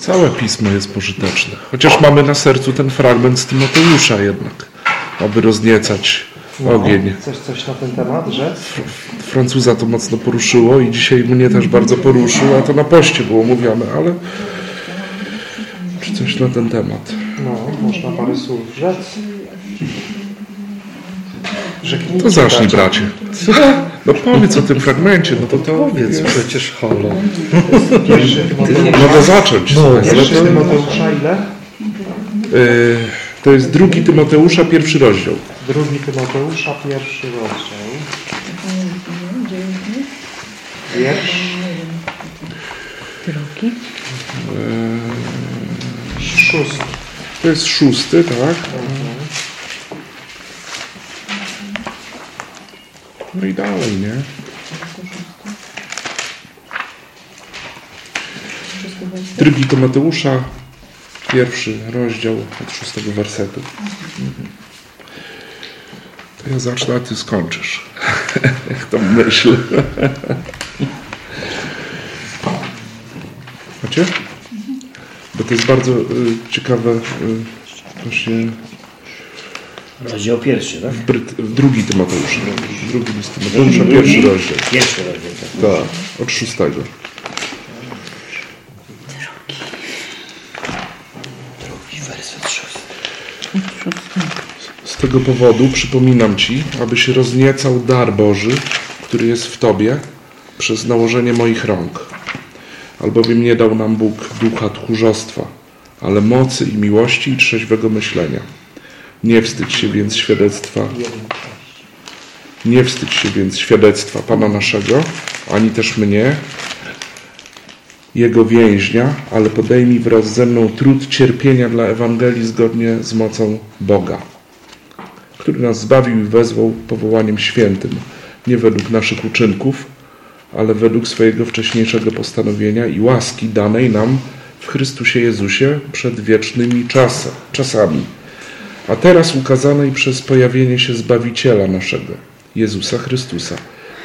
Całe pismo jest pożyteczne. Chociaż mamy na sercu ten fragment z Tymoteusza jednak, aby rozniecać ogień. Chcesz coś na ten temat rzec? Francuza to mocno poruszyło i dzisiaj mnie też bardzo poruszył, a to na poście było mówione, ale czy coś na ten temat? No, można parę słów rzec. Rzeknijcie, To zacznij, bracie. No powiedz o tym fragmencie, no to to Powiedz przecież Tymoteusza, mogę zacząć. No, pierwszy to, Tymoteusza ile? y, to jest drugi Tymoteusza, pierwszy rozdział. Drugi Tymoteusza, pierwszy rozdział. Wiersz Drugi. szósty. To jest szósty, tak? No i dalej, nie? To Mateusza, pierwszy rozdział od szóstego wersetu. To ja zacznę, a ty skończysz. Jak to myśl. Macie? Bo to jest bardzo y, ciekawe y, właśnie Rozdział pierwszy, tak? Bryt, w drugi Tymoteusza. Drugi list Tymoteusza, pierwszy rozdział. Pierwszy rozdział, tak. Tak, od szóstego. Drugi werset szósty. Z tego powodu przypominam Ci, abyś rozniecał dar Boży, który jest w Tobie, przez nałożenie moich rąk. Albowiem nie dał nam Bóg ducha tchórzostwa, ale mocy i miłości i trzeźwego myślenia. Nie wstydź się więc świadectwa, nie wstydź się więc świadectwa Pana naszego, ani też mnie, Jego więźnia, ale podejmij wraz ze mną trud cierpienia dla Ewangelii zgodnie z mocą Boga który nas zbawił i wezwał powołaniem świętym, nie według naszych uczynków, ale według swojego wcześniejszego postanowienia i łaski danej nam w Chrystusie Jezusie przed wiecznymi czas, czasami, a teraz ukazanej przez pojawienie się Zbawiciela naszego, Jezusa Chrystusa,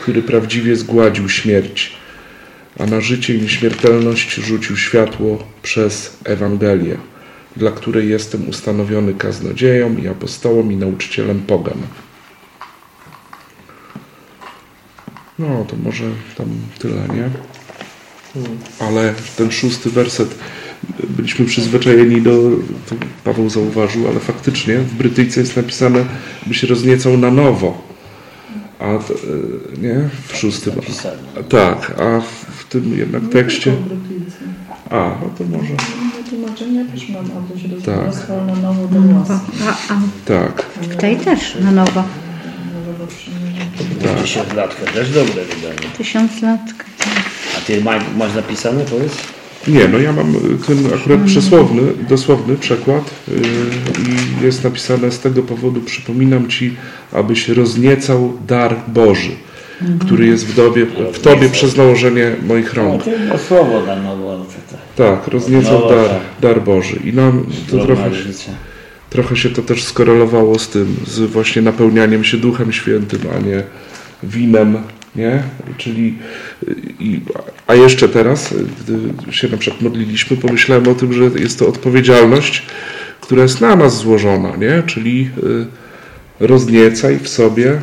który prawdziwie zgładził śmierć, a na życie i nieśmiertelność rzucił światło przez Ewangelię, dla której jestem ustanowiony kaznodzieją i apostołem i nauczycielem pogan. No, to może tam tyle, nie? Ale ten szósty werset, byliśmy przyzwyczajeni do, to Paweł zauważył, ale faktycznie w Brytyjce jest napisane, by się rozniecał na nowo. A e, nie? W szóstym. Napisane. A, tak, a w, w tym jednak tekście. A, no to może. Tłumaczenia też mam, aby się Tak. na nowo do łaski. A, a Tak, w tej też na nowo. tak. Tysiąclatka też dobre wydanie. Tysiąclatka. A ty ma, masz napisane, powiedz? Nie, no ja mam ten akurat przesłowny, dosłowny przekład y, i jest napisane z tego powodu przypominam Ci, abyś rozniecał dar Boży, który jest w, dobie, w Tobie przez nałożenie moich No rąk. to jedno słowo to tak. Tak, rozniecał No, dar, tak. dar Boży. I nam to trochę, trochę się to też skorelowało z tym, z właśnie napełnianiem się Duchem Świętym, a nie winem, nie? Czyli, i, a jeszcze teraz, gdy się na przykład modliliśmy, pomyślałem o tym, że jest to odpowiedzialność, która jest na nas złożona, nie? Czyli y, rozniecaj w sobie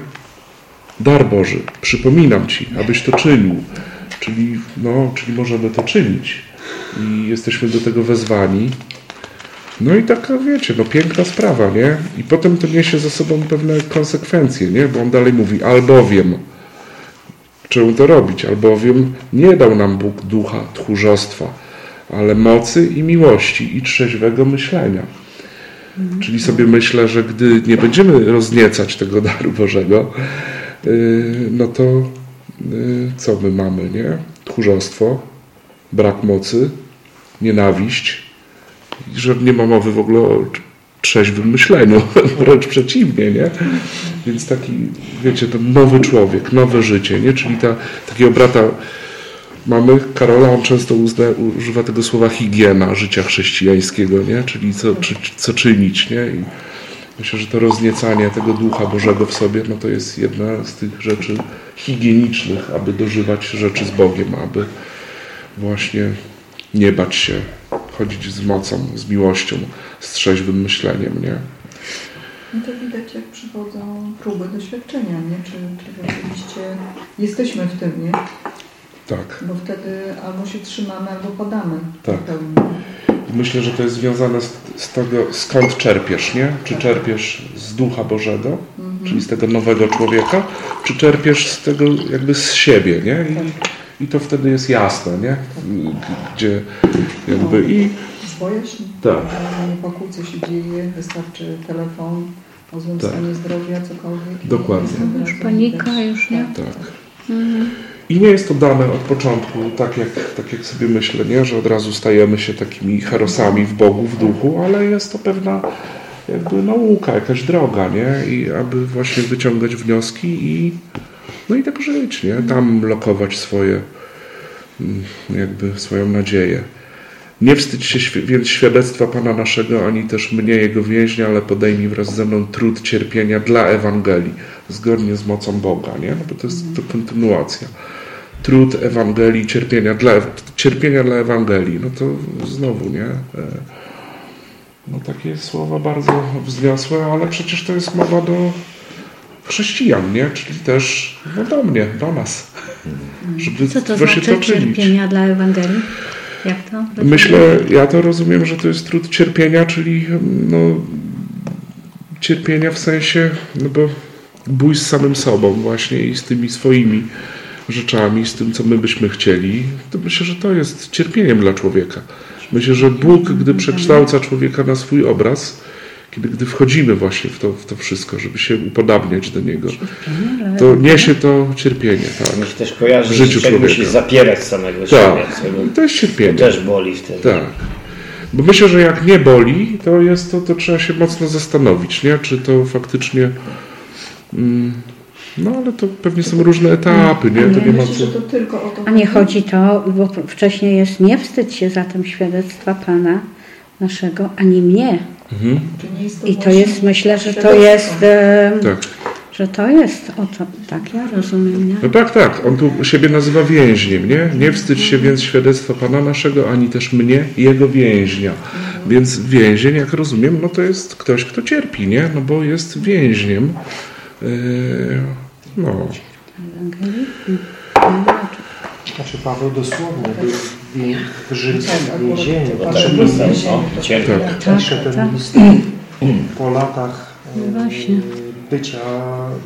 dar Boży. Przypominam Ci, abyś to czynił. Czyli, no, czyli możemy to czynić. I jesteśmy do tego wezwani. No i taka, wiecie, no piękna sprawa, nie? I potem to niesie ze sobą pewne konsekwencje, nie? Bo on dalej mówi, albowiem, czemu to robić? Albowiem nie dał nam Bóg ducha tchórzostwa, ale mocy i miłości i trzeźwego myślenia. Czyli sobie myślę, że gdy nie będziemy rozniecać tego daru Bożego, yy, no to yy, co my mamy, nie? Tchórzostwo, brak mocy, nienawiść, że nie ma mowy w ogóle o trzeźwym myśleniu, wręcz przeciwnie, nie? Więc taki, wiecie, ten nowy człowiek, nowe życie, nie? Czyli ta, takiego brata mamy, Karola, on często uzna, używa tego słowa higiena życia chrześcijańskiego, nie? Czyli co, czy, co czynić, nie? I myślę, że to rozniecanie tego Ducha Bożego w sobie, no to jest jedna z tych rzeczy higienicznych, aby dożywać rzeczy z Bogiem, aby właśnie nie bać się chodzić z mocą, z miłością, z trzeźwym myśleniem, nie? No to widać, jak przychodzą próby doświadczenia, nie? Czy, czy rzeczywiście jesteśmy w tym, nie? Tak. Bo wtedy albo się trzymamy, albo padamy Tak. Myślę, że to jest związane z, z tego, skąd czerpiesz, nie? Czy czerpiesz z Ducha Bożego, czyli z tego nowego człowieka, czy czerpiesz z tego jakby z siebie, nie? I, i to wtedy jest jasne, nie? Gdzie jakby i Z bojaźni. Tak. Niepokój, co się dzieje, wystarczy telefon o złym Tak. stanie zdrowia, cokolwiek. i Dokładnie. Już panika, już nie? tak. I nie jest to dane od początku, tak jak, tak jak sobie myślę, nie? że od razu stajemy się takimi herosami w Bogu, w duchu, ale jest to pewna jakby nauka, jakaś droga, nie? I aby właśnie wyciągać wnioski i no i tak żyć, nie? Tam lokować swoje mm, jakby swoją nadzieję. Nie wstydź się więc świadectwa Pana naszego, ani też mnie, Jego więźnia, ale podejmij wraz ze mną trud cierpienia dla Ewangelii, zgodnie z mocą Boga, nie? No bo to jest to kontynuacja. Trud Ewangelii, cierpienia dla, cierpienia dla Ewangelii, no to znowu, nie? E, No takie słowa bardzo wzniosłe, ale przecież to jest mowa do chrześcijan, nie? Czyli też no do mnie, do nas. Żeby Co to właśnie znaczy to czynić. cierpienia dla Ewangelii? Jak to? Myślę, ja to rozumiem, że to jest trud cierpienia, czyli no, cierpienia w sensie, no bo bój z samym sobą właśnie i z tymi swoimi rzeczami, z tym, co my byśmy chcieli, to myślę, że to jest cierpieniem dla człowieka. Myślę, że Bóg, gdy przekształca człowieka na swój obraz, kiedy gdy wchodzimy właśnie w to, w to wszystko, żeby się upodabniać do Niego, to niesie to cierpienie. Tak, Mi się też kojarzy, W że życiu człowiek człowieka. musi zapierać samego tak. siebie. to jest cierpienie. To też boli wtedy. Tak. Bo myślę, że jak nie boli, to jest to, to trzeba się mocno zastanowić, nie? Czy to faktycznie. Mm, no ale to pewnie są różne etapy, nie? To nie ma że co. A nie chodzi to, bo wcześniej jest nie wstydź się zatem świadectwa Pana naszego, ani mnie. Mhm. I to jest, myślę, że to jest, e, Tak. że to jest o to, tak ja rozumiem, nie? No tak, tak. On tu siebie nazywa więźniem, nie? Nie wstydź się więc świadectwa Pana naszego, ani też mnie, jego więźnia. Więc więzień, jak rozumiem, no to jest ktoś, kto cierpi, nie? No bo jest więźniem. Yy, no. Znaczy Paweł dosłownie był w, wie- w Rzymie, w akurat więzieniu. to Pisze, Paweł pisał, jest więzieniem. cierpiał. Tak. pisze tak. ten list po latach No właśnie. bycia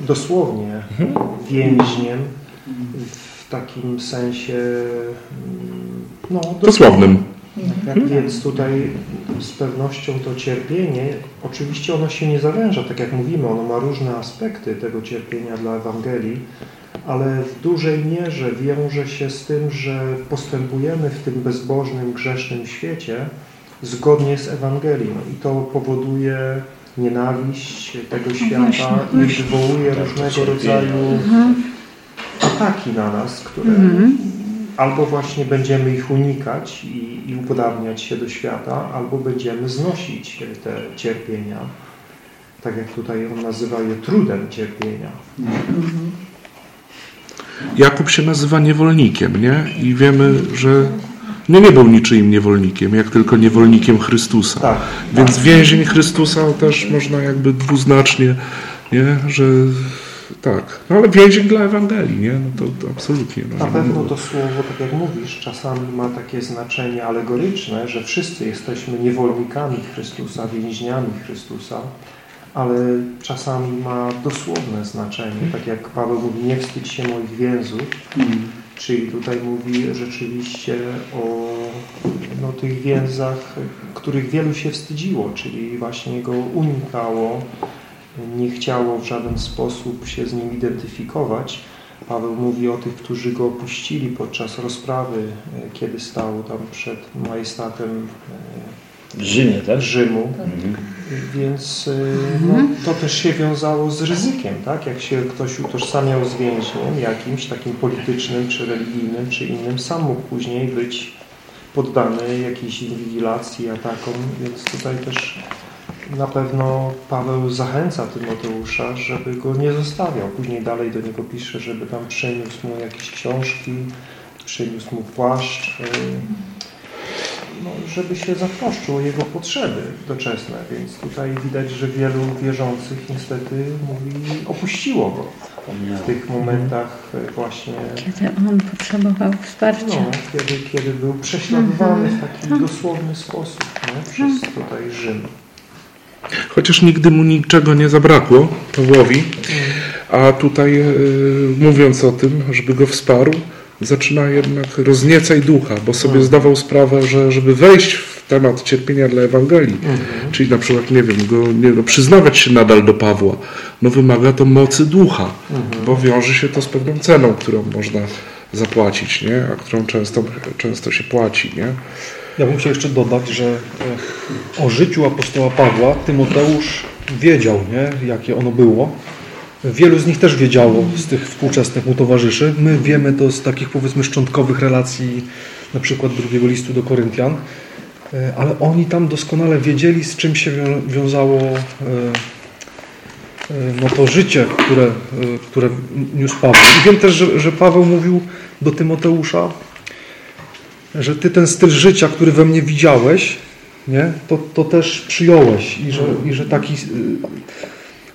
dosłownie więźniem w takim sensie mm, no, Dosłownym. Tak więc tutaj z pewnością to cierpienie, oczywiście ono się nie zawęża, tak jak mówimy, ono ma różne aspekty tego cierpienia dla Ewangelii, ale w dużej mierze wiąże się z tym, że postępujemy w tym bezbożnym, grzesznym świecie zgodnie z Ewangelią i to powoduje nienawiść tego świata właśnie, i właśnie. wywołuje Tak, różnego rodzaju ataki na nas, które Mhm. albo właśnie będziemy ich unikać i, i upodabniać się do świata, albo będziemy znosić te cierpienia. Tak jak tutaj on nazywa je trudem cierpienia. Jakub się nazywa niewolnikiem, nie? I wiemy, że nie, nie był niczyim niewolnikiem, jak tylko niewolnikiem Chrystusa. Tak, Więc więzień Chrystusa też można jakby dwuznacznie, nie? Że tak. No ale więzień dla Ewangelii, nie? No to, to absolutnie. No, na pewno to słowo, tak jak mówisz, czasami ma takie znaczenie alegoryczne, że wszyscy jesteśmy niewolnikami Chrystusa, więźniami Chrystusa, ale czasami ma dosłowne znaczenie, tak jak Paweł mówi, nie wstydź się moich więzów, Czyli tutaj mówi rzeczywiście o no, tych więzach, których wielu się wstydziło, czyli właśnie go unikało, nie chciało w żaden sposób się z nim identyfikować. Paweł mówi o tych, którzy go opuścili podczas rozprawy, e, kiedy stał tam przed majestatem W Rzymie, tak? Rzymu. Mhm. Więc y, no, to też się wiązało z ryzykiem, tak? Jak się ktoś utożsamiał z więźniem jakimś takim politycznym, czy religijnym, czy innym, sam mógł później być poddany jakiejś inwigilacji, atakom, więc tutaj też na pewno Paweł zachęca Tymoteusza, żeby go nie zostawiał. Później dalej do niego pisze, żeby tam przyniósł mu jakieś książki, przyniósł mu płaszcz. y, no, żeby się zatroszczył o jego potrzeby doczesne, więc tutaj widać, że wielu wierzących niestety mówi, opuściło go w tych momentach e, właśnie, Kiedy on potrzebował wsparcia. no, kiedy, kiedy był prześladowany w taki dosłowny sposób nie, przez tutaj Rzym. Chociaż nigdy mu niczego nie zabrakło, Pawłowi, a tutaj e, mówiąc o tym, żeby go wsparł, zaczyna jednak rozniecaj ducha, bo sobie zdawał sprawę, że żeby wejść w temat cierpienia dla Ewangelii, czyli na przykład, nie wiem, go, nie, no, przyznawać się nadal do Pawła, no wymaga to mocy ducha, bo wiąże się to z pewną ceną, którą można zapłacić, nie? a którą często, często się płaci. Nie? Ja bym chciał jeszcze dodać, że e, o życiu apostoła Pawła Tymoteusz wiedział, nie, jakie ono było. Wielu z nich też wiedziało, z tych współczesnych mu towarzyszy. My wiemy to z takich powiedzmy szczątkowych relacji, na przykład drugiego listu do Koryntian, E, ale oni tam doskonale wiedzieli, z czym się wią- wiązało e, e, no to życie, które, które niósł Paweł. I wiem też, że, że Paweł mówił do Tymoteusza, że ty ten styl życia, który we mnie widziałeś, nie, to, to też przyjąłeś i że, i że taki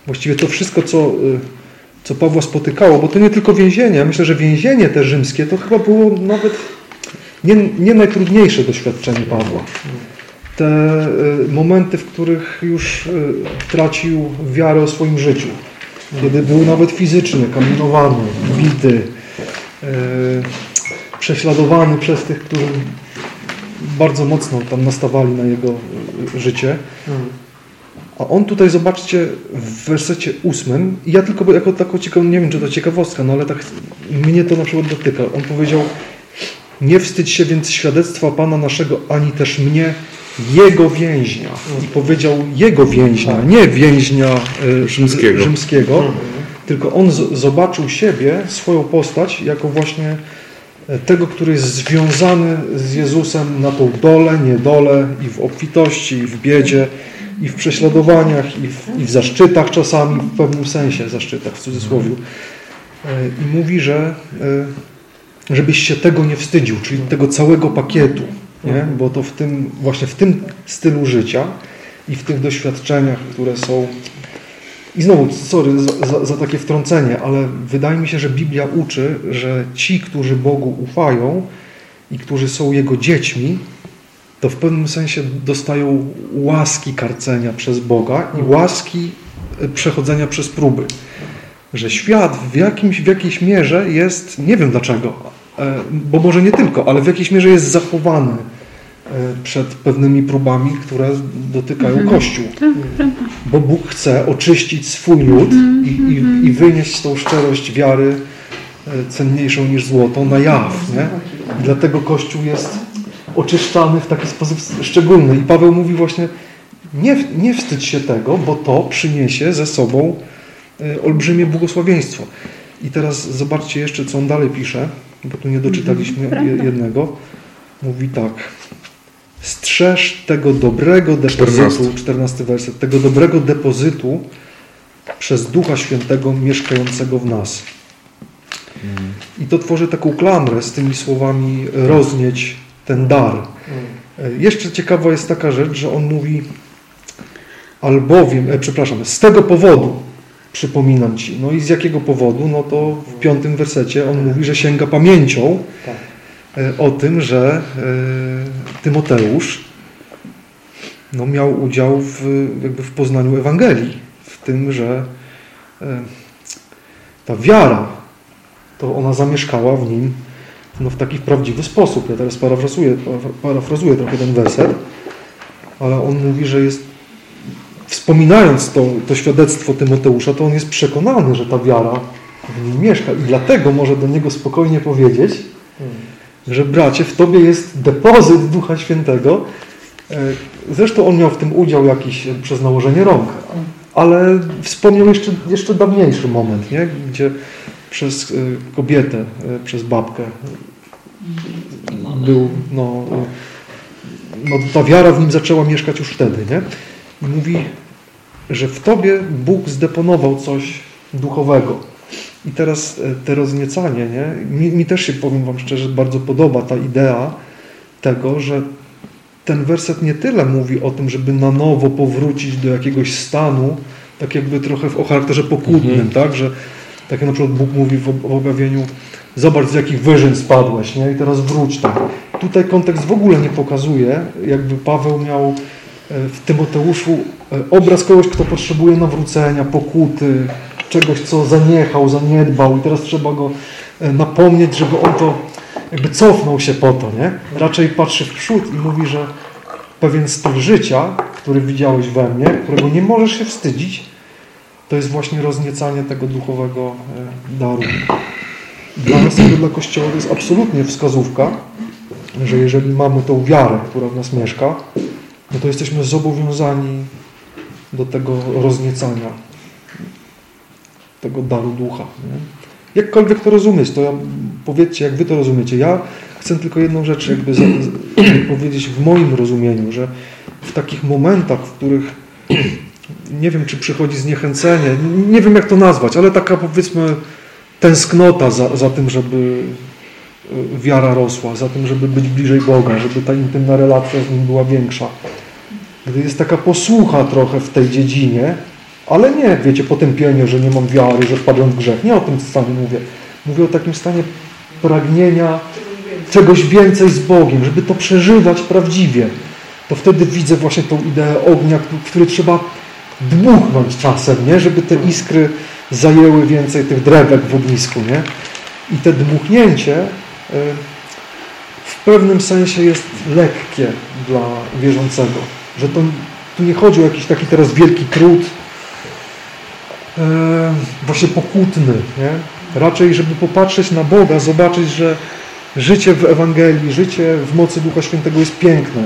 właściwie to wszystko, co, y, co Pawła spotykało, bo to nie tylko więzienie, myślę, że więzienie te rzymskie to chyba było nawet nie, nie najtrudniejsze doświadczenie Pawła. Te y, momenty, w których już y, tracił wiarę o swoim życiu, kiedy był nawet fizycznie kamienowany, bity, prześladowany przez tych, którzy bardzo mocno tam nastawali na jego życie. A on tutaj, zobaczcie, w wersecie ósmym, i ja tylko jako taką ciekawą, nie wiem, czy to ciekawostka, no ale tak mnie to na przykład dotyka. On powiedział, nie wstydź się więc świadectwa Pana naszego, ani też mnie, Jego więźnia. I powiedział Jego więźnia, nie więźnia y, Rzymskiego. rzymskiego tylko on zobaczył siebie, swoją postać, jako właśnie e, tego, który jest związany z Jezusem na tą dole, niedole i w obfitości, i w biedzie, i w prześladowaniach, i w, i w zaszczytach czasami, w pewnym sensie zaszczytach, w cudzysłowie. E, I mówi, że e, żebyś się tego nie wstydził, czyli tego całego pakietu, nie? bo to w tym, właśnie w tym stylu życia i w tych doświadczeniach, które są i znowu, sorry za, za, za takie wtrącenie, ale wydaje mi się, że Biblia uczy, że ci, którzy Bogu ufają i którzy są Jego dziećmi, to w pewnym sensie dostają łaski karcenia przez Boga i łaski e, przechodzenia przez próby. Że świat w, jakimś, w jakiejś mierze jest, nie wiem dlaczego, e, bo może nie tylko, ale w jakiejś mierze jest zachowany e, przed pewnymi próbami, które dotykają Kościół. Tak, prawda. Bo Bóg chce oczyścić swój lud i, i, i wynieść tą szczerość wiary cenniejszą niż złoto na jaw. Nie? I dlatego Kościół jest oczyszczany w taki sposób szczególny. I Paweł mówi właśnie, nie, nie wstydź się tego, bo to przyniesie ze sobą e, olbrzymie błogosławieństwo. I teraz zobaczcie jeszcze, co on dalej pisze, bo tu nie doczytaliśmy Prawda. je- jednego. Mówi tak. Strzeż tego dobrego depozytu, 14. 14 werset, tego dobrego depozytu przez Ducha Świętego mieszkającego w nas. I to tworzy taką klamrę z tymi słowami roznieć ten dar. E, Jeszcze ciekawa jest taka rzecz, że on mówi albowiem, e, przepraszam, z tego powodu przypominam Ci. No i z jakiego powodu? No to w piątym wersecie on mówi, że sięga pamięcią Tak. e, o tym, że e, Tymoteusz no, miał udział w, jakby w poznaniu Ewangelii, w tym, że e, ta wiara, to ona zamieszkała w nim no, w taki prawdziwy sposób. Ja teraz parafrazuję, parafrazuję trochę ten werset, ale on mówi, że jest wspominając to, to świadectwo Tymoteusza, to on jest przekonany, że ta wiara w nim mieszka i dlatego może do niego spokojnie powiedzieć, że bracie, w tobie jest depozyt Ducha Świętego. E, Zresztą on miał w tym udział jakiś e, przez nałożenie rąk, ale wspomniał jeszcze, jeszcze dawniejszy moment, nie? gdzie przez e, kobietę, przez babkę był, no, no, ta wiara w nim zaczęła mieszkać już wtedy. Nie? I mówi, że w tobie Bóg zdeponował coś duchowego. I teraz e, te rozniecanie, nie? Mi, mi też się, powiem Wam szczerze, bardzo podoba ta idea tego, że ten werset nie tyle mówi o tym, żeby na nowo powrócić do jakiegoś stanu, tak jakby trochę w, o charakterze pokutnym, Mhm. tak, że tak jak na przykład Bóg mówi w, ob- w objawieniu, zobacz z jakich wyżyn spadłeś, nie? I teraz wróć tam. Tutaj kontekst w ogóle nie pokazuje, jakby Paweł miał e, w Tymoteuszu e, obraz kogoś, kto potrzebuje nawrócenia, pokuty, czegoś, co zaniechał, zaniedbał i teraz trzeba go e, napomnieć, żeby on to jakby cofnął się po to, nie? Raczej patrzy w przód i mówi, że pewien styl życia, który widziałeś we mnie, którego nie możesz się wstydzić, to jest właśnie rozniecanie tego duchowego e, daru. Dla nas, jako dla Kościoła, to jest absolutnie wskazówka, że jeżeli mamy tą wiarę, która w nas mieszka, no to jesteśmy zobowiązani do tego rozniecania, tego daru ducha. Nie? Jakkolwiek to rozumieć, to ja, powiedzcie, jak wy to rozumiecie. Ja chcę tylko jedną rzecz jakby za, powiedzieć w moim rozumieniu, że w takich momentach, w których nie wiem, czy przychodzi zniechęcenie, nie wiem jak to nazwać, ale taka powiedzmy tęsknota za, za tym, żeby y, wiara rosła, za tym, żeby być bliżej Boga, żeby ta intymna relacja z Nim była większa. Gdy jest taka posłucha trochę w tej dziedzinie, ale nie, wiecie, potępienie, że nie mam wiary, że wpadłem w grzech. Nie o tym stanie mówię. Mówię o takim stanie pragnienia czegoś więcej z Bogiem, żeby to przeżywać prawdziwie. To wtedy widzę właśnie tą ideę ognia, który trzeba dmuchnąć czasem, nie? żeby te iskry zajęły więcej tych drewek w ognisku. Nie? I te dmuchnięcie y, w pewnym sensie jest lekkie dla wierzącego. Że to, tu nie chodzi o jakiś taki teraz wielki trud, e, właśnie pokutny. Nie? Raczej, żeby popatrzeć na Boga, zobaczyć, że życie w Ewangelii, życie w mocy Ducha Świętego jest piękne.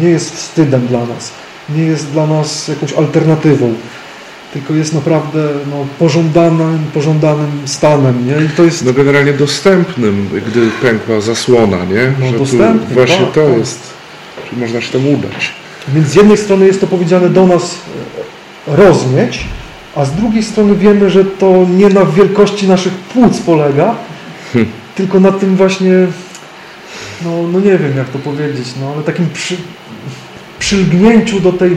Nie jest wstydem dla nas. Nie jest dla nas jakąś alternatywą. Tylko jest naprawdę no, pożądanym, pożądanym stanem. Nie? I to jest No generalnie dostępnym, gdy pękła zasłona, nie? No, Że tu dostępny, właśnie tak, to tak. jest, że można się tam udać. Więc z jednej strony jest to powiedziane do nas e, rozmieć, a z drugiej strony wiemy, że to nie na wielkości naszych płuc polega, Hmm. tylko na tym właśnie, no, no nie wiem jak to powiedzieć, no ale takim przy, przylgnięciu do tej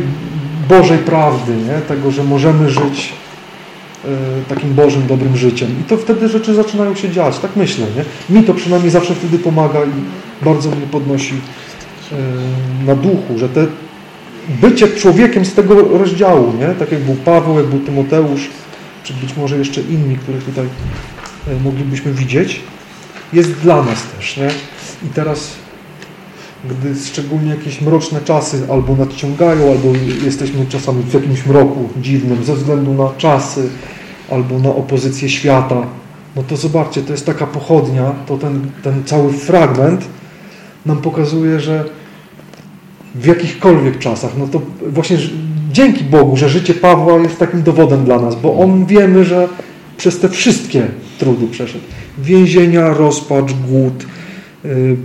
Bożej prawdy, nie? tego, że możemy żyć e, takim Bożym, dobrym życiem. I to wtedy rzeczy zaczynają się dziać, tak myślę. Nie? Mi to przynajmniej zawsze wtedy pomaga i bardzo mnie podnosi e, na duchu, że te bycie człowiekiem z tego rozdziału, nie? tak jak był Paweł, jak był Tymoteusz, czy być może jeszcze inni, których tutaj e, moglibyśmy widzieć, jest dla nas też. Nie? I teraz, gdy szczególnie jakieś mroczne czasy albo nadciągają, albo jesteśmy czasami w jakimś mroku dziwnym ze względu na czasy, albo na opozycję świata, no to zobaczcie, to jest taka pochodnia, to ten, ten cały fragment nam pokazuje, że w jakichkolwiek czasach, no to właśnie dzięki Bogu, że życie Pawła jest takim dowodem dla nas, bo on wiemy, że przez te wszystkie trudy przeszedł. Więzienia, rozpacz, głód,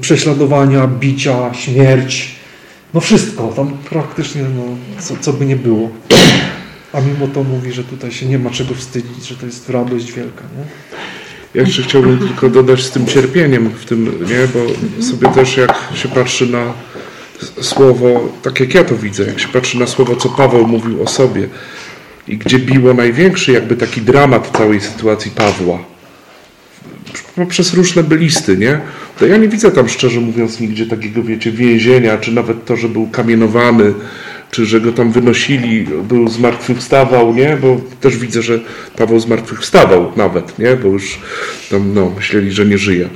prześladowania, bicia, śmierć, no wszystko, tam praktycznie no, co, co by nie było. A mimo to mówi, że tutaj się nie ma czego wstydzić, że to jest radość wielka. Nie? Ja jeszcze chciałbym tylko dodać z tym cierpieniem w tym, nie, bo sobie też jak się patrzy na słowo, tak jak ja to widzę, jak się patrzy na słowo, co Paweł mówił o sobie i gdzie biło największy jakby taki dramat całej sytuacji Pawła poprzez różne bylisty, nie? To ja nie widzę tam szczerze mówiąc nigdzie takiego, wiecie, więzienia, czy nawet to, że był kamienowany, czy że go tam wynosili, był zmartwychwstawał, nie? Bo też widzę, że Paweł zmartwychwstawał nawet, nie? Bo już tam, no, myśleli, że nie żyje.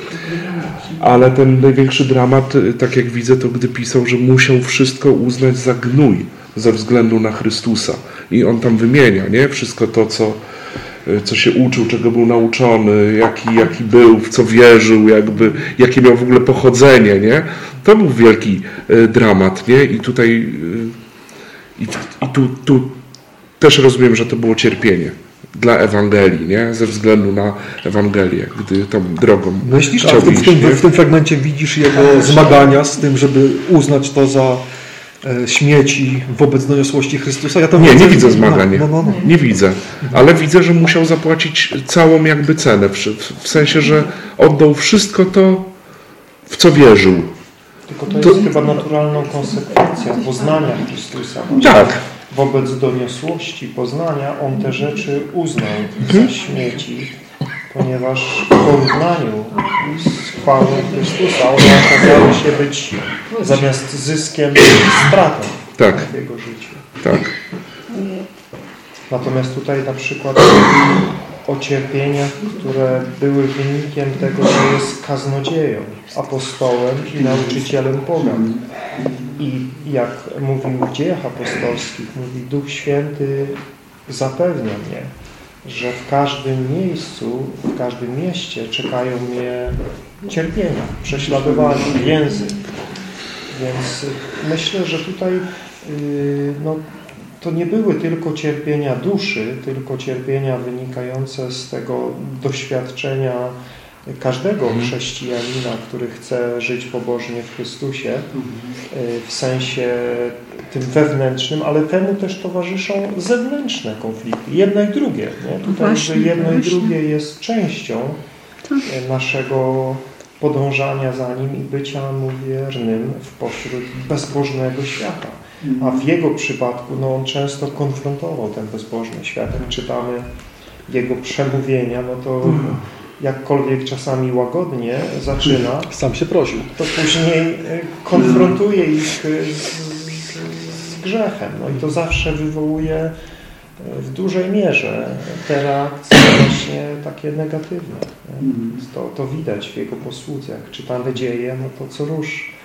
Ale ten największy dramat, y, tak jak widzę, to gdy pisał, że musiał wszystko uznać za gnój ze względu na Chrystusa. I on tam wymienia, nie? Wszystko to, co, co się uczył, czego był nauczony, jaki, jaki był, w co wierzył, jakby, jakie miał w ogóle pochodzenie, nie? To był wielki y, dramat, nie? I tutaj, y, i, i tu, tu też rozumiem, że to było cierpienie dla Ewangelii, nie? Ze względu na Ewangelię, gdy tą drogą Myślisz, a w tym, w, iść, tym, w tym fragmencie widzisz jego zmagania z tym, żeby uznać to za e, śmieci wobec doniosłości Chrystusa? Ja to Nie, nie widzę No, zmagania. No, no, no. Nie widzę, ale widzę, że musiał zapłacić całą jakby cenę, w, w sensie, że oddał wszystko to, w co wierzył. Tylko to To- jest chyba naturalną konsekwencją poznania Chrystusa. Tak. Wobec doniosłości poznania on te rzeczy uznał Mhm. za śmieci, ponieważ w porównaniu z chwałą Chrystusa one okazały się być zamiast zyskiem stratą Tak. w jego życiu. Tak. Natomiast tutaj na przykład o cierpieniach, które były wynikiem tego, że jest kaznodzieją, apostołem i nauczycielem pogan. I jak mówił w dziejach apostolskich, mówi Duch Święty zapewnia mnie, że w każdym miejscu, w każdym mieście czekają mnie cierpienia, prześladowania, język. Więc myślę, że tutaj yy, no, to nie były tylko cierpienia duszy, tylko cierpienia wynikające z tego doświadczenia każdego chrześcijanina, który chce żyć pobożnie w Chrystusie, y, w sensie tym wewnętrznym, ale temu też towarzyszą zewnętrzne konflikty, jedno i drugie. Nie? Tutaj, Właśnie, że jedno i drugie jest częścią y, naszego podążania za Nim i bycia Mu wiernym w pośród bezbożnego świata. A w jego przypadku no, on często konfrontował ten bezbożny świat. Jak czytamy jego przemówienia, no to jakkolwiek czasami łagodnie zaczyna, Sam się prosił. to później y, konfrontuje ich y, z, z, z grzechem. No i to zawsze wywołuje w dużej mierze te reakcje właśnie takie negatywne. nie? To, to widać w jego posłudze. Jak czytamy dzieje, no to co rusz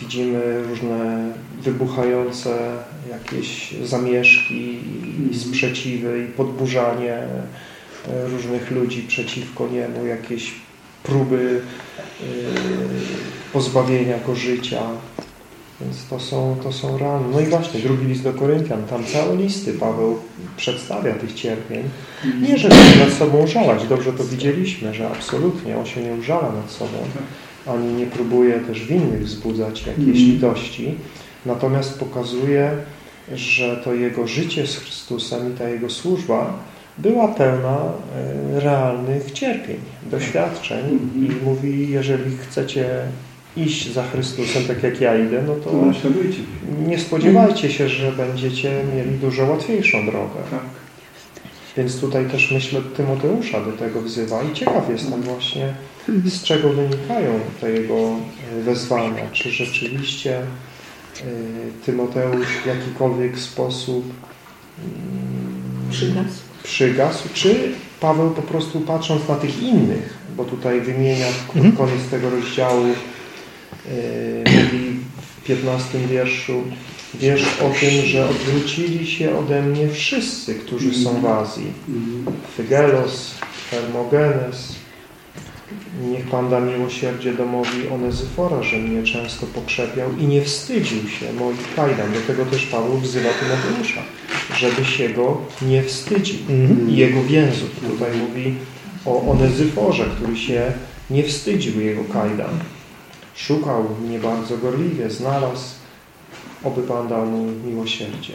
widzimy różne wybuchające jakieś zamieszki i sprzeciwy i podburzanie e, różnych ludzi przeciwko niemu, jakieś próby e, pozbawienia go życia. Więc to są, to są rany. No i właśnie, drugi list do Koryntian, tam całe listy Paweł przedstawia tych cierpień. Nie, żeby się nad sobą żalać, dobrze to widzieliśmy, że absolutnie on się nie użala nad sobą, ani nie próbuje też w innych wzbudzać jakiejś litości, natomiast pokazuje, że to jego życie z Chrystusem i ta jego służba była pełna e, realnych cierpień, doświadczeń. I mówi, jeżeli chcecie iść za Chrystusem, tak jak ja idę, no to nie spodziewajcie się, że będziecie mieli dużo łatwiejszą drogę. Więc tutaj też myślę Tymoteusza do tego wzywa i ciekaw jestem właśnie, z czego wynikają te jego e, wezwania. Czy rzeczywiście e, Tymoteusz w jakikolwiek sposób mm, Przygas. przygasł, czy Paweł po prostu patrząc na tych innych, bo tutaj wymienia Mhm. koniec tego rozdziału, mówi w 15 wierszu, wiesz o tym, że odwrócili się ode mnie wszyscy, którzy są w Azji. Fygelos, Hermogenes. Niech Pan da miłosierdzie domowi Onezyfora, że mnie często pokrzepiał i nie wstydził się moich kajdan. Do tego też Paweł wzywa Tymoteusza, żeby się go nie wstydził Mhm. i jego więzów. Tutaj mówi o Onezyforze, który się nie wstydził jego kajdan. Szukał mnie bardzo gorliwie, znalazł, oby Pan dał mu miłosierdzie.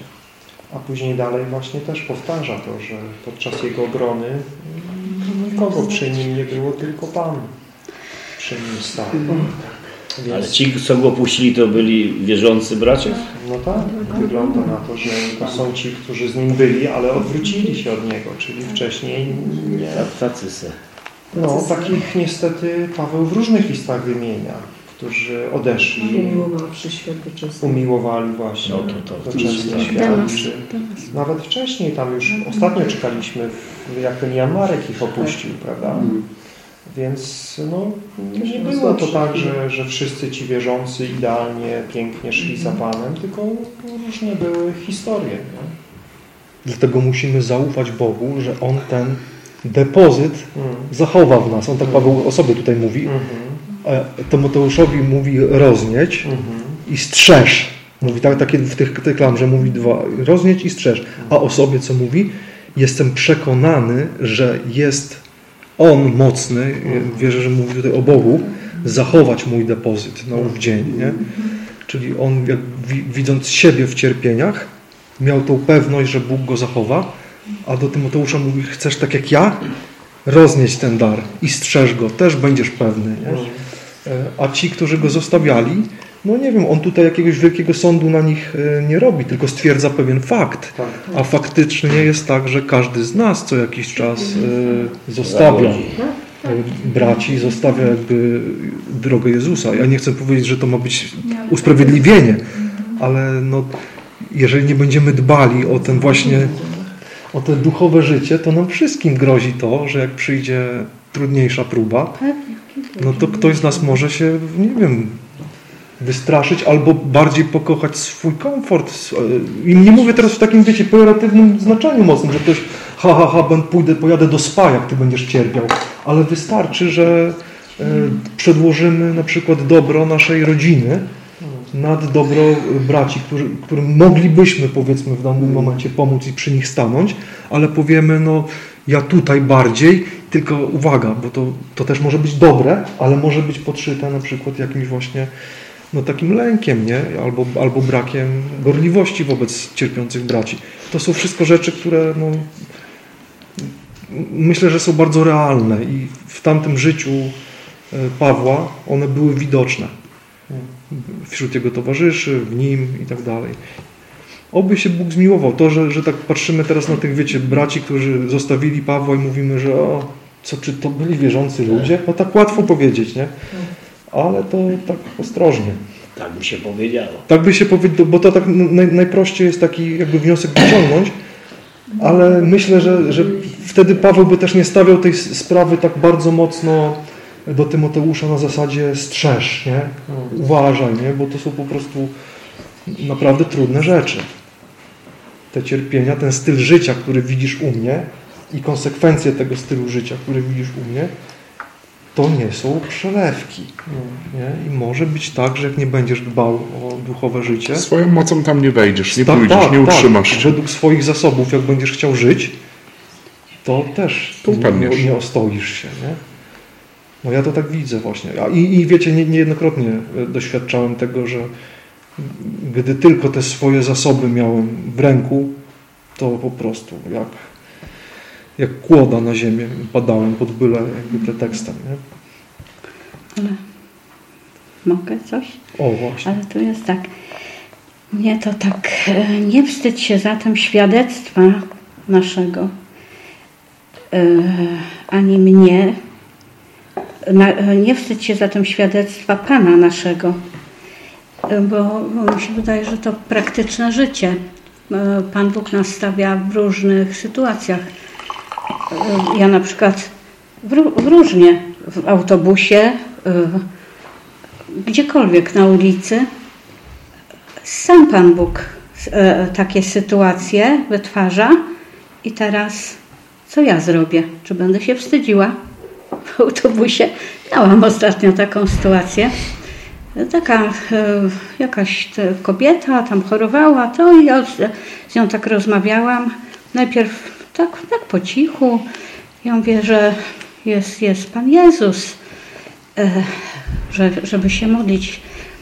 A później dalej właśnie też powtarza to, że podczas jego obrony nikogo przy nim nie było, tylko Pan przy nim stał. Ale Więc, ci, co go puścili, to byli wierzący bracia? no tak, wygląda na to, że to są ci, którzy z nim byli, ale odwrócili się od niego, czyli wcześniej nie, Tak, tacy se. No, takich niestety Paweł w różnych listach wymienia, którzy odeszli, Umiłowawszy świat doczesny. umiłowali właśnie No to- to- to- doczesny to- świat. Demas, Czy Demas. nawet wcześniej, tam już ostatnio czytaliśmy, w- jak ten Jan Marek ich opuścił, prawda? Więc no, nie było to tak, że, że wszyscy ci wierzący idealnie, pięknie szli za Panem, tylko różnie były historie. Nie? Dlatego musimy zaufać Bogu, że On ten depozyt Mm. zachowa w nas. On tak Paweł o sobie tutaj mówi. Mhm. A Tymoteuszowi mówi roznieć Mhm. i strzeż. Mówi tak, takie w tych, tych klamrze mówi dwa. Roznieć i strzeż. A o sobie co mówi? Jestem przekonany, że jest On mocny, wierzę, że mówi tutaj o Bogu, zachować mój depozyt na ów dzień. Nie? Czyli on widząc siebie w cierpieniach, miał tą pewność, że Bóg go zachowa, a do Tymoteusza mówi, chcesz tak jak ja? Roznieść ten dar i strzeż go, też będziesz pewny. Nie? E, A ci, którzy go zostawiali, no nie wiem, on tutaj jakiegoś wielkiego sądu na nich e, nie robi, tylko stwierdza pewien fakt. Tak. A faktycznie jest tak, że każdy z nas co jakiś czas e, zostawia e, braci, zostawia jakby drogę Jezusa. Ja nie chcę powiedzieć, że to ma być usprawiedliwienie, ale no, jeżeli nie będziemy dbali o ten właśnie, o te duchowe życie, to nam wszystkim grozi to, że jak przyjdzie trudniejsza próba, no to ktoś z nas może się, nie wiem, wystraszyć albo bardziej pokochać swój komfort. I nie mówię teraz w takim, wiecie, pejoratywnym znaczeniu mocnym, że ktoś ha, ha, ha, ben- pójdę, pojadę do spa, jak ty będziesz cierpiał. Ale wystarczy, że e, przedłożymy na przykład dobro naszej rodziny nad dobro braci, którzy, którym moglibyśmy powiedzmy w danym momencie pomóc i przy nich stanąć, ale powiemy, no ja tutaj bardziej, tylko uwaga, bo to, to też może być dobre, ale może być podszyte na przykład jakimś właśnie no takim lękiem, nie? Albo, albo brakiem gorliwości wobec cierpiących braci. To są wszystko rzeczy, które no, myślę, że są bardzo realne i w tamtym życiu e, Pawła one były widoczne wśród jego towarzyszy, w nim i tak dalej. Oby się Bóg zmiłował. To, że, że tak patrzymy teraz na tych, wiecie, braci, którzy zostawili Pawła i mówimy, że o, co, czy to byli wierzący ludzie? No tak łatwo powiedzieć, nie? Ale to tak ostrożnie. Tak by się powiedziało. Tak by się powiedział, bo to tak naj, najprościej jest taki jakby wniosek wyciągnąć, ale myślę, że, że wtedy Paweł by też nie stawiał tej sprawy tak bardzo mocno do Tymoteusza na zasadzie strzeż, nie? Uważaj, nie? Bo to są po prostu naprawdę trudne rzeczy. Te cierpienia, ten styl życia, który widzisz u mnie i konsekwencje tego stylu życia, który widzisz u mnie, to nie są przelewki. Nie? I może być tak, że jak nie będziesz dbał o duchowe życie, Swoją mocą tam nie wejdziesz, nie tak, pójdziesz, tak, nie tak. utrzymasz się. Według swoich zasobów, jak będziesz chciał żyć, to też To nie, nie ostoisz się. Nie? No ja to tak widzę właśnie. I, i wiecie, nie, niejednokrotnie e, doświadczałem tego, że gdy tylko te swoje zasoby miałem w ręku, to po prostu jak, jak kłoda na ziemię padałem pod byle jakby pretekstem. Nie? Mogę coś? O właśnie. Ale tu jest tak. Nie, to tak. e, Nie wstydź się zatem świadectwa naszego, e, ani mnie. E, nie wstydź się zatem świadectwa Pana naszego, bo bo mi się wydaje, że to praktyczne życie. E, Pan Bóg nas stawia w różnych sytuacjach. E, Ja na przykład w, w różnie w autobusie, e, gdziekolwiek na ulicy, sam Pan Bóg takie sytuacje wytwarza i teraz co ja zrobię? Czy będę się wstydziła w autobusie? Miałam ostatnio taką sytuację. Taka e, jakaś kobieta tam chorowała, to i ja z, z nią tak rozmawiałam. Najpierw tak, tak po cichu. Ja mówię, że jest, jest Pan Jezus, e, że, żeby się modlić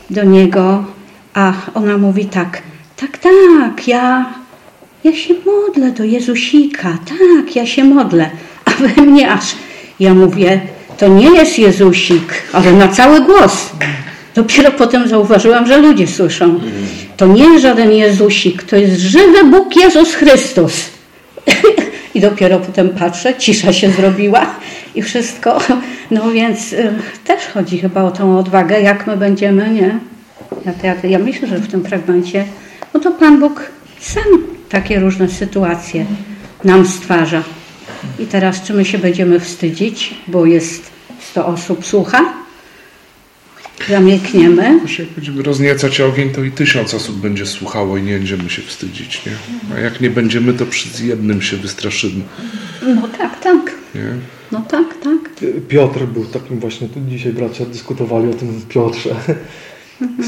do Niego. A ona mówi tak, tak, tak, ja, ja się modlę do Jezusika, tak, ja się modlę. A we mnie aż, ja mówię, to nie jest Jezusik, ale na cały głos. Dopiero potem zauważyłam, że ludzie słyszą. To nie jest żaden Jezusik, to jest żywy Bóg Jezus Chrystus. I dopiero potem patrzę, cisza się zrobiła i wszystko. No więc y, też chodzi chyba o tą odwagę, jak my będziemy, nie? Ja, ja, ja myślę, że w tym fragmencie, no to Pan Bóg sam takie różne sytuacje nam stwarza. I teraz czy my się będziemy wstydzić, bo jest 100 osób słucha? Zamilkniemy. Już jak będziemy rozniecać ogień, to i tysiąc osób będzie słuchało i nie będziemy się wstydzić, nie? A jak nie będziemy, to przy jednym się wystraszymy, No tak, tak. nie? No tak, tak. Piotr był takim właśnie, tu dzisiaj bracia dyskutowali o tym Piotrze.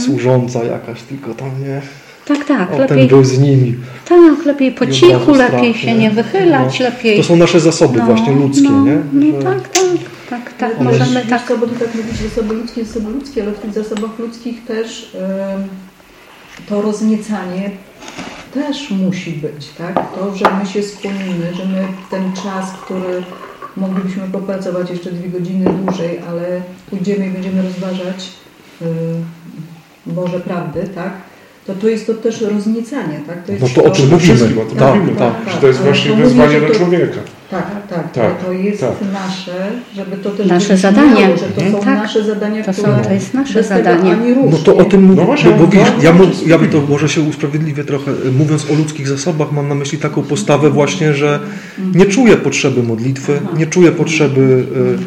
Służąca jakaś, tylko tam nie. Tak, tak. O, Lepiej, ten był z nimi. tak, lepiej po cichu, strach, lepiej się nie? nie wychylać, No. lepiej. To są nasze zasoby właśnie ludzkie, no, nie? No tak, tak, tak, tak. Możemy tak. ty tak mówisz, zasoby ludzkie, zasoby ludzkie, ale w tych zasobach ludzkich też to rozniecanie też musi być, tak? To, że my się skłonimy, że my ten czas, który moglibyśmy popracować jeszcze dwie godziny dłużej, ale pójdziemy i będziemy rozważać y, Boże prawdy, tak? To to jest to też rozniecanie, tak? To jest No to o czym mówimy. wszystkim o tym Tak, mówimy, tak. że to jest właśnie to to- człowieka. Tak, tak, Tak, to, to jest tak. nasze, żeby to też Nasze zadanie. że to są Tak. nasze zadania, To są- to jest nasze zadanie. rusz, No to nie? o tym mówię, No właśnie, bo, bo widzisz, ja, mu- ja bym to może się usprawiedliwię trochę, mówiąc o ludzkich zasobach, mam na myśli taką postawę właśnie, że nie czuję potrzeby modlitwy, nie czuję potrzeby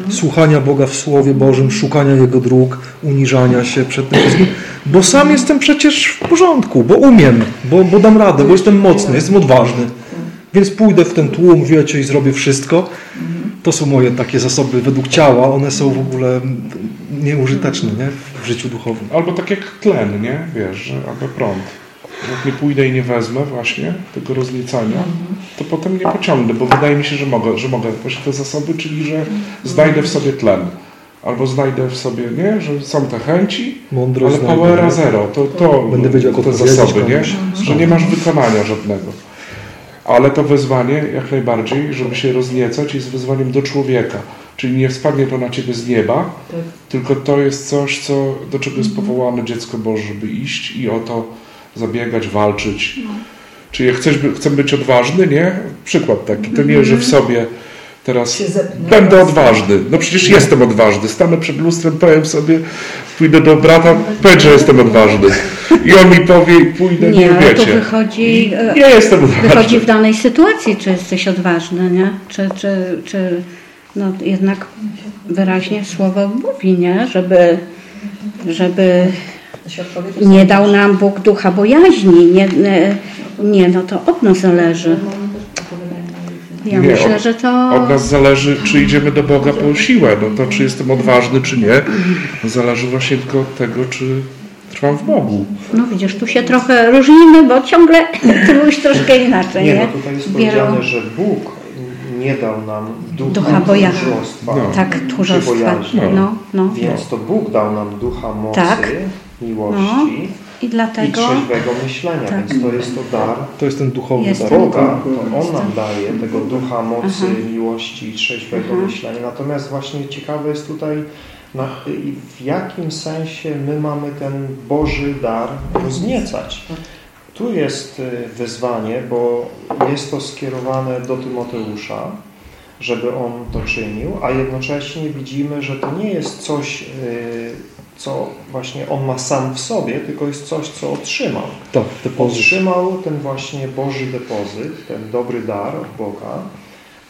e, słuchania Boga w Słowie Bożym, szukania Jego dróg, uniżania się przed tym wszystkim, bo sam jestem przecież w porządku, bo umiem, bo, bo dam radę, bo jestem mocny, jestem odważny. Więc pójdę w ten tłum, wiecie, i zrobię wszystko. To są moje takie zasoby według ciała, one są w ogóle nieużyteczne nie? w życiu duchowym. Albo tak jak tlen, nie? Wiesz, albo prąd. Jak nie pójdę i nie wezmę właśnie tego rozniecania, to potem nie pociągnę, bo wydaje mi się, że mogę, że mogę właśnie te zasoby, czyli że znajdę w sobie tlen. Albo znajdę w sobie, nie? Że są te chęci, Mądrość ale znajdę, powera nie? zero. To, to Będę wiedział, te zasoby, nie? Że nie masz wykonania żadnego. Ale to wezwanie jak najbardziej, żeby się rozniecać, jest wezwaniem do człowieka. Czyli nie spadnie to na ciebie z nieba, Tak. tylko to jest coś, co, do czego jest powołane dziecko Boże, żeby iść i o to zabiegać, walczyć. Czyli jak chcesz, chcę być odważny, nie? Przykład taki. To nie, że w sobie teraz będę odważny. No przecież jestem odważny. Stanę przed lustrem, powiem sobie, pójdę do brata, powiedz, że jestem odważny. I on mi powie i pójdę, nie, Nie, ale to wiecie. wychodzi, e, Nie jestem odważny. wychodzi w danej sytuacji, czy jesteś odważny, nie? Czy, czy, czy no jednak wyraźnie słowo mówi, nie? Żeby, żeby nie dał nam Bóg ducha bojaźni. Nie, nie, nie no to od nas zależy. Ja Nie, myślę, od- że to... Od nas zależy, czy idziemy do Boga po siłę. No to czy jestem odważny, czy nie, zależy właśnie tylko od tego, czy trwam w Bogu. No widzisz, tu się trochę różnimy, bo ciągle ty mówisz troszkę inaczej, Nie, nie? no tutaj jest Biorą- powiedziane, że Bóg nie dał nam ducha, Ducha tchórzostwa, No. Tak, tchórzostwa. bojaźni. No, no. Więc to Bóg dał nam ducha mocy, Tak. miłości I i dlatego... trzeźwego myślenia, Tak. więc to jest to dar To jest ten duchowy Jest dar. Boga, to On nam daje tego ducha mocy, Aha. miłości i trzeźwego Aha. myślenia. Natomiast właśnie ciekawe jest tutaj, na, i w jakim sensie my mamy ten Boży dar rozniecać. Tu jest y, wyzwanie, bo jest to skierowane do Tymoteusza, żeby on to czynił, a jednocześnie widzimy, że to nie jest coś, y, co właśnie on ma sam w sobie, tylko jest coś, co otrzymał. Tak, te pozy. Otrzymał ten właśnie Boży depozyt, ten dobry dar od Boga,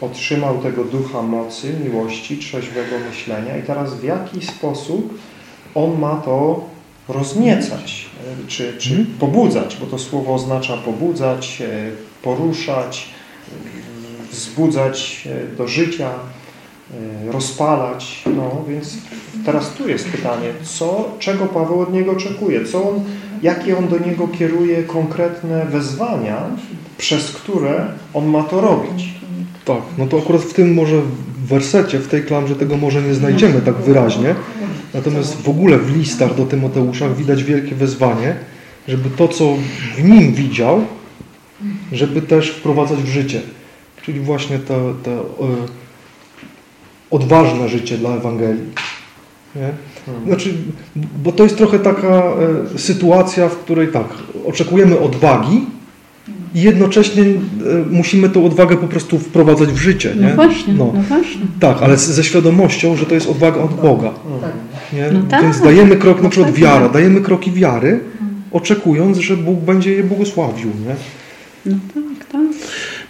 otrzymał tego ducha mocy, miłości, trzeźwego myślenia i teraz w jaki sposób on ma to rozniecać, e, czy, czy Mhm. pobudzać, bo to słowo oznacza pobudzać, e, poruszać, e, wzbudzać do życia, rozpalać. No więc teraz tu jest pytanie, co, czego Paweł od niego oczekuje, co on, jakie on do niego kieruje konkretne wezwania, przez które on ma to robić. Tak, no to akurat w tym może wersecie, w tej klamrze tego może nie znajdziemy tak wyraźnie. Natomiast w ogóle w listach do Tymoteusza widać wielkie wezwanie, żeby to, co w nim widział, żeby też wprowadzać w życie. Czyli właśnie to, to e, odważne życie dla Ewangelii. Nie? Znaczy, bo to jest trochę taka e, sytuacja, w której tak, oczekujemy odwagi i jednocześnie e, musimy tą odwagę po prostu wprowadzać w życie. Nie? No właśnie, No. no właśnie. Tak, ale ze świadomością, że to jest odwaga od Boga. Tak. Nie? No tak. Więc dajemy krok na No przykład tak, wiara, tak. dajemy kroki wiary, oczekując, że Bóg będzie je błogosławił. Nie? No tak, tak.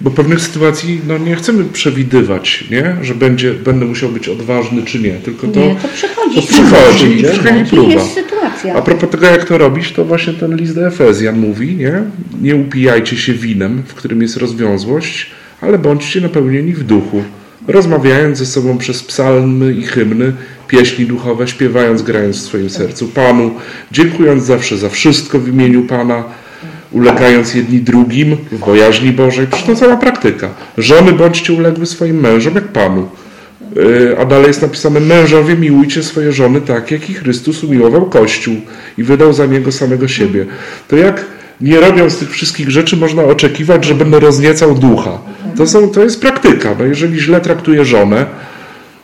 Bo pewnych sytuacji no, nie chcemy przewidywać, nie? że będzie, będę musiał być odważny czy nie, tylko to, Nie, to przychodzi. to przychodzi nie? przychodzi próba. jest sytuacja. A propos tego, jak to robić, to właśnie ten list do Efezjan mówi, nie? Nie upijajcie się winem, w którym jest rozwiązłość, ale bądźcie napełnieni w duchu, rozmawiając ze sobą przez psalmy i hymny, pieśni duchowe, śpiewając, grając w swoim sercu Panu, dziękując zawsze za wszystko w imieniu Pana, ulegając jedni drugim w bojaźni Bożej. Przecież to cała praktyka. Żony bądźcie uległy swoim mężom jak Panu. Yy, A dalej jest napisane, mężowie miłujcie swoje żony tak, jak i Chrystus umiłował Kościół i wydał za niego samego siebie. To jak nie robiąc tych wszystkich rzeczy można oczekiwać, że będę rozniecał ducha? To, są, to jest praktyka. No jeżeli źle traktuję żonę,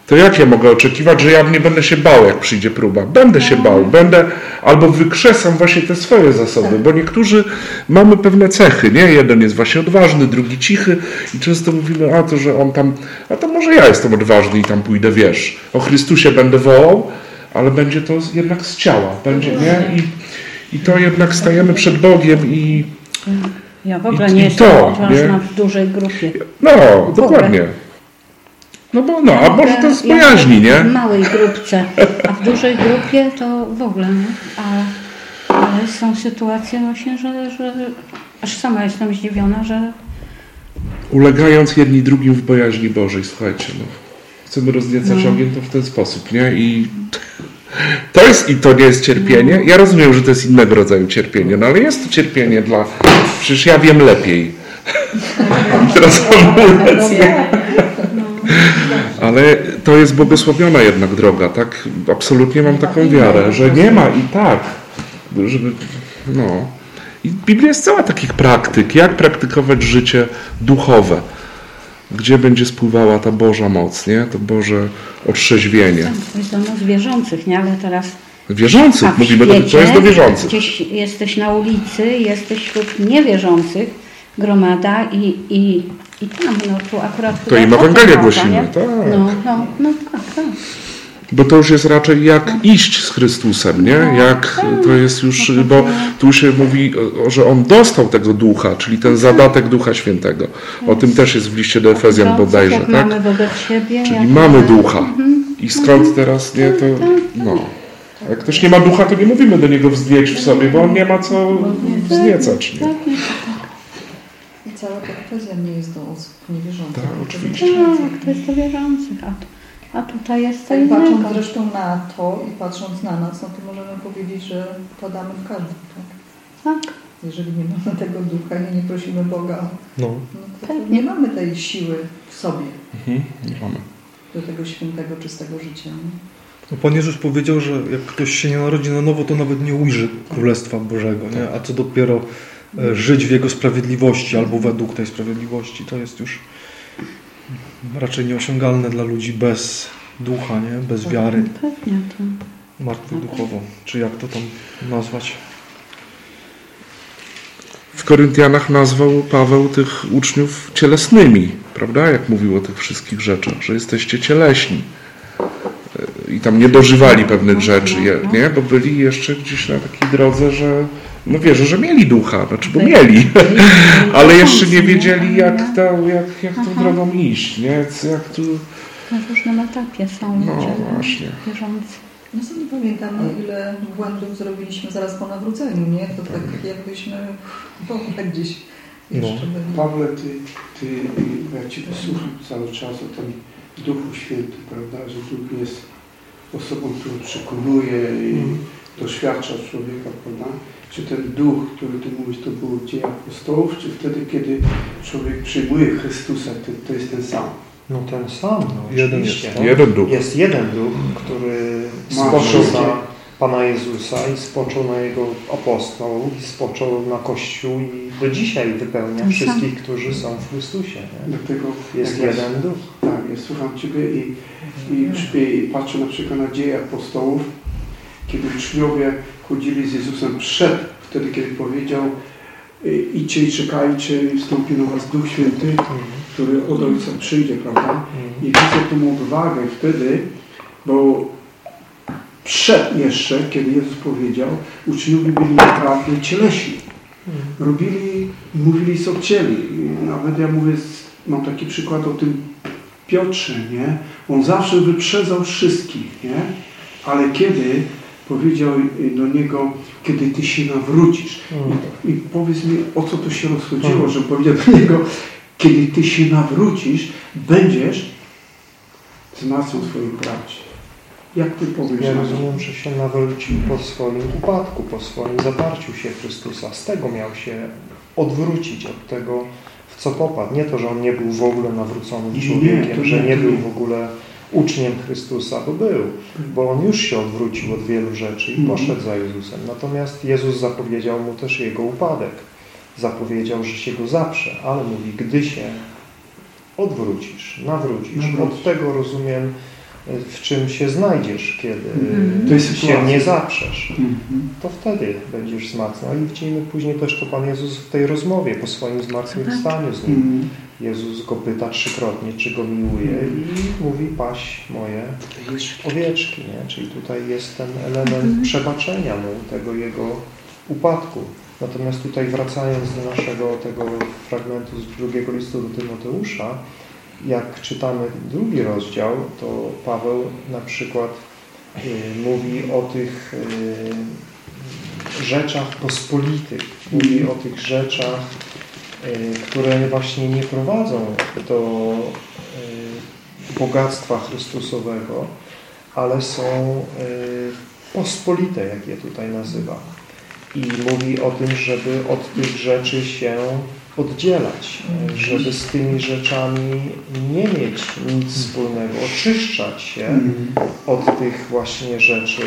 to jak ja mogę oczekiwać, że ja nie będę się bał, jak przyjdzie próba? Będę się bał, będę albo wykrzesam właśnie te swoje zasoby, bo niektórzy mamy pewne cechy, nie? Jeden jest właśnie odważny, drugi cichy i często mówimy, a to, że on tam, a to może ja jestem odważny i tam pójdę, wiesz, o Chrystusie będę wołał, ale będzie to jednak z ciała, będzie, nie? I, i to jednak stajemy przed Bogiem i Ja w ogóle I- nie i jestem to, odważna nie? w dużej grupie. no, dokładnie. No bo no, a może to Ja bojaźni, nie? W małej grupce, a w dużej grupie to w ogóle, nie? A, ale są sytuacje właśnie, że, że aż sama jestem zdziwiona, że ulegając jedni drugim w bojaźni Bożej, słuchajcie, no, chcemy rozniecać No. ogień, to w ten sposób, nie? I to jest, i to nie jest cierpienie. Ja rozumiem, że to jest innego rodzaju cierpienie, no ale jest to cierpienie dla, przecież ja wiem lepiej. Teraz hamulec, nie? Ale to jest błogosławiona jednak droga, tak? Absolutnie mam taką wiarę, że nie ma i tak, żeby, no. I Biblia jest cała takich praktyk, jak praktykować życie duchowe, gdzie będzie spływała ta Boża moc, nie? To Boże otrzeźwienie. to jest do nas wierzących, nie? Ale teraz Wierzących, mówimy, to, to świecie jest do wierzących. Gdzieś jesteś na ulicy, jesteś wśród niewierzących, gromada i, i, i tam, no tu akurat To im Ewangelię głosimy, tak. No, no, no tak, tak. Bo to już jest raczej jak iść z Chrystusem, nie? Jak to jest już, bo tu się mówi, że on dostał tego ducha, czyli ten zadatek Ducha Świętego. O tym też jest w liście do Efezjan bodajże, tak? mamy wobec siebie. Czyli mamy ducha. I skąd teraz nie to. No. Jak ktoś nie ma ducha, to nie mówimy do niego wzdwieć w sobie, bo on nie ma co wzniecać. Nie? Cała katechezja nie jest do osób niewierzących. Tak, oczywiście. Tak, to jest do wierzących, a, tu- a tutaj jest co Tak, patrząc innego. zresztą na to i patrząc na nas, no to możemy powiedzieć, że podamy w każdym. Tak? Tak, Jeżeli nie mamy tego ducha i nie prosimy Boga, No. no to nie mamy tej siły w sobie Mhm, nie mamy. do tego świętego, czystego życia. Nie? No, Pan Jezus powiedział, że jak ktoś się nie narodzi na nowo, to nawet nie ujrzy Królestwa Bożego, nie? a co dopiero żyć w Jego sprawiedliwości albo według tej sprawiedliwości, to jest już raczej nieosiągalne dla ludzi bez ducha, nie? bez wiary, pewnie to. martwych duchowo, czy jak to tam nazwać. W Koryntianach nazwał Paweł tych uczniów cielesnymi, prawda? Jak mówił o tych wszystkich rzeczach, że jesteście cieleśni. E, I tam nie dożywali pewnych rzeczy, nie? Bo byli jeszcze gdzieś na takiej drodze, że no wierzę, że mieli ducha, znaczy bo mieli, ale jeszcze nie wiedzieli jak, to, jak, jak tą drogą iść, nie? Jak tu, Na różnym etapie są no ludzie właśnie. wierzący. No sobie pamiętam, no, ile błędów zrobiliśmy zaraz po nawróceniu, nie? To tak jakbyśmy w ogóle gdzieś jeszcze byli. Pawle, ty, ty, jak Cię posłucham cały czas o tym Duchu Świętym, prawda, że Duch jest osobą, która przekonuje i doświadcza człowieka, prawda? Czy ten Duch, który Ty mówisz, to był dzieje apostołów, czy wtedy, kiedy człowiek przyjmuje Chrystusa, to, to jest ten sam? No ten sam, no, Jeden jest, no. Jeden duch. Jest jeden duch, który Ma spoczął na Pana Jezusa i spoczął na Jego apostołów i spoczął na Kościół i do dzisiaj wypełnia Ten sam. wszystkich, którzy są w Chrystusie. Nie? Dlatego Jest jak jeden duch. Tak, ja słucham Ciebie i, i, i patrzę na przykład na dzieje apostołów, kiedy uczniowie chodzili z Jezusem przed, wtedy kiedy powiedział y, idźcie i czekajcie i wstąpi na Was Duch Święty, który od Ojca przyjdzie, prawda? I widzę tą odwagę wtedy, bo przed jeszcze, kiedy Jezus powiedział, uczniowie byli naprawdę cieleśni. Robili, mówili co chcieli. Nawet ja mówię, mam taki przykład o tym Piotrze, nie? On zawsze wyprzedzał wszystkich, nie? Ale kiedy powiedział do niego, kiedy ty się nawrócisz. I, I powiedz mi, o co tu się rozchodziło, że powiedział do niego, kiedy ty się nawrócisz, będziesz zmacniał swoich braci. Jak ty powiesz Ja rozumiem, że się nawrócił po swoim upadku, po swoim zaparciu się Chrystusa. Z tego miał się odwrócić od tego, w co popadł. Nie to, że on nie był w ogóle nawróconym Nie, człowiekiem, to że nie, nie był nie. w ogóle uczniem Chrystusa, bo był, bo on już się odwrócił od wielu rzeczy i Mhm. poszedł za Jezusem. Natomiast Jezus zapowiedział mu też jego upadek. Zapowiedział, że się go zaprze, ale mówi, gdy się odwrócisz, nawrócisz. Od tego rozumiem, w czym się znajdziesz, kiedy To jest się nie zaprzesz. Mhm. To wtedy będziesz zmartwiał. I widzimy później też to Pan Jezus w tej rozmowie po swoim zmartwychwstaniu z nim. Mhm. Jezus go pyta trzykrotnie, czy go miłuje i mówi paś moje owieczki. Nie? Czyli tutaj jest ten element przebaczenia mu tego jego upadku. Natomiast tutaj wracając do naszego tego fragmentu z drugiego listu do Tymoteusza, jak czytamy drugi rozdział, to Paweł na przykład y, mówi o tych y, rzeczach pospolitych, mówi o tych rzeczach, które właśnie nie prowadzą do y, bogactwa Chrystusowego, ale są y, pospolite, jak je tutaj nazywa. I mówi o tym, żeby od tych rzeczy się oddzielać, y, żeby z tymi rzeczami nie mieć nic wspólnego, oczyszczać się od tych właśnie rzeczy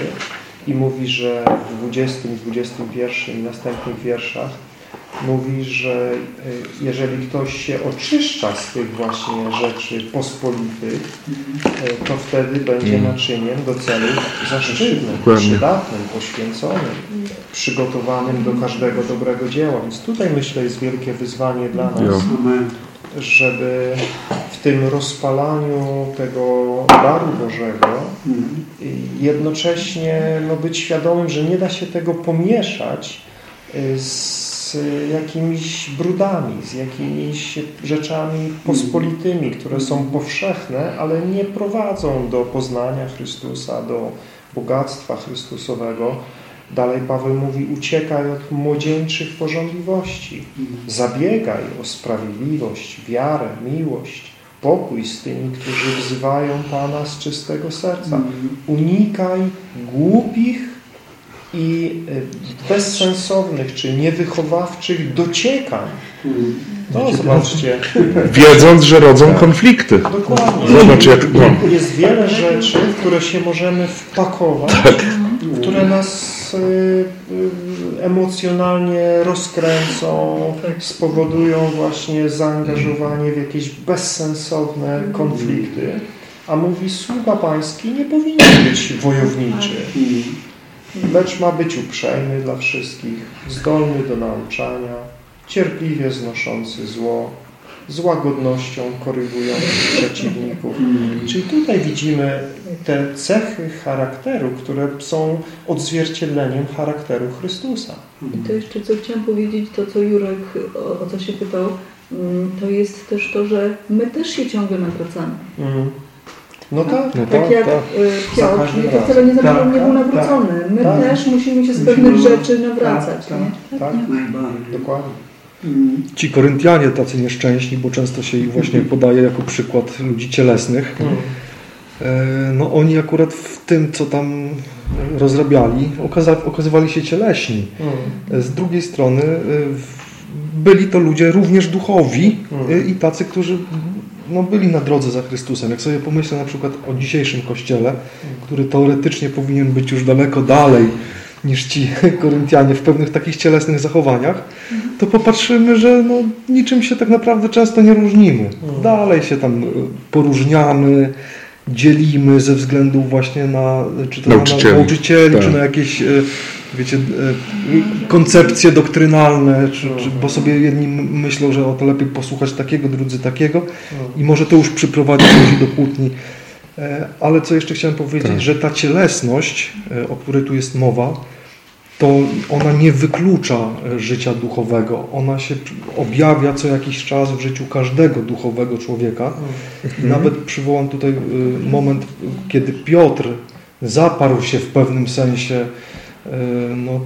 i mówi, że w 20, 21 i następnych wierszach mówi, że y, jeżeli ktoś się oczyszcza z tych właśnie rzeczy pospolitych, y, to wtedy będzie Mm. naczyniem do celów zaszczytnym, Dokładnie. przydatnym, poświęconym, przygotowanym do każdego dobrego dzieła. Więc tutaj myślę jest wielkie wyzwanie dla nas, żeby w tym rozpalaniu tego daru Bożego i jednocześnie no, być świadomym, że nie da się tego pomieszać y, z jakimiś brudami, z jakimiś rzeczami pospolitymi, które są powszechne, ale nie prowadzą do poznania Chrystusa, do bogactwa Chrystusowego. Dalej Paweł mówi, uciekaj od młodzieńczych porządliwości, zabiegaj o sprawiedliwość, wiarę, miłość, pokój z tymi, którzy wzywają Pana z czystego serca. Unikaj głupich i y, bezsensownych czy niewychowawczych dociekań. No zobaczcie, Wiedząc, że rodzą konflikty. dokładnie. Zobacz jak... No. Jest wiele rzeczy, w które się możemy wpakować, które nas y, y, emocjonalnie rozkręcą, spowodują właśnie zaangażowanie w jakieś bezsensowne konflikty. A mówi, sługa pański nie powinien być wojowniczy, lecz ma być uprzejmy dla wszystkich, zdolny do nauczania, cierpliwie znoszący zło, z łagodnością korygujący przeciwników. Czyli tutaj widzimy te cechy charakteru, które są odzwierciedleniem charakteru Chrystusa. I to jeszcze co chciałam powiedzieć, to co Jurek o, o co się pytał, mm, to jest też to, że my też się ciągle nawracamy. Mm. No tak, No Tak tak, jak tak. Piotr, to wcale nie znaczy, Tak, nie był nawrócony. My tak. też musimy się z Musimy- pewnych rzeczy nawracać. tak, nie? tak, dokładnie. Ci Koryntianie tacy nieszczęśni, bo często się ich właśnie podaje jako przykład ludzi cielesnych. Mm. E, No oni akurat w tym, co tam rozrabiali, okazywali się cieleśni. Mm. Z drugiej strony e, byli to ludzie również duchowi e, Mm. i tacy, którzy no, byli na drodze za Chrystusem. Jak sobie pomyślę na przykład o dzisiejszym kościele, który teoretycznie powinien być już daleko dalej niż ci Koryntianie w pewnych takich cielesnych zachowaniach, to popatrzymy, że no, niczym się tak naprawdę często nie różnimy. Dalej się tam e, poróżniamy, dzielimy ze względu właśnie na czy to Nauczycieli. na nauczycieli, Tak. czy na jakieś e, wiecie, e, koncepcje doktrynalne, czy, czy, bo sobie jedni myślą, że o to lepiej posłuchać takiego, drudzy takiego i może to już przyprowadzić ludzi do kłótni. E, Ale co jeszcze chciałem powiedzieć, Tak. że ta cielesność, e, o której tu jest mowa, to ona nie wyklucza życia duchowego. Ona się objawia co jakiś czas w życiu każdego duchowego człowieka. I nawet przywołam tutaj moment, kiedy Piotr zaparł się w pewnym sensie no,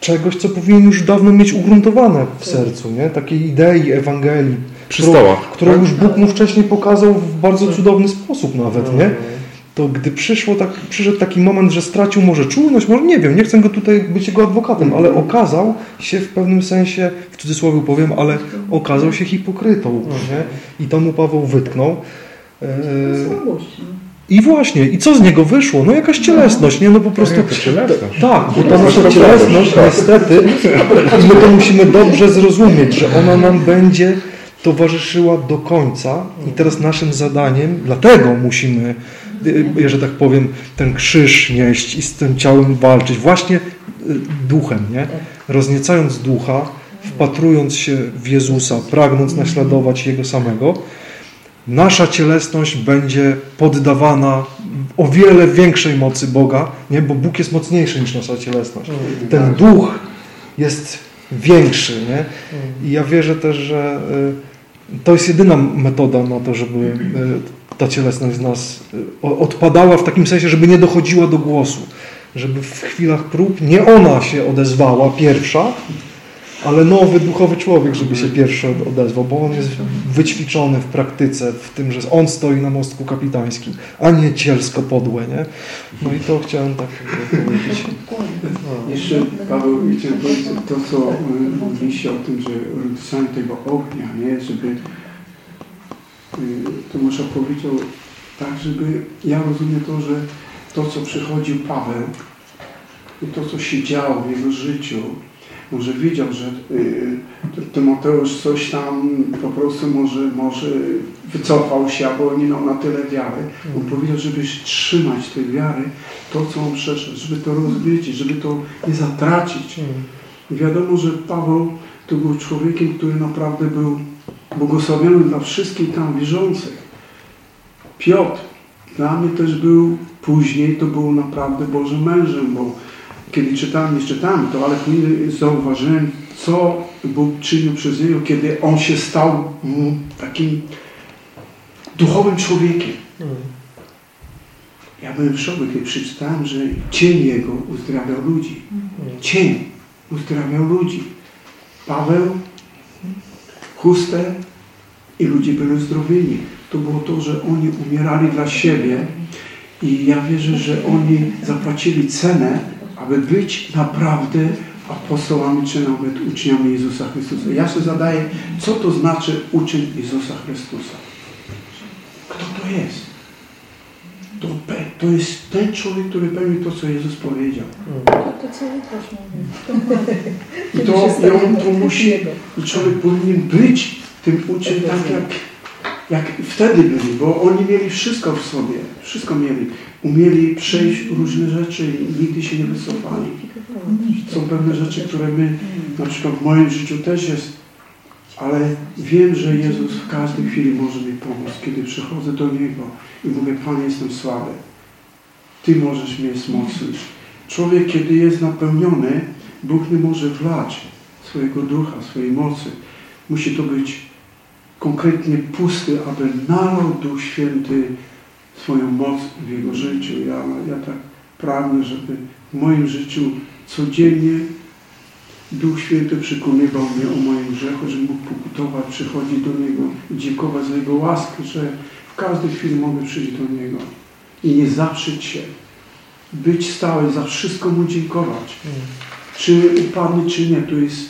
czegoś, co powinien już dawno mieć ugruntowane w sercu, nie? takiej idei Ewangelii, Przystała. którą już Bóg mu wcześniej pokazał w bardzo cudowny sposób nawet, nie? To gdy przyszło tak, przyszedł taki moment, że stracił może czujność, może nie wiem, nie chcę go tutaj być jego adwokatem, ale okazał się w pewnym sensie, w cudzysłowie powiem, ale okazał się hipokrytą, nie? I to mu Paweł wytknął. E, Słabość. I właśnie, i co z niego wyszło? No jakaś cielesność, nie? No po prostu... cielesność. Tak, bo ta nasza cielesność niestety, my to musimy dobrze zrozumieć, że ona nam będzie towarzyszyła do końca i teraz naszym zadaniem, dlatego musimy, y, że tak powiem, ten krzyż nieść i z tym ciałem walczyć, właśnie y, duchem, nie? Rozniecając ducha, wpatrując się w Jezusa, pragnąc naśladować Jego samego, nasza cielesność będzie poddawana o wiele większej mocy Boga, nie? bo Bóg jest mocniejszy niż nasza cielesność. Ten duch jest większy. Nie? I ja wierzę też, że y, to jest jedyna metoda na to, żeby y, ta cielesność z nas y, odpadała w takim sensie, żeby nie dochodziła do głosu. Żeby w chwilach prób nie ona się odezwała pierwsza, ale nowy duchowy człowiek, żeby się pierwszy odezwał, bo on jest wyćwiczony w praktyce, w tym, że on stoi na mostku kapitańskim, a nie cielsko podłe, nie? No i to chciałem tak powiedzieć. Jeszcze Paweł chciałem powiedzieć to, co y, mówiliście o tym, że rodzicami tego ognia, nie? Żeby y, Tomasza powiedział tak, żeby ja rozumiem to, że to, co przychodził Paweł i to, co się działo w jego życiu, może widział, że y, Tymoteusz coś tam po prostu może, może wycofał się, albo nie miał na tyle wiary. On powiedział, żeby trzymać tej wiary, to co on przeszedł, żeby to rozwiedzieć, żeby to nie zatracić. I wiadomo, że Paweł to był człowiekiem, który naprawdę był błogosławiony dla wszystkich tam wierzących. Piotr dla mnie też był później, to był naprawdę Bożym mężem, bo kiedy czytałem, nie czytałem to, ale później zauważyłem, co Bóg czynił przez niego, kiedy on się stał takim duchowym człowiekiem. Ja byłem w szoku, kiedy przeczytałem, że cień jego uzdrawiał ludzi. Cień uzdrawiał ludzi. Paweł, chustę i ludzie byli uzdrowieni. To było to, że oni umierali dla siebie i ja wierzę, że oni zapłacili cenę, aby być naprawdę apostołami czy nawet uczniami Jezusa Chrystusa. Ja sobie zadaję, co to znaczy uczeń Jezusa Chrystusa? Kto to jest? To, to jest ten człowiek, który pełni to, co Jezus powiedział. To, co Łukasz mówi. I to, i on to musi, i człowiek powinien być tym uczniem tak jak, jak wtedy byli, bo oni mieli wszystko w sobie, wszystko mieli. Umieli przejść różne rzeczy i nigdy się nie wycofali. Są pewne rzeczy, które my, na przykład w moim życiu też jest, ale wiem, że Jezus w każdej chwili może mi pomóc, kiedy przychodzę do Niego i mówię, Panie, jestem słaby. Ty możesz mnie wzmocnić. Człowiek, kiedy jest napełniony, Bóg nie może wlać swojego ducha, swojej mocy. Musi to być konkretnie pusty, aby nalał Duch Święty swoją moc w Jego życiu. Ja, ja tak pragnę, żeby w moim życiu codziennie Duch Święty przekonywał mnie o moim grzechu, że mógł pokutować, przychodzić do Niego i dziękować za Jego łaskę, że w każdej chwili mogę przyjść do Niego i nie zaprzeć się. Być stały, za wszystko Mu dziękować. Czy upadnie, czy nie, to jest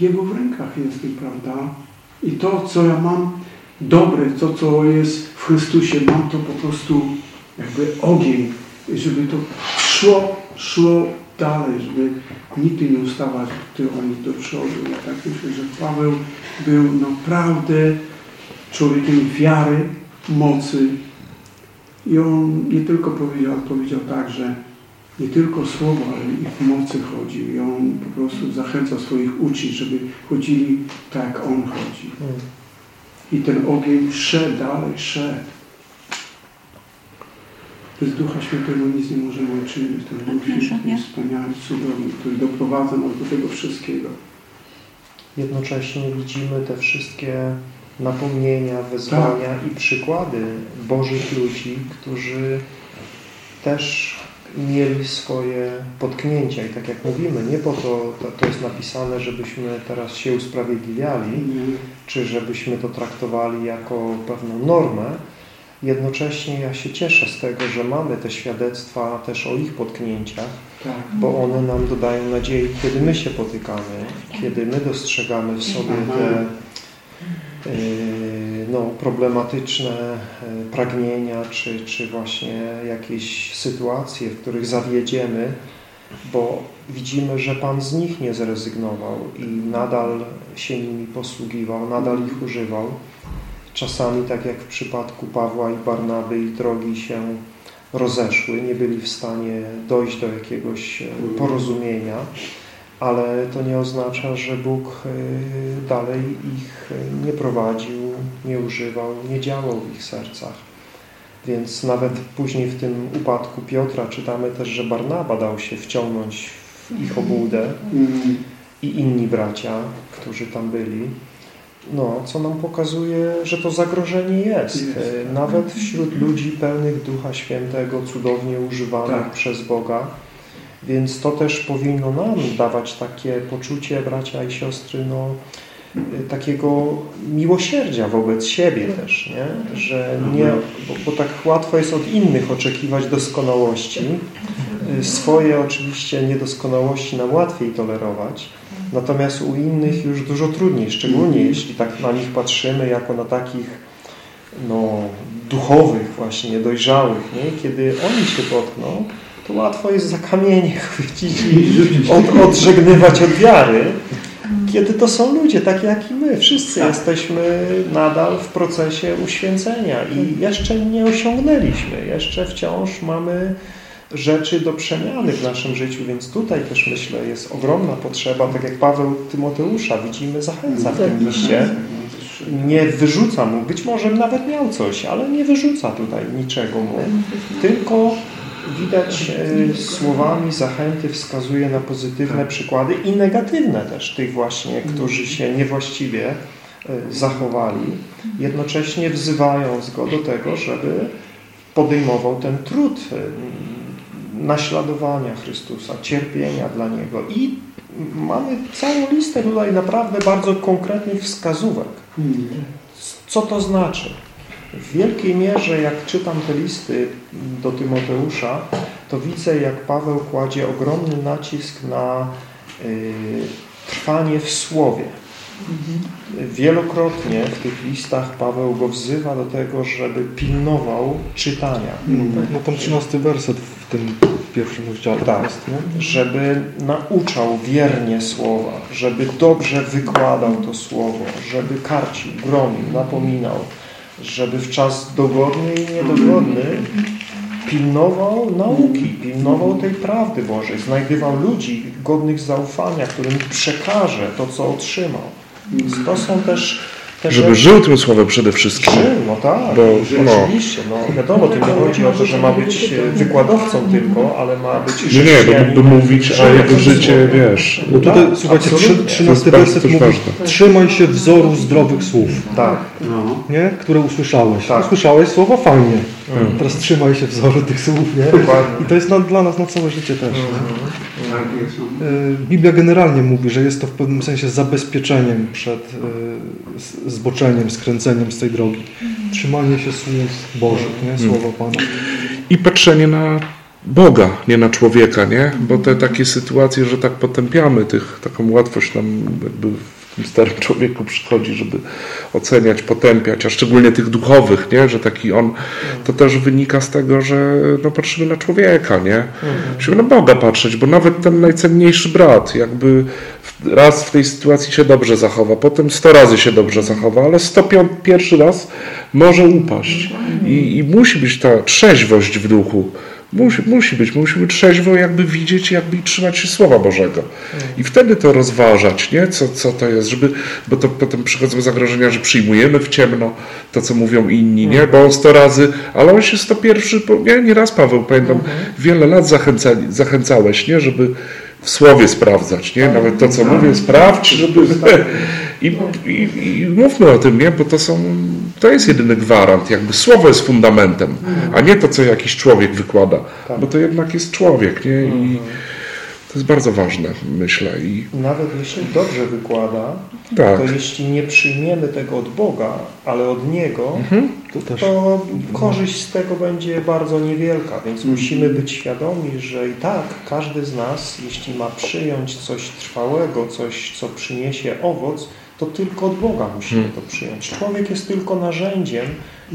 Jego w rękach jest, prawda? I to, co ja mam dobre, to, co jest w Chrystusie, mam to po prostu jakby ogień, żeby to szło, szło dalej, żeby nigdy nie ustawać tyłem do przodu. Ja tak myślę, że Paweł był naprawdę człowiekiem wiary, mocy i on nie tylko powiedział, powiedział tak, że nie tylko słowo, ale i w mocy chodził. I on po prostu zachęcał swoich uczniów, żeby chodzili tak, jak on chodzi. I ten ogień szedł dalej, szedł. Bez Ducha Świętego nic nie możemy uczynić. Ten Duch Święty jest wspaniały, cudowny, który doprowadza nas do tego wszystkiego. Jednocześnie widzimy te wszystkie napomnienia, wezwania i przykłady Bożych ludzi, którzy też mieli swoje potknięcia. I tak jak mówimy, nie po to, to, to jest napisane, żebyśmy teraz się usprawiedliwiali, czy żebyśmy to traktowali jako pewną normę. Jednocześnie ja się cieszę z tego, że mamy te świadectwa też o ich potknięciach, Tak. bo one nam dodają nadziei, kiedy my się potykamy, kiedy my dostrzegamy w sobie te yy, no, problematyczne yy, pragnienia, czy, czy właśnie jakieś sytuacje, w których zawiedziemy, bo widzimy, że Pan z nich nie zrezygnował i nadal się nimi posługiwał, nadal ich używał. Czasami, tak jak w przypadku Pawła i Barnaby, ich drogi się rozeszły, nie byli w stanie dojść do jakiegoś e, porozumienia, ale to nie oznacza, że Bóg e, dalej ich e, nie prowadził, nie używał, nie działał w ich sercach. Więc nawet później w tym upadku Piotra czytamy też, że Barnaba dał się wciągnąć w ich obłudę Mm. i inni bracia, którzy tam byli. No, co nam pokazuje, że to zagrożenie jest. E, Nawet wśród ludzi pełnych Ducha Świętego, cudownie używanych Tak. przez Boga. Więc to też powinno nam dawać takie poczucie, bracia i siostry, no, y, takiego miłosierdzia wobec siebie też, nie? że nie, bo, bo tak łatwo jest od innych oczekiwać doskonałości. Y, Swoje oczywiście niedoskonałości nam łatwiej tolerować, natomiast u innych już dużo trudniej, szczególnie jeśli tak na nich patrzymy jako na takich no, duchowych właśnie, dojrzałych, nie? kiedy oni się potkną, to łatwo jest za kamienie chwycić i od, odżegnywać od wiary, kiedy to są ludzie takie jak i my. Wszyscy jesteśmy nadal w procesie uświęcenia i jeszcze nie osiągnęliśmy. Jeszcze wciąż mamy rzeczy do przemiany w naszym życiu, więc tutaj też myślę jest ogromna potrzeba, tak jak Paweł Tymoteusza widzimy, zachęca w tym liście. Nie wyrzuca mu, być może nawet miał coś, ale nie wyrzuca tutaj niczego mu. Tylko widać e, słowami zachęty wskazuje na pozytywne przykłady i negatywne też tych właśnie, którzy się niewłaściwie e, zachowali, jednocześnie wzywając go do tego, żeby podejmował ten trud e, naśladowania Chrystusa, cierpienia dla Niego. I mamy całą listę tutaj naprawdę bardzo konkretnych wskazówek. Co to znaczy? W wielkiej mierze, jak czytam te listy do Tymoteusza, to widzę, jak Paweł kładzie ogromny nacisk na y, trwanie w Słowie. Wielokrotnie w tych listach Paweł go wzywa do tego, żeby pilnował czytania. No tam 13 werset w tym pierwszym rozdziale Tak. jest, żeby nauczał wiernie słowa, żeby dobrze wykładał to słowo, żeby karcił, gromił, napominał, żeby w czas dogodny i niedogodny pilnował nauki, pilnował tej prawdy Bożej, znajdywał ludzi godnych zaufania, którym przekaże to, co otrzymał. Więc to są też te Żeby żył tym słowem przede wszystkim. Żył, no tak, Bo, no. oczywiście. No, wiadomo, to nie chodzi o to, że ma być e, wykładowcą tylko, ale ma być Nie, nie, by, by mówić, że jego życie, wiesz, Bo tutaj, Tak, słuchajcie, absolutnie. trzy- 13 To jest werset mówi, ważne. trzymaj się wzoru zdrowych słów, Tak, No. nie? które usłyszałeś. Tak. Usłyszałeś słowa fajnie. Teraz trzymaj się wzoru tych słów, nie? Dokładnie. I to jest na, dla nas na całe życie też. no. Y, Biblia generalnie mówi, że jest to w pewnym sensie zabezpieczeniem przed y, zboczeniem, skręceniem z tej drogi. Trzymanie się słów Bożych, nie? Słowa Pana. i patrzenie na Boga, nie na człowieka, nie? Bo te takie sytuacje, że tak potępiamy tych, taką łatwość nam jakby tym starym człowieku przychodzi, żeby oceniać, potępiać, a szczególnie tych duchowych, nie? Że taki on, to też wynika z tego, że no, patrzymy na człowieka, nie? Musimy na Boga patrzeć, bo nawet ten najcenniejszy brat, jakby raz w tej sytuacji się dobrze zachowa, potem sto razy się dobrze zachowa, ale 101 raz może upaść. I, I musi być ta trzeźwość w duchu. Musi, musi być, musimy trzeźwo jakby widzieć jakby i trzymać się Słowa Bożego. I wtedy to rozważać, nie? Co, co to jest, żeby, bo to potem przychodzą zagrożenia, że przyjmujemy w ciemno to, co mówią inni, nie? Bo on sto razy, ale on się 101, po- ja nieraz Paweł, pamiętam, wiele lat zachęcali, zachęcałeś, nie? Żeby w słowie sprawdzać, nie? Nawet to, co mówię, sprawdź, żeby... I, i, I mówmy o tym, nie? Bo to są, to jest jedyny gwarant, jakby słowo jest fundamentem, a nie to, co jakiś człowiek wykłada, bo to jednak jest człowiek, nie? I to jest bardzo ważne, myślę. I Nawet jeśli dobrze wykłada, tak, to jeśli nie przyjmiemy tego od Boga, ale od Niego, To też. to korzyść z tego będzie bardzo niewielka, więc musimy być świadomi, że i tak każdy z nas, jeśli ma przyjąć coś trwałego, coś, co przyniesie owoc, to tylko od Boga musimy Hmm. to przyjąć. Człowiek jest tylko narzędziem,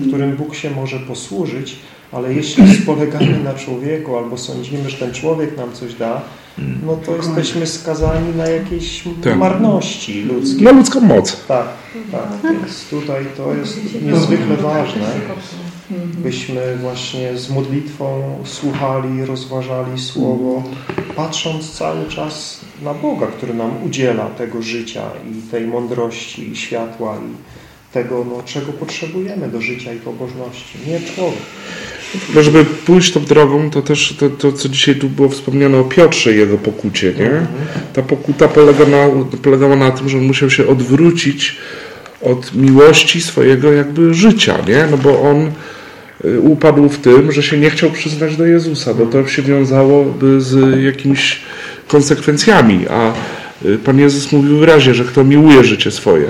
którym Bóg się może posłużyć, ale jeśli spolegamy na człowieku albo sądzimy, że ten człowiek nam coś da, no to jesteśmy skazani na jakieś Tak. marności ludzkie. Na ludzką moc. Tak, tak. Więc tutaj to jest niezwykle ważne, byśmy właśnie z modlitwą słuchali, rozważali Słowo, patrząc cały czas na Boga, który nam udziela tego życia i tej mądrości i światła i tego, no, czego potrzebujemy do życia i pobożności. Nie człowiek. No, żeby pójść tą drogą, to też to, to, co dzisiaj tu było wspomniane o Piotrze i jego pokucie, nie? Ta pokuta polega na, polegała na tym, że on musiał się odwrócić od miłości swojego jakby życia, nie? No bo on y, upadł w tym, że się nie chciał przyznać do Jezusa, bo to się wiązałoby z jakimiś konsekwencjami, a y, Pan Jezus mówił wyraźnie, że kto miłuje życie swoje,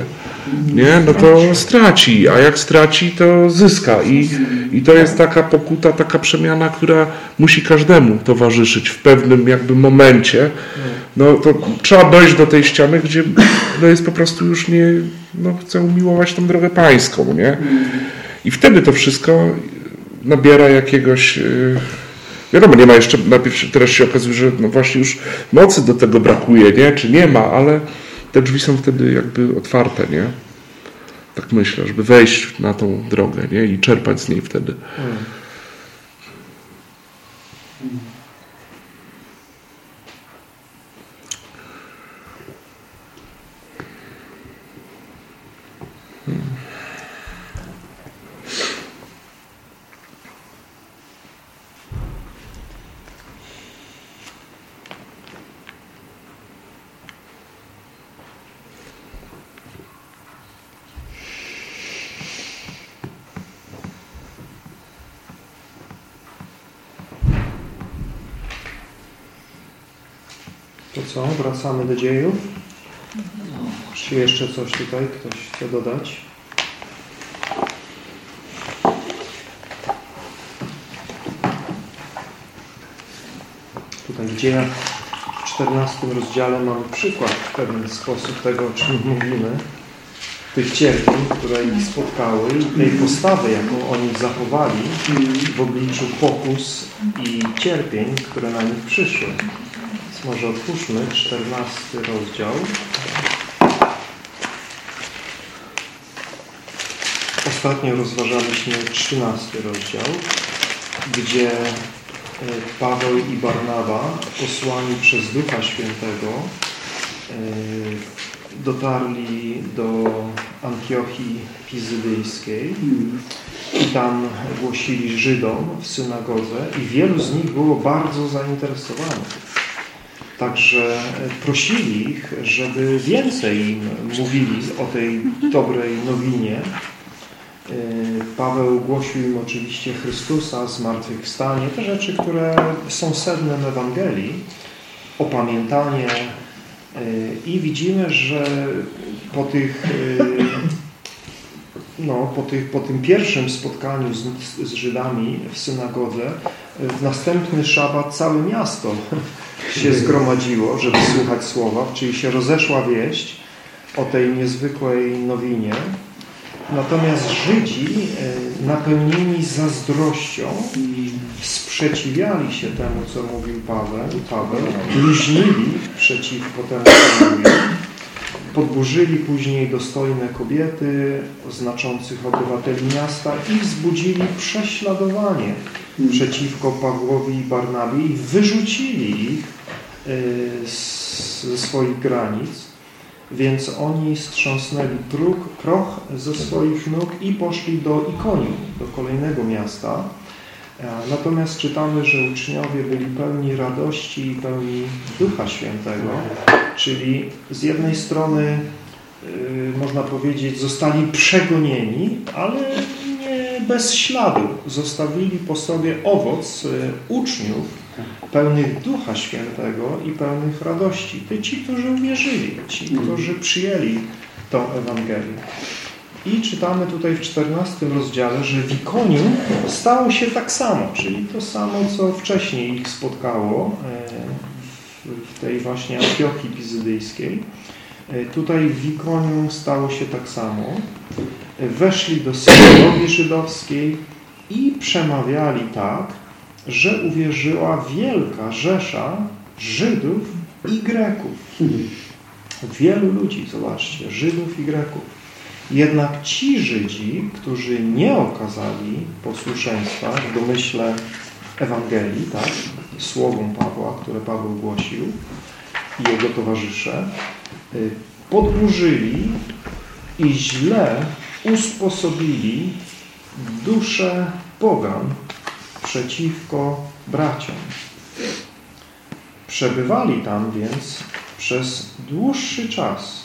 nie? No to straci, a jak straci, to zyska i, i to jest taka pokuta, taka przemiana, która musi każdemu towarzyszyć w pewnym jakby momencie. No to trzeba dojść do tej ściany, gdzie no jest po prostu już nie, no chcę umiłować tą drogę pańską, nie? I wtedy to wszystko nabiera jakiegoś... yy, Wiadomo, nie ma jeszcze, najpierw teraz się okazuje, że no właśnie już mocy do tego brakuje, nie? Czy nie ma, ale te drzwi są wtedy jakby otwarte, nie? Tak myślę, żeby wejść na tą drogę, nie? I czerpać z niej wtedy. Co? Wracamy do dziejów? Czy jeszcze coś tutaj ktoś chce dodać? Tutaj w dziejach w 14 rozdziale mamy przykład w pewien sposób tego, o czym mówimy. Tych cierpień, które ich spotkały i tej postawy, jaką oni zachowali w obliczu pokus i cierpień, które na nich przyszły. Może otwórzmy 14 rozdział. Ostatnio rozważaliśmy 13 rozdział, gdzie e, Paweł i Barnaba, posłani przez Ducha Świętego, e, dotarli do Antiochii Pizydyjskiej i tam głosili Żydom w synagodze i wielu z nich było bardzo zainteresowanych. Także prosili ich, żeby więcej im mówili o tej dobrej nowinie. Paweł głosił im oczywiście Chrystusa, zmartwychwstanie, te rzeczy, które są sednem Ewangelii, opamiętanie i widzimy, że po tych no, po, tych, po tym pierwszym spotkaniu z, z Żydami w synagodze w następny szabat całe miasto się zgromadziło, żeby słuchać słowa, czyli się rozeszła wieść o tej niezwykłej nowinie. Natomiast Żydzi napełnieni zazdrością sprzeciwiali się temu, co mówił Paweł, Paweł bluźnili przeciwko temu, co mówił. Podburzyli później dostojne kobiety znaczących obywateli miasta i wzbudzili prześladowanie przeciwko Pawłowi i Barnabie i wyrzucili ich ze swoich granic. Więc oni strząsnęli próg, proch ze swoich nóg i poszli do Ikonium, do kolejnego miasta. Natomiast czytamy, że uczniowie byli pełni radości i pełni Ducha Świętego, czyli z jednej strony yy, można powiedzieć zostali przegonieni, ale nie bez śladu. Zostawili po sobie owoc yy, uczniów pełnych Ducha Świętego i pełnych radości. Ci, którzy uwierzyli, ci, którzy przyjęli tą Ewangelię. I czytamy tutaj w 14 rozdziale, że w Ikonium stało się tak samo, czyli to samo, co wcześniej ich spotkało w tej właśnie Antiochii Pizydyjskiej. E, tutaj w Wikonium stało się tak samo. E, weszli do synagogi żydowskiej i przemawiali tak, że uwierzyła wielka rzesza Żydów i Greków. Wielu ludzi, zobaczcie, Żydów i Greków. Jednak ci Żydzi, którzy nie okazali posłuszeństwa w domyśle Ewangelii, tak, słowom Pawła, które Paweł głosił i jego towarzysze, y, podburzyli i źle usposobili duszę pogan przeciwko braciom. Przebywali tam więc przez dłuższy czas,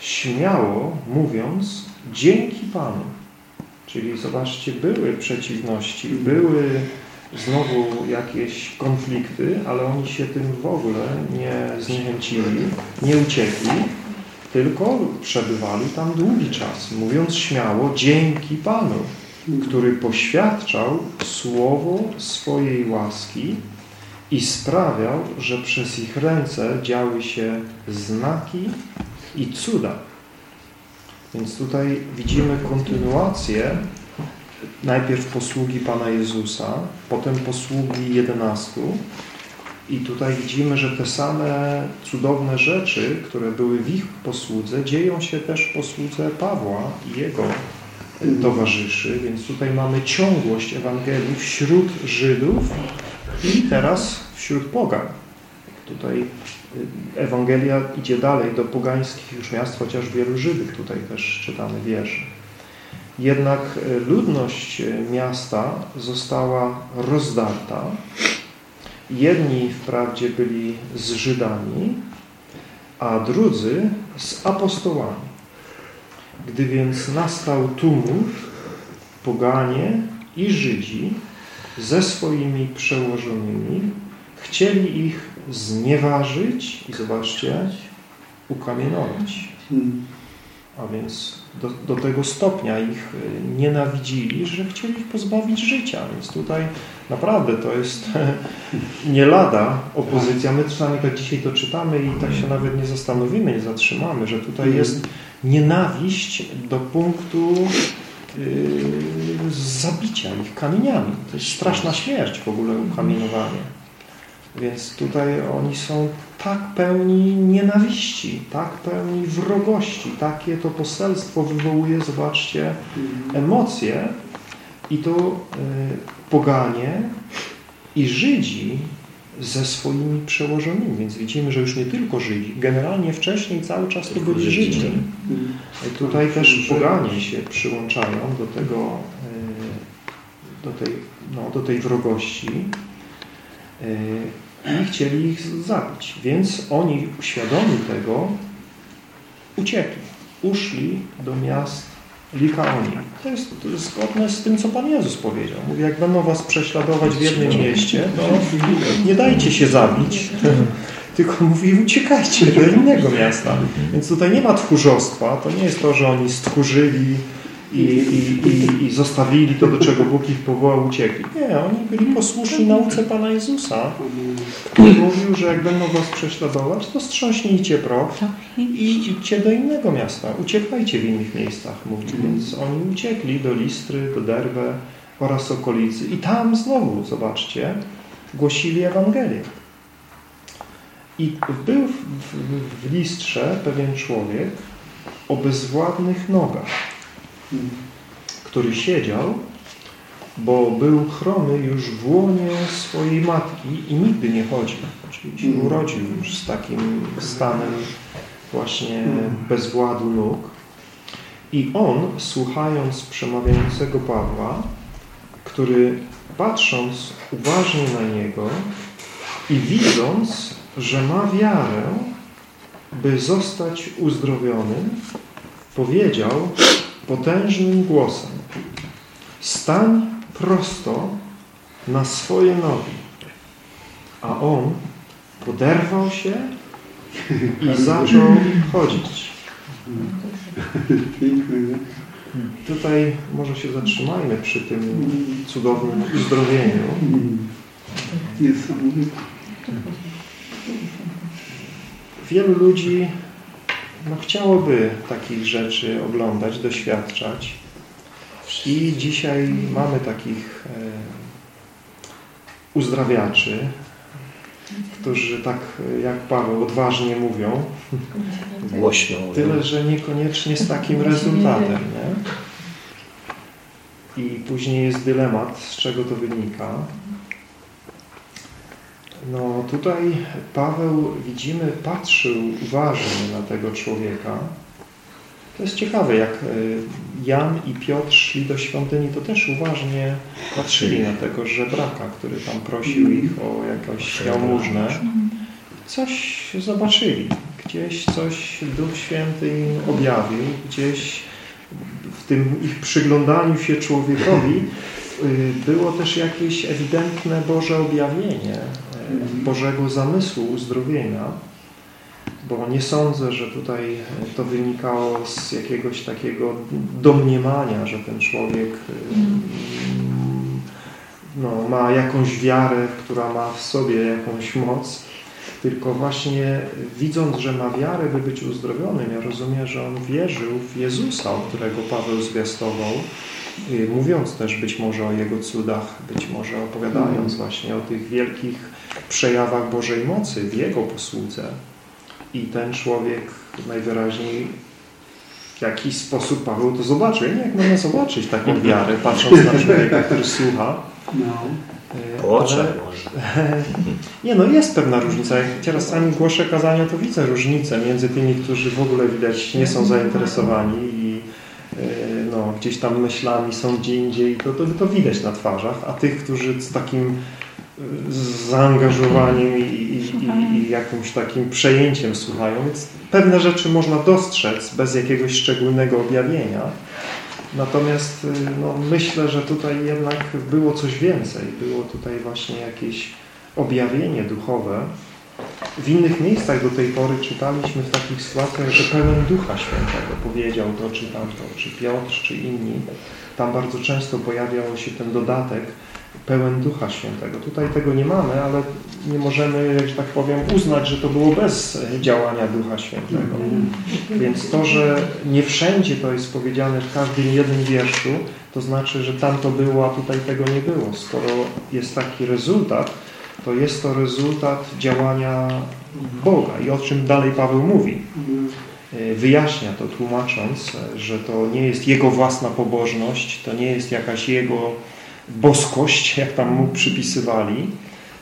śmiało mówiąc dzięki Panu. Czyli zobaczcie, były przeciwności, były znowu jakieś konflikty, ale oni się tym w ogóle nie zniechęcili, nie uciekli, tylko przebywali tam długi czas, mówiąc śmiało dzięki Panu, który poświadczał słowo swojej łaski i sprawiał, że przez ich ręce działy się znaki i cuda. Więc tutaj widzimy kontynuację najpierw posługi Pana Jezusa, potem posługi jedenastu i tutaj widzimy, że te same cudowne rzeczy, które były w ich posłudze, dzieją się też w posłudze Pawła i jego towarzyszy, więc tutaj mamy ciągłość Ewangelii wśród Żydów i teraz wśród pogan. Tutaj Ewangelia idzie dalej do pogańskich już miast, chociaż wielu Żydów tutaj też czytamy wierszy. Jednak y, ludność y, miasta została rozdarta. Jedni wprawdzie byli z Żydami, a drudzy z apostołami. Gdy więc nastał tumult, poganie i Żydzi ze swoimi przełożonymi chcieli ich znieważyć i zobaczcie, ukamienować. A więc do, do, tego stopnia ich nienawidzili, że chcieli ich pozbawić życia. Więc tutaj naprawdę to jest nie lada opozycja. My czasami tak dzisiaj to czytamy i tak się nawet nie zastanowimy, nie zatrzymamy, że tutaj jest nienawiść do punktu yy, zabicia ich kamieniami. To jest straszna śmierć w ogóle ukamienowanie. Więc tutaj oni są tak pełni nienawiści, tak pełni wrogości. Takie to poselstwo wywołuje, zobaczcie, emocje i to y, poganie i Żydzi ze swoimi przełożonymi. Więc widzimy, że już nie tylko Żydzi. Generalnie wcześniej cały czas to byli Żydzi. I tutaj też poganie się przyłączają do tego, y, do tej, no, do tej wrogości. I chcieli ich zabić. Więc oni, świadomi tego, uciekli. Uszli do miast Likaonii. To jest, to jest zgodne z tym, co Pan Jezus powiedział. Mówi, jak będą was prześladować w jednym mieście, to nie dajcie się zabić, tylko mówi, uciekajcie do innego miasta. Więc tutaj nie ma tchórzostwa. To nie jest to, że oni stchórzyli i, i, i, i zostawili to, do czego Bóg ich powołał, uciekli. Nie, oni byli posłuszni nauce Pana Jezusa, który mówił, że jak będą was prześladować, to strząśnijcie proch i idźcie do innego miasta. Uciekajcie w innych miejscach, mówi. Więc oni uciekli do Listry, do Derbe oraz okolicy. I tam znowu, zobaczcie, głosili Ewangelię. I był w, w, w Listrze pewien człowiek o bezwładnych nogach który siedział, bo był chromy już w łonie swojej matki i nigdy nie chodził. Czyli się urodził już z takim stanem właśnie bezwładu nóg. I on, słuchając przemawiającego Pawła, który patrząc uważnie na niego i widząc, że ma wiarę, by zostać uzdrowionym, powiedział potężnym głosem stań prosto na swoje nogi. A on poderwał się i zaczął chodzić. Tutaj może się zatrzymajmy przy tym cudownym uzdrowieniu. Wielu ludzi no, chciałoby takich rzeczy oglądać, doświadczać. I dzisiaj mamy takich e, uzdrawiaczy, którzy tak e, jak Paweł odważnie mówią, Głośno. tyle, że niekoniecznie z takim rezultatem. Nie? I później jest dylemat, z czego to wynika. No tutaj Paweł, widzimy, patrzył uważnie na tego człowieka. To jest ciekawe, jak e, Jan i Piotr szli do świątyni, to też uważnie patrzyli na tego żebraka, który tam prosił ich o jakąś jałmużnę. Coś zobaczyli. Gdzieś coś Duch Święty im objawił, gdzieś w tym ich przyglądaniu się człowiekowi y, było też jakieś ewidentne Boże objawienie, Bożego zamysłu uzdrowienia, bo nie sądzę, że tutaj to wynikało z jakiegoś takiego domniemania, że ten człowiek y, no, ma jakąś wiarę, która ma w sobie jakąś moc, tylko właśnie widząc, że ma wiarę, by być uzdrowionym, ja rozumiem, że on wierzył w Jezusa, o którego Paweł zwiastował, y, mówiąc też być może o Jego cudach, być może opowiadając właśnie o tych wielkich przejawach Bożej mocy w Jego posłudze. I ten człowiek najwyraźniej w jakiś sposób Paweł to zobaczył. Ja nie wiem, jak można zobaczyć taką wiarę, patrząc na człowieka, który słucha. No. Y, Po oczach ale- może. nie no, jest pewna różnica. Jak teraz sami głoszę kazania, to widzę różnicę między tymi, którzy w ogóle widać nie są zainteresowani i e, no, gdzieś tam myślami są gdzie indziej, to, to, to widać na twarzach, a tych, którzy z takim e, zaangażowaniem i, i, i, jakimś takim przejęciem słuchają, więc pewne rzeczy można dostrzec bez jakiegoś szczególnego objawienia. Natomiast y, no, myślę, że tutaj jednak było coś więcej. Było tutaj właśnie jakieś objawienie duchowe. W innych miejscach do tej pory czytaliśmy w takich sytuacjach, że pełen Ducha Świętego powiedział to czy tamto, czy Piotr, czy inni. Tam bardzo często pojawiał się ten dodatek pełen Ducha Świętego. Tutaj tego nie mamy, ale nie możemy, że tak powiem, uznać, że to było bez działania Ducha Świętego. Więc to, że nie wszędzie to jest powiedziane w każdym jednym wierszu, to znaczy, że tam to było, a tutaj tego nie było. Skoro jest taki rezultat, to jest to rezultat działania Boga. I o czym dalej Paweł mówi? Wyjaśnia to tłumacząc, że to nie jest jego własna pobożność, to nie jest jakaś jego boskość, jak tam mu przypisywali,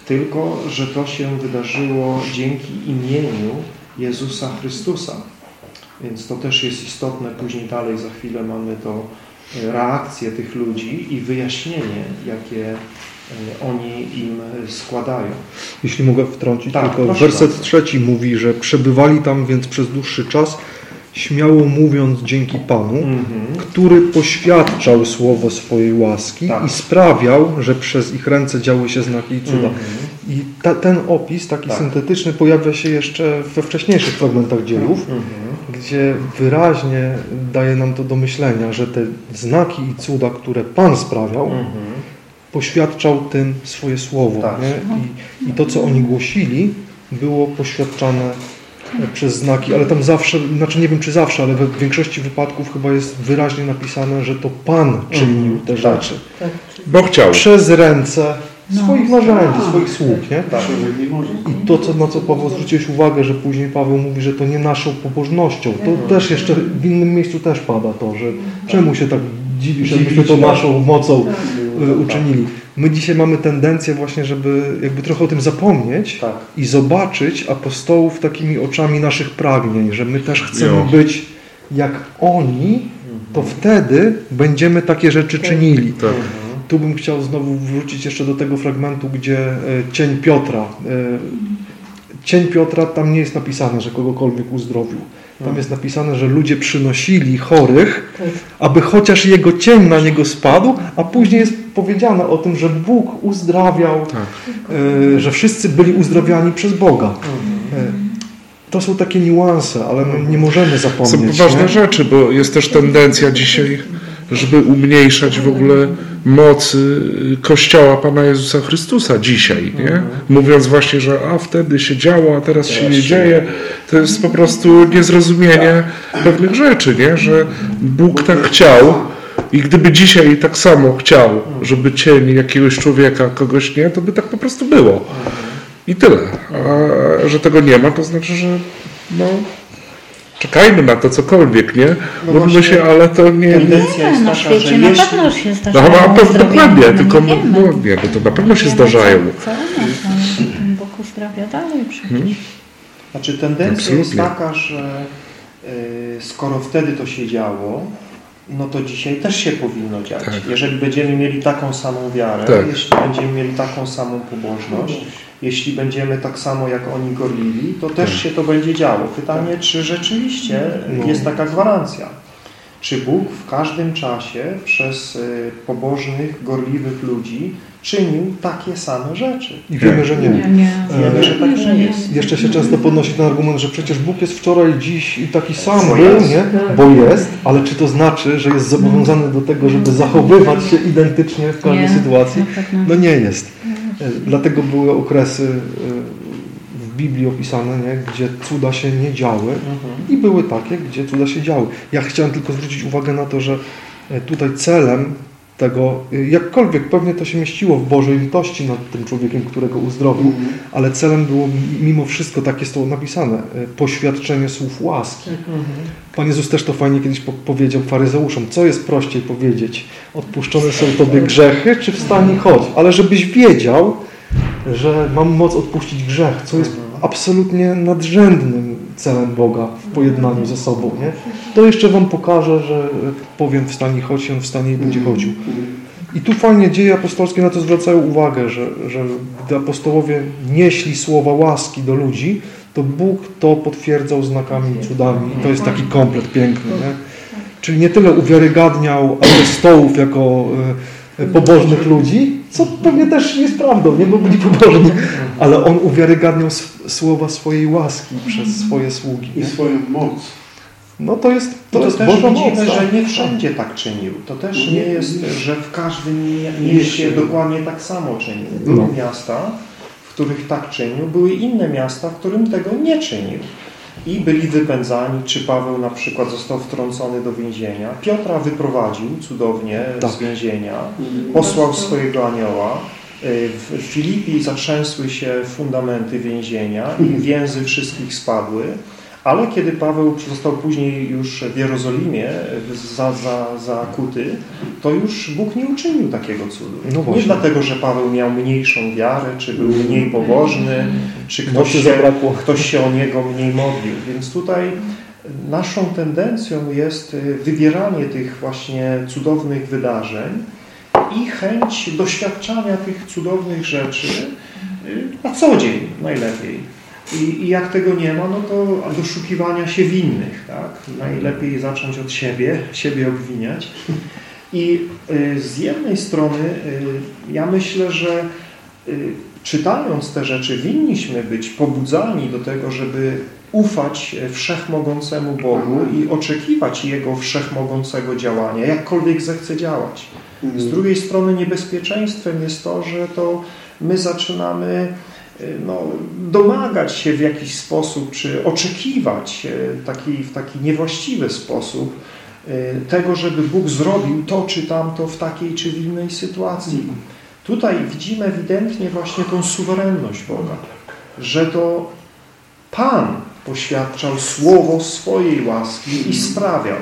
tylko, że to się wydarzyło dzięki imieniu Jezusa Chrystusa. Więc to też jest istotne. Później dalej za chwilę mamy to e, reakcję tych ludzi i wyjaśnienie, jakie e, oni im składają. Jeśli mogę wtrącić, Tak, tylko werset trzeci mówi, że przebywali tam więc przez dłuższy czas, śmiało mówiąc dzięki Panu, Mhm. który poświadczał słowo swojej łaski Tak. i sprawiał, że przez ich ręce działy się znaki i cuda. Mhm. I ta, ten opis, taki Tak. syntetyczny, pojawia się jeszcze we wcześniejszych fragmentach dziejów, Mhm. gdzie wyraźnie daje nam to do myślenia, że te znaki i cuda, które Pan sprawiał, poświadczał tym swoje słowo. Tak. I, I to, co oni głosili, było poświadczane przez znaki, ale tam zawsze, znaczy nie wiem czy zawsze, ale we większości wypadków chyba jest wyraźnie napisane, że to Pan czynił te Tak. rzeczy. Tak. Bo chciał. Przez ręce No. swoich narzędzi, swoich sług. Nie? Tak. Może. I to, co, na co Paweł zwróciłeś uwagę, że później Paweł mówi, że to nie naszą pobożnością. To też jeszcze w innym miejscu też pada to, że czemu się tak dziwisz, jakbyśmy to naszą mocą uczynili. My dzisiaj mamy tendencję właśnie, żeby jakby trochę o tym zapomnieć Tak. i zobaczyć apostołów takimi oczami naszych pragnień, że my też chcemy Jo. być jak oni, to wtedy będziemy takie rzeczy czynili. Tak. Tu bym chciał znowu wrócić jeszcze do tego fragmentu, gdzie e, cień Piotra. e, Cień Piotra, tam nie jest napisane, że kogokolwiek uzdrowił. Tam jest napisane, że ludzie przynosili chorych, aby chociaż jego cień na niego spadł, a później jest powiedziane o tym, że Bóg uzdrawiał, Tak. e, że wszyscy byli uzdrawiani przez Boga. E, To są takie niuanse, ale my nie możemy Są zapomnieć. poważne nie? rzeczy, bo jest też tendencja dzisiaj, żeby umniejszać w ogóle mocy Kościoła Pana Jezusa Chrystusa dzisiaj, nie? Mówiąc właśnie, że a wtedy się działo, a teraz się nie dzieje, to jest po prostu niezrozumienie pewnych rzeczy, nie? Że Bóg tak chciał i gdyby dzisiaj tak samo chciał, żeby cień jakiegoś człowieka, kogoś nie, to by tak po prostu było. I tyle. A że tego nie ma, to znaczy, że no, czekajmy na to cokolwiek, nie? No Módlmy się, ale to nie... Tendencja jest na taka, świecie że na jeśli... pewno się No, zdarzają a pewno dokładnie, tylko nie no, no, nie, no to na pewno się zdarzają. Co, co u nas, ale Pan Bóg uzdrawia dalej przecież. Hmm? Znaczy tendencja jest Absolutnie. taka, że y, skoro wtedy to się działo, no to dzisiaj też się powinno dziać. Tak. Jeżeli będziemy mieli taką samą wiarę, Tak. jeśli będziemy mieli taką samą pobożność, jeśli będziemy tak samo jak oni gorliwi, to też Tak. się to będzie działo. Pytanie, czy rzeczywiście No. jest taka gwarancja? Czy Bóg w każdym czasie przez y, pobożnych, gorliwych ludzi czynił takie same rzeczy? I wiemy, że nie. nie. Wiemy, że tak nie jest. Jeszcze się często podnosi ten argument, że przecież Bóg jest wczoraj, dziś i taki sam Bo był, jest. nie? Bo jest, ale czy to znaczy, że jest zobowiązany do tego, żeby zachowywać się identycznie w każdej Nie, sytuacji? No nie jest. E, Dlatego były okresy e, w Biblii opisane, nie? gdzie cuda się nie działy i były takie, gdzie cuda się działy. Ja chciałem tylko zwrócić uwagę na to, że e, tutaj celem tego, e, jakkolwiek pewnie to się mieściło w Bożej litości nad tym człowiekiem, którego uzdrowił, ale celem było mimo wszystko, tak jest to napisane, e, poświadczenie słów łaski. Pan Jezus też to fajnie kiedyś po powiedział faryzeuszom, co jest prościej powiedzieć, odpuszczone są Tobie grzechy, czy wstań i chodź, ale żebyś wiedział, że mam moc odpuścić grzech, co jest absolutnie nadrzędnym celem Boga w pojednaniu ze sobą. Nie? To jeszcze Wam pokażę, że e, powiem wstań i chodź, on wstanie i będzie chodził. I tu fajnie dzieje apostolskie na to zwracają uwagę, że, że gdy apostołowie nieśli słowa łaski do ludzi, to Bóg to potwierdzał znakami i cudami. I to jest taki komplet piękny. Nie? Czyli nie tyle uwiarygadniał apostołów jako e, pobożnych ludzi, co pewnie też jest prawdą, nie bo byli pobożni, ale on uwiarygadniał słowa swojej łaski przez swoje sługi. I Nie? swoją moc. No to jest, to To, jest też Boża widzimy, moc. tak? że nie wszędzie tak czynił. To też nie jest, że w każdym mie- mieście dokładnie tak samo czynił. Były No. miasta, w których tak czynił, były inne miasta, w którym tego nie czynił. I byli wypędzani, czy Paweł na przykład został wtrącony do więzienia. Piotra wyprowadził cudownie z Tak. więzienia, posłał swojego anioła. Y, W Filipii zatrzęsły się fundamenty więzienia i więzy wszystkich spadły. Ale kiedy Paweł został później już w Jerozolimie za, za, zakuty, to już Bóg nie uczynił takiego cudu. No nie dlatego, że Paweł miał mniejszą wiarę, czy był mniej pobożny, czy ktoś się, zabrakło. ktoś się o niego mniej modlił. Więc tutaj naszą tendencją jest y, wybieranie tych właśnie cudownych wydarzeń i chęć doświadczania tych cudownych rzeczy y, na co dzień najlepiej. I, I jak tego nie ma, no to doszukiwania się winnych, tak? Najlepiej zacząć od siebie, siebie obwiniać. I y, z jednej strony y, ja myślę, że y, czytając te rzeczy winniśmy być pobudzani do tego, żeby ufać wszechmogącemu Bogu i oczekiwać Jego wszechmogącego działania, jakkolwiek zechce działać. Z drugiej strony niebezpieczeństwem jest to, że to my zaczynamy no, domagać się w jakiś sposób, czy oczekiwać y, taki, w taki niewłaściwy sposób y, tego, żeby Bóg zrobił to czy tamto w takiej czy w innej sytuacji. Tutaj widzimy ewidentnie właśnie tą suwerenność Boga, że to Pan poświadczał słowo swojej łaski i sprawiał.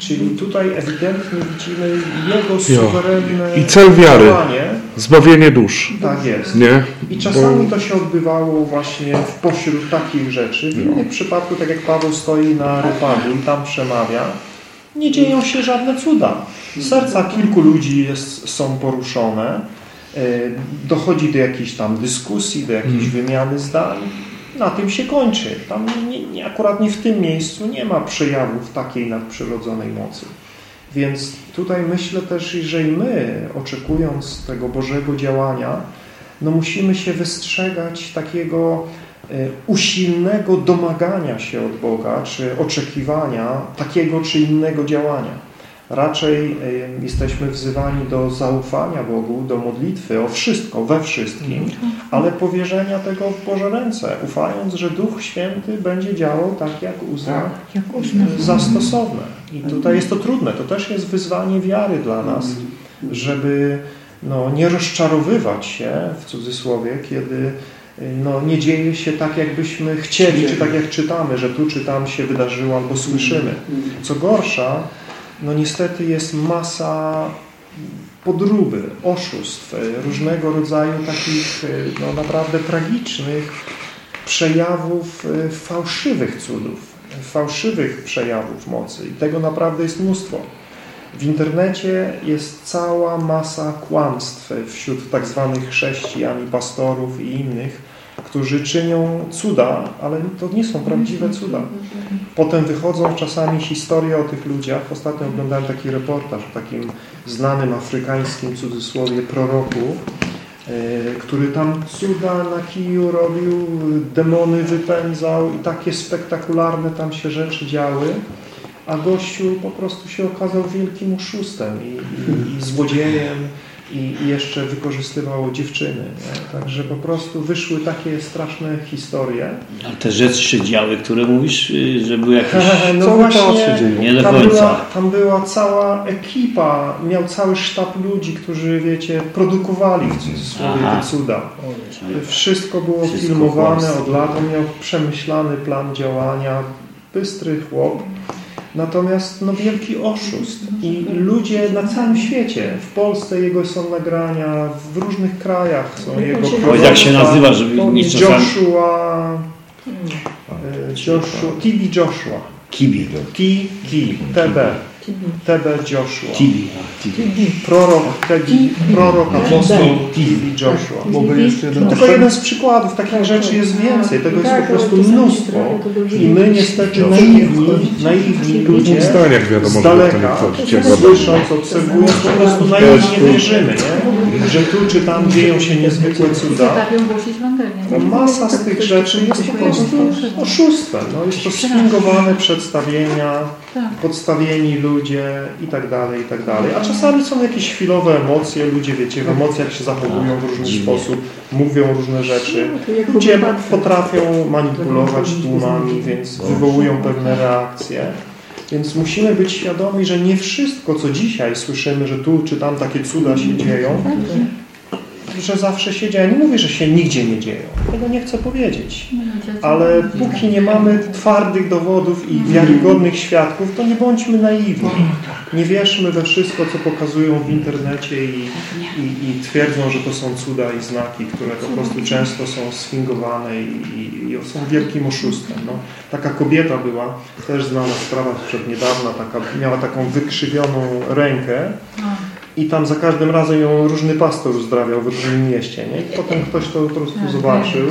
Czyli tutaj ewidentnie widzimy Jego suwerenne I cel wiary. działanie. Zbawienie dusz, Tak jest. nie? I czasami to się odbywało właśnie w pośród takich rzeczy. W innych przypadku, tak jak Paweł stoi na areopagu i tam przemawia, nie dzieją się żadne cuda. Serca kilku ludzi jest, są poruszone, e, dochodzi do jakiejś tam dyskusji, do jakiejś wymiany zdań. Na tym się kończy. Tam nie, nie, akurat nie w tym miejscu nie ma przejawów takiej nadprzyrodzonej mocy. Więc tutaj myślę też, że i my, oczekując tego Bożego działania, no musimy się wystrzegać takiego e, usilnego domagania się od Boga, czy oczekiwania takiego czy innego działania. Raczej jesteśmy wzywani do zaufania Bogu, do modlitwy o wszystko, we wszystkim, ale powierzenia tego w Boże ręce, ufając, że Duch Święty będzie działał tak, jak uzna Jak uzna. za stosowne. I tutaj jest to trudne. To też jest wyzwanie wiary dla nas, żeby no, nie rozczarowywać się, w cudzysłowie, kiedy no, nie dzieje się tak, jakbyśmy chcieli, czy tak jak czytamy, że tu czy tam się wydarzyło albo słyszymy. Co gorsza, no niestety jest masa podróby, oszustw, różnego rodzaju takich no, naprawdę tragicznych przejawów fałszywych cudów, fałszywych przejawów mocy. I tego naprawdę jest mnóstwo. W internecie jest cała masa kłamstw wśród tak zwanych chrześcijan i pastorów i innych, którzy czynią cuda, ale to nie są prawdziwe cuda. Potem wychodzą czasami historie o tych ludziach. Ostatnio oglądałem taki reportaż o takim znanym afrykańskim cudzysłowie proroku, który tam cuda na kiju robił, demony wypędzał i takie spektakularne tam się rzeczy działy a gościu po prostu się okazał wielkim oszustem i, i, i złodziejem i, i, jeszcze wykorzystywał dziewczyny. Nie? Także po prostu wyszły takie straszne historie. A te rzeczy się działy, które mówisz, y, że były jakieś... no właśnie, nie do tam końca. Była, tam była cała ekipa, miał cały sztab ludzi, którzy, wiecie, produkowali w cudzysłowie te cuda. Wszystko było Wszystko filmowane od lat, on miał przemyślany plan działania, bystry chłop. Natomiast no, wielki oszust. I ludzie na całym świecie, w Polsce jego są nagrania, w różnych krajach są jego Powiedz jak się nazywa, żeby nie czasami... Joshua, e, Joshua, TB Joshua, Kibi. TB, TB, TB Joshua, prorok, TB, prorok apostoł TB Joshua. Mogę jeszcze jeden Tylko jeden z przykładów, takich rzeczy jest więcej, tego jest po prostu mnóstwo. i my niestety naiwni, naiwni ludzie z to daleka, słysząc, obserwując, po prostu naiwnie wierzymy, nie? Że tu czy tam dzieją się niezwykłe cuda. No, masa z tych rzeczy jest po prostu oszustwem. No, jest to sfingowane przedstawienia, Tak. podstawieni ludzie i tak dalej, i tak dalej. A czasami są jakieś chwilowe emocje, ludzie wiecie, w emocjach się zachowują w różny sposób, mówią różne rzeczy. Ludzie potrafią manipulować tłumami, więc wywołują pewne reakcje. Więc musimy być świadomi, że nie wszystko, co dzisiaj słyszymy, że tu czy tam takie cuda się dzieją, że zawsze się dzieje. Nie mówię, że się nigdzie nie dzieją. Tego nie chcę powiedzieć. Ale póki nie mamy twardych dowodów i wiarygodnych świadków, to nie bądźmy naiwni. Nie wierzmy we wszystko, co pokazują w internecie i, i, i twierdzą, że to są cuda i znaki, które po prostu często są sfingowane i, i, są wielkim oszustwem. No, taka kobieta była, też znana sprawa sprzed niedawna, taka, miała taką wykrzywioną rękę i tam za każdym razem ją różny pastor uzdrawiał w różnym mieście. Nie? I potem ktoś to po prostu zobaczył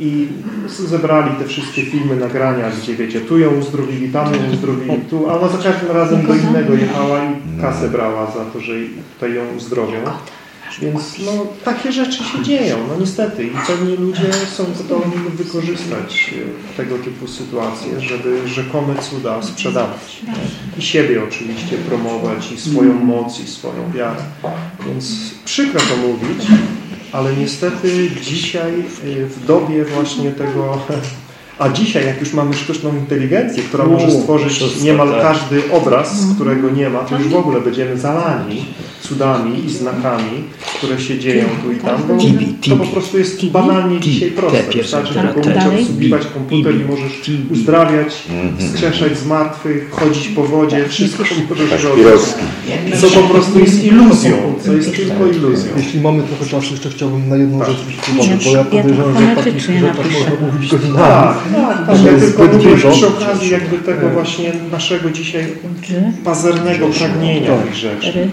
i zebrali te wszystkie filmy, nagrania, gdzie wiecie, tu ją uzdrowili, tam ją uzdrowili, tu, a ona za każdym razem do innego jechała i kasę brała za to, że tutaj ją uzdrowią. Więc no, takie rzeczy się dzieją, no niestety. I pewni ludzie są gotowi wykorzystać e, tego typu sytuacje, żeby rzekome cuda sprzedawać. I siebie oczywiście promować, i swoją moc, i swoją wiarę. Więc przykro to mówić, ale niestety dzisiaj e, w dobie właśnie tego... A dzisiaj, jak już mamy sztuczną inteligencję, która może stworzyć wszystko, niemal tak. każdy obraz, którego nie ma, to już w ogóle będziemy zalani cudami i znakami, które się dzieją tu i tam, bo to po prostu jest banalnie dzisiaj proste. Wystarczy tak, tylko tak. umieć obsługiwać komputer i możesz uzdrawiać, wskrzeszać z martwych, chodzić po wodzie, wszystko możesz robić. Co po prostu jest iluzją, co jest tylko iluzją. Jeśli mamy trochę czasu, jeszcze chciałbym na jedną Tak. rzecz zwrócić uwagę, bo ja podejrzewam, że o takich rzeczach można mówić godzinami. Tak, tak, tak. Ja jest tylko mówię przy okazji jakby tego właśnie naszego dzisiaj pazernego pragnienia tych rzeczy.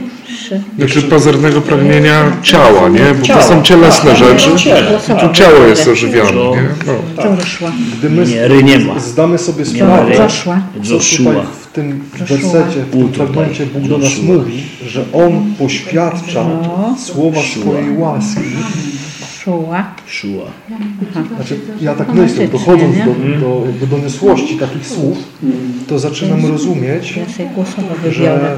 Znaczy pazernego pragnienia ciała, nie? Bo Ciała, to są cielesne tak, rzeczy. ciele. Tu ciało jest ożywiane, nie? No. Joshua. Gdy my Nie, ry nie ma. zdamy sobie sprawę, co tutaj w tym wersecie, w tym fragmencie Bóg do nas mówi, że On poświadcza No. słowa swojej łaski. Szua. Szua. Znaczy, ja tak myślę, dochodząc do, do jakby doniosłości takich słów, to zaczynam rozumieć, że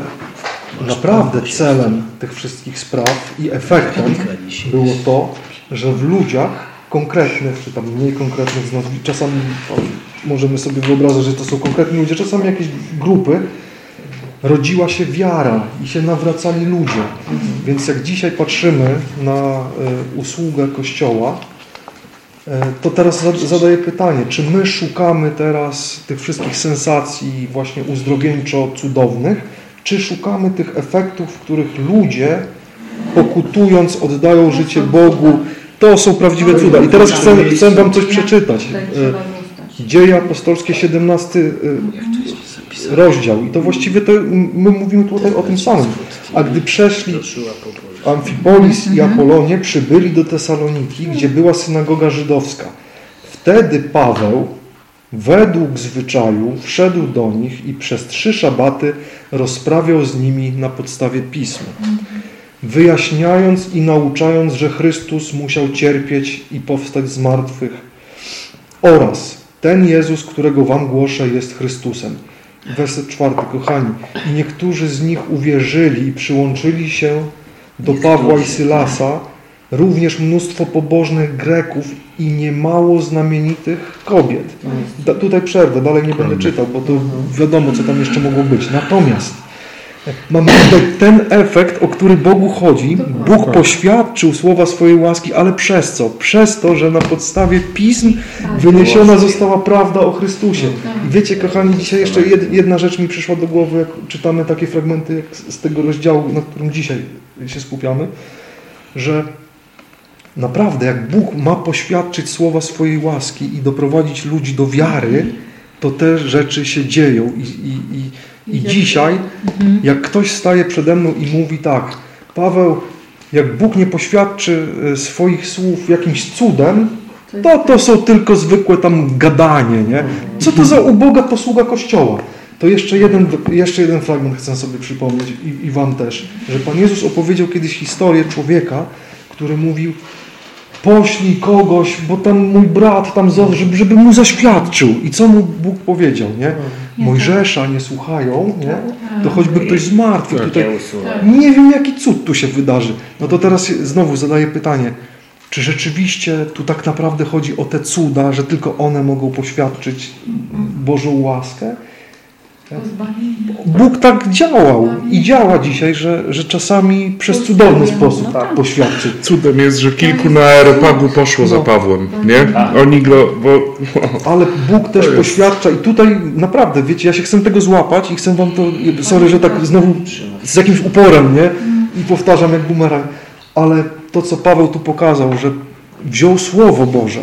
naprawdę celem tych wszystkich spraw i efektem było to, że w ludziach konkretnych, czy tam mniej konkretnych czasami możemy sobie wyobrazić, że to są konkretni ludzie, czasami jakieś grupy, rodziła się wiara i się nawracali ludzie. Więc jak dzisiaj patrzymy na e, usługę Kościoła, e, to teraz zadaję pytanie, czy my szukamy teraz tych wszystkich sensacji właśnie uzdrowieńczo-cudownych, czy szukamy tych efektów, w których ludzie pokutując oddają życie Bogu. To są prawdziwe cuda. I teraz chcę, chcę Wam coś przeczytać. E, Dzieje apostolskie, 17 rozdział. I to właściwie to my mówimy tutaj o tym samym. A gdy przeszli Amfipolis i Apolonie, przybyli do Tesaloniki, gdzie była synagoga żydowska. Wtedy Paweł według zwyczaju wszedł do nich i przez trzy szabaty rozprawiał z nimi na podstawie pisma, wyjaśniając i nauczając, że Chrystus musiał cierpieć i powstać z martwych oraz ten Jezus, którego wam głoszę, jest Chrystusem. Werset czwarty, kochani. I niektórzy z nich uwierzyli i przyłączyli się do Pawła i Sylasa, również mnóstwo pobożnych Greków i niemało znamienitych kobiet. Da, tutaj przerwę, dalej nie będę czytał, bo to wiadomo, co tam jeszcze mogło być. Natomiast mamy tutaj ten efekt, o który Bogu chodzi. Bóg poświadczył słowa swojej łaski, ale przez co? Przez to, że na podstawie pism wyniesiona została prawda o Chrystusie. I wiecie, kochani, dzisiaj jeszcze jedna rzecz mi przyszła do głowy, jak czytamy takie fragmenty z tego rozdziału, na którym dzisiaj się skupiamy, że Naprawdę, jak Bóg ma poświadczyć słowa swojej łaski i doprowadzić ludzi do wiary, to te rzeczy się dzieją. I, i, i, i dzisiaj, mhm. jak ktoś staje przede mną i mówi tak, Paweł, jak Bóg nie poświadczy e, swoich słów jakimś cudem, to to są tylko zwykłe tam gadanie, nie? Co to za uboga posługa Kościoła? To jeszcze jeden, jeszcze jeden fragment chcę sobie przypomnieć i, i Wam też, że Pan Jezus opowiedział kiedyś historię człowieka, który mówił, poślij kogoś, bo tam mój brat tam, żeby, żeby mu zaświadczył. I co mu Bóg powiedział, nie? Mojżesza nie słuchają, nie? To choćby ktoś zmartwił. Tak. Tutaj, nie wiem, jaki cud tu się wydarzy. No to teraz znowu zadaję pytanie, czy rzeczywiście tu tak naprawdę chodzi o te cuda, że tylko one mogą poświadczyć Bożą łaskę? Bóg tak działał i działa dzisiaj, że, że czasami przez cudowny sposób tak. poświadczy. Cudem jest, że kilku na aeropagu poszło za no. Pawłem, nie? Oni go... Bo... Ale Bóg też poświadcza i tutaj naprawdę, wiecie, ja się chcę tego złapać i chcę wam to, sorry, że tak znowu z jakimś uporem, nie? I powtarzam jak bumerang, ale to, co Paweł tu pokazał, że wziął Słowo Boże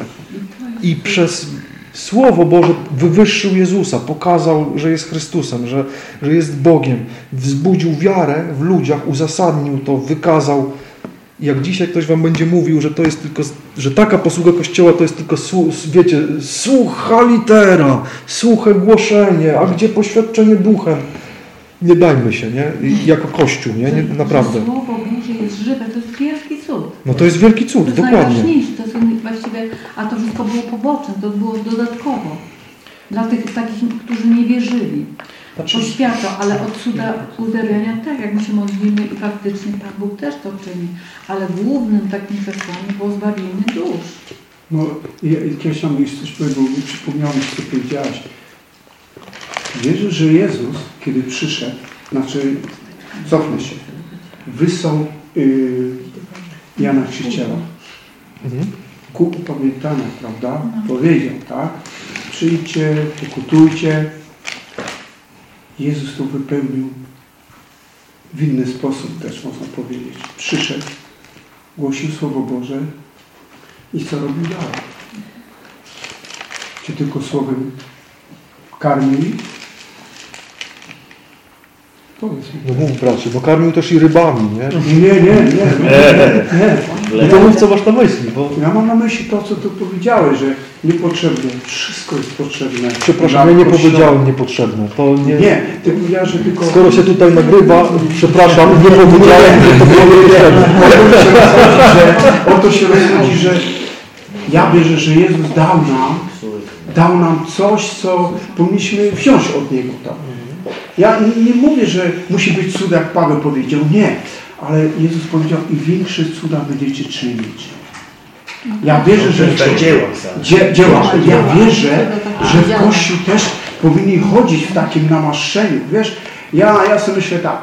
i przez Słowo Boże wywyższył Jezusa, pokazał, że jest Chrystusem, że, że jest Bogiem, wzbudził wiarę w ludziach, uzasadnił to, wykazał. Jak dzisiaj ktoś wam będzie mówił, że to jest tylko, że taka posługa Kościoła to jest tylko, wiecie, sucha litera, suche głoszenie, a gdzie poświadczenie duchem? Nie dajmy się, nie? Jako Kościół, nie? nie naprawdę. Słowo Boże jest żywe, to jest wielki. No to jest wielki cud, to dokładnie. Najważniejsze, to są właściwie, a to wszystko było poboczne, to było dodatkowo. Dla tych takich, którzy nie wierzyli. Znaczy... Poświadczał, ale od cuda uzdrawiania tak, jak my się modlimy i faktycznie Pan Bóg też to czyni. Ale głównym takim przesłaniem było zbawienie dusz. No, ja, kiedyś tam coś powiedział, przypomniałem, co powiedziałaś Wierzę, że Jezus, kiedy przyszedł, znaczy, cofnę się, wysłał yy, Jana Chrzciciela mhm. ku upamiętaniu, prawda? Powiedział, tak? Przyjdźcie, pokutujcie. Jezus to wypełnił w inny sposób też można powiedzieć. Przyszedł, głosił Słowo Boże i co robił dalej? Czy tylko Słowem karmił no mów bracie, bo karmił też i rybami, nie? Nie, nie, nie. nie. No to mów, co masz na myśli, bo... Ja mam na myśli to, co tu powiedziałeś, że niepotrzebne, wszystko jest potrzebne. Przepraszam, ja nie powiedziałem niepotrzebne. To nie... nie, ty powiedziałeś, że tylko... Skoro się tutaj nagrywa, przepraszam, nie powiedziałem, że to było niepotrzebne. O to się rozchodzi, że ja wierzę, że Jezus dał nam, dał nam coś, co powinniśmy wziąć od Niego. Tak Ja nie, mówię, że musi być cud, jak Paweł powiedział. Nie. Ale Jezus powiedział, i większe cuda będziecie czynić. Ja wierzę, że dzieła. Dzie, dzieła. Ja wierzę, że w Kościół też powinni chodzić w takim namaszczeniu. Wiesz, ja, ja sobie myślę tak.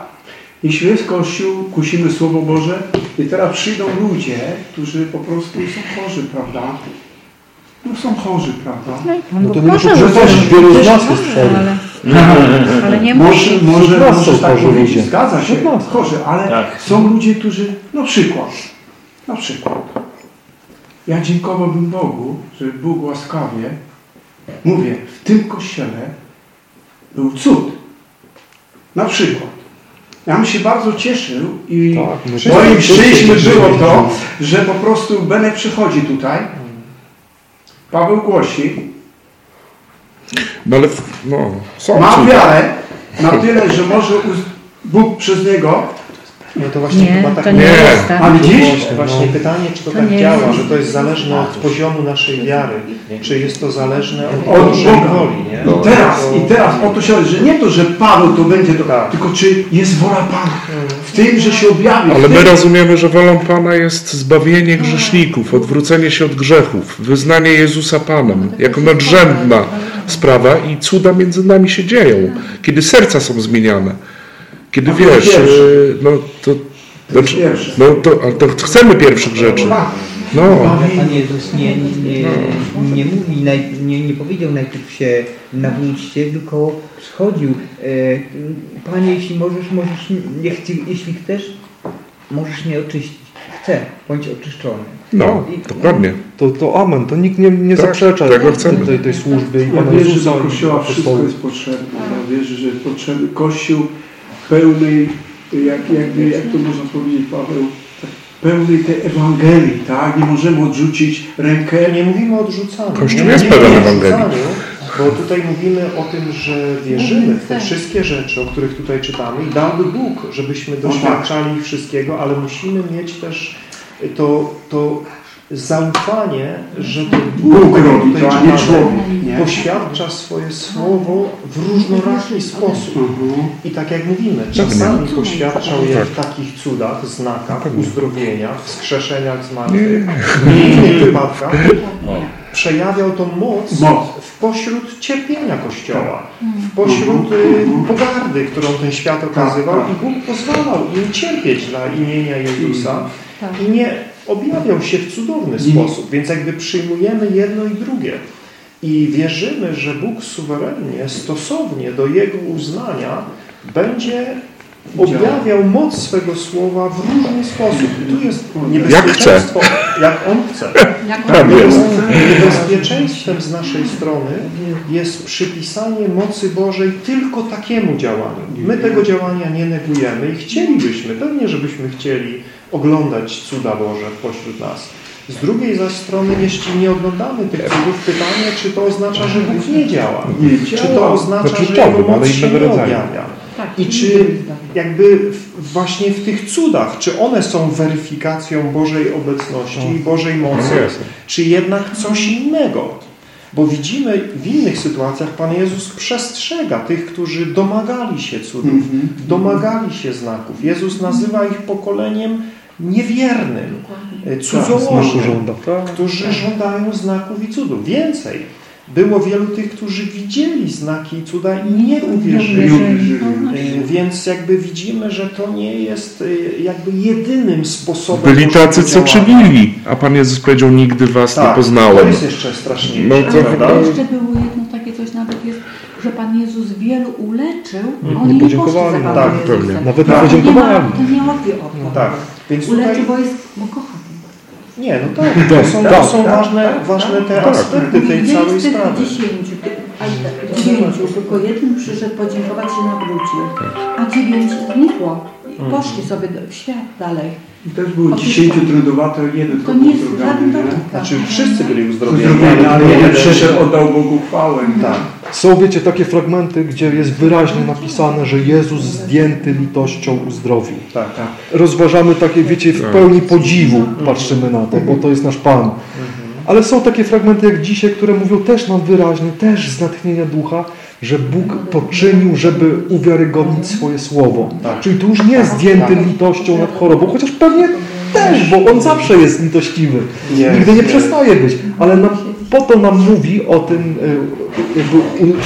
Jeśli jest Kościół, kusimy Słowo Boże i teraz przyjdą ludzie, którzy po prostu są chorzy, prawda? No są chorzy, prawda? No to nie Proszę, muszę że też- wielu z nas jest chorzy, chorych. ale- nie Może, musi. może, może tak powiedzieć, ludzie. zgadza się, chorzy, ale Tak. są ludzie, którzy, na przykład, na przykład, ja dziękowałbym Bogu, że Bóg łaskawie, mówię, w tym kościele był cud. Na przykład. Ja bym się bardzo cieszył i Tak, moim szczęściem było to, że po prostu Benek przychodzi tutaj, Paweł głosi, No ale, no, są ma cuda. wiarę na tyle, że może Bóg przez niego No to właśnie Nie, chyba to tak nie Nie. jest tak. A widzisz? Właśnie, właśnie pytanie, czy to, To tak działa, jest. że to jest zależne od poziomu naszej wiary, czy jest to zależne od Od Bożej woli, nie? I teraz, To- i teraz o to się chodzi, że nie to, że Paweł to będzie, to, Tak. tylko czy jest wola Pana w tym, że się objawi. Ale my rozumiemy, że wolą Pana jest zbawienie grzeszników, odwrócenie się od grzechów, wyznanie Jezusa Panem, jako nadrzędna sprawa i cuda między nami się dzieją, kiedy serca są zmieniane. Kiedy A to wiesz, no to, znaczy, no to, ale to chcemy pierwszych rzeczy. Tak. No, Pan Jezus nie, nie, nie mówi, nie, nie powiedział najpierw się nawróćcie, tylko przychodził. E, Panie, jeśli możesz, możesz, jeśli chcesz, możesz mnie oczyścić. Chcę, bądź oczyszczony. no, dokładnie. To, to amen, to nikt nie, nie Tak, zaprzecza tego chcemy. tej, tej służby i Ja Pana wierzę, że i Kościoła wszystko jest potrzebne. Ja wierzę, że jest potrzebny Kościół pełnej, jak, jakby, jak to można powiedzieć, Paweł, tak, pełnej tej Ewangelii, tak? Nie możemy odrzucić rękę. Nie mówimy o odrzucaniu. Kościół nie jest pełen Ewangelii. Bo tutaj mówimy o tym, że wierzymy w te wszystkie rzeczy, o których tutaj czytamy i dałby Bóg, żebyśmy doświadczali ich wszystkiego, ale musimy mieć też to, to zaufanie, że to Bóg, robi to, a nie człowiek. Nie? poświadcza swoje słowo w różnoraki sposób. Mhm. I tak jak mówimy, czasami poświadczał je w takich cudach, znakach, uzdrowieniach, wskrzeszeniach zmartwych, w innych wypadkach przejawiał tą moc Moc. w pośród cierpienia Kościoła, w pośród y, pogardy, którą ten świat okazywał tak. i Bóg pozwalał im cierpieć dla imienia Jezusa i nie objawiał się w cudowny sposób, więc jakby przyjmujemy jedno i drugie. I wierzymy, że Bóg suwerennie, stosownie do Jego uznania będzie objawiał moc swego słowa w różny sposób. I tu jest niebezpieczeństwo, jak On chce. Tak jest. Niebezpieczeństwem z naszej strony jest przypisanie mocy Bożej tylko takiemu działaniu. My tego działania nie negujemy i chcielibyśmy, pewnie żebyśmy chcieli oglądać cuda Boże pośród nas. Z drugiej zaś strony, jeśli nie oglądamy tych cudów, pytanie, czy to oznacza, że Bóg nie działa? Nie Czy to oznacza, Znaczy że Jego moc się nie objawia? Tak, I czy jakby w- właśnie w tych cudach, czy one są weryfikacją Bożej obecności i Bożej mocy, No czy jednak coś innego? Bo widzimy w innych sytuacjach, Pan Jezus przestrzega tych, którzy domagali się cudów, Mhm. domagali się znaków. Jezus nazywa ich pokoleniem niewiernym, e, cudzołożnym, żąda. którzy żądają znaków i cudów. Więcej, było wielu tych, którzy widzieli znaki i cuda i nie uwierzyli. Y, Więc jakby widzimy, że to nie jest y, jakby jedynym sposobem Byli tacy, co czynili, a Pan Jezus powiedział, nigdy was nie Tak, to poznałem. jest jeszcze straszniejsze. No to- prawda? Ale jeszcze było jedno takie coś nawet jest, że Pan Jezus wielu uleczył, a oni nie poszli za podziękowali. Panem Tak, Jezusem. pewnie. Nawet Tak. nie To nie, podziękowali. to nie chodzi o to. Tak, więc tutaj... Uleczył, bo jest, bo kocha. Nie, no tak, to są, to są ważne, ważne te aspekty tej całej sprawy. dziesięciu, a dziewięciu, tylko jeden przyszedł podziękować się nawrócił, a dziewięć znikło. I poszli sobie do- w świat dalej. I też było dziesięciu trudowate, jeden To tylko nie jest żaden. Znaczy wszyscy byli uzdrowieni, ale jeden jeden przyszedł, oddał Bogu chwałę. Tak. Są, wiecie, takie fragmenty, gdzie jest wyraźnie napisane, że Jezus zdjęty litością uzdrowił. Tak, tak. Rozważamy takie, wiecie, w Tak. pełni podziwu patrzymy na to, bo to jest nasz Pan. Ale są takie fragmenty jak dzisiaj, które mówią też nam wyraźnie, też z natchnienia ducha, że Bóg poczynił, żeby uwiarygodnić swoje słowo. Czyli tu już nie jest zdjęty litością nad chorobą, chociaż pewnie też, bo On zawsze jest litościwy. Jest, Nigdy nie przestaje być. Ale nam, po to nam mówi o tym y, jakby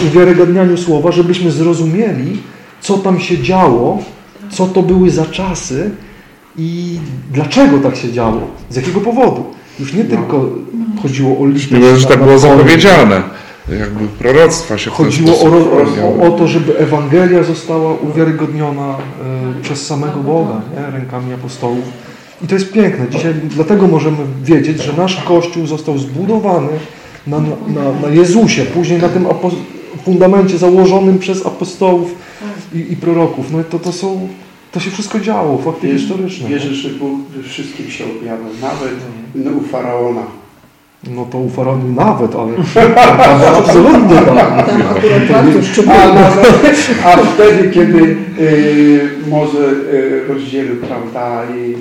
uwiarygodnianiu słowa, żebyśmy zrozumieli, co tam się działo, co to były za czasy i dlaczego tak się działo, z jakiego powodu. Już nie tylko chodziło o litość. Mimo, że na- tak było zapowiedziane. Jakby proroctwa się Chodziło o, o, o to, żeby Ewangelia została uwiarygodniona e, przez samego Boga, nie? rękami apostołów. I to jest piękne. Dzisiaj dlatego możemy wiedzieć, że nasz Kościół został zbudowany na, na, na Jezusie, później na tym fundamencie założonym przez apostołów i, i proroków. No to, to są, to się wszystko działo, fakty historyczne. Wierzę, że Bóg wszystkim się objawia, nawet no, u Faraona. No to u Faraonu nawet, ale absolutnie tak. Tam akurat bardzo A, nawet, a wtedy, kiedy y, Może y, rozdzielił, prawda, i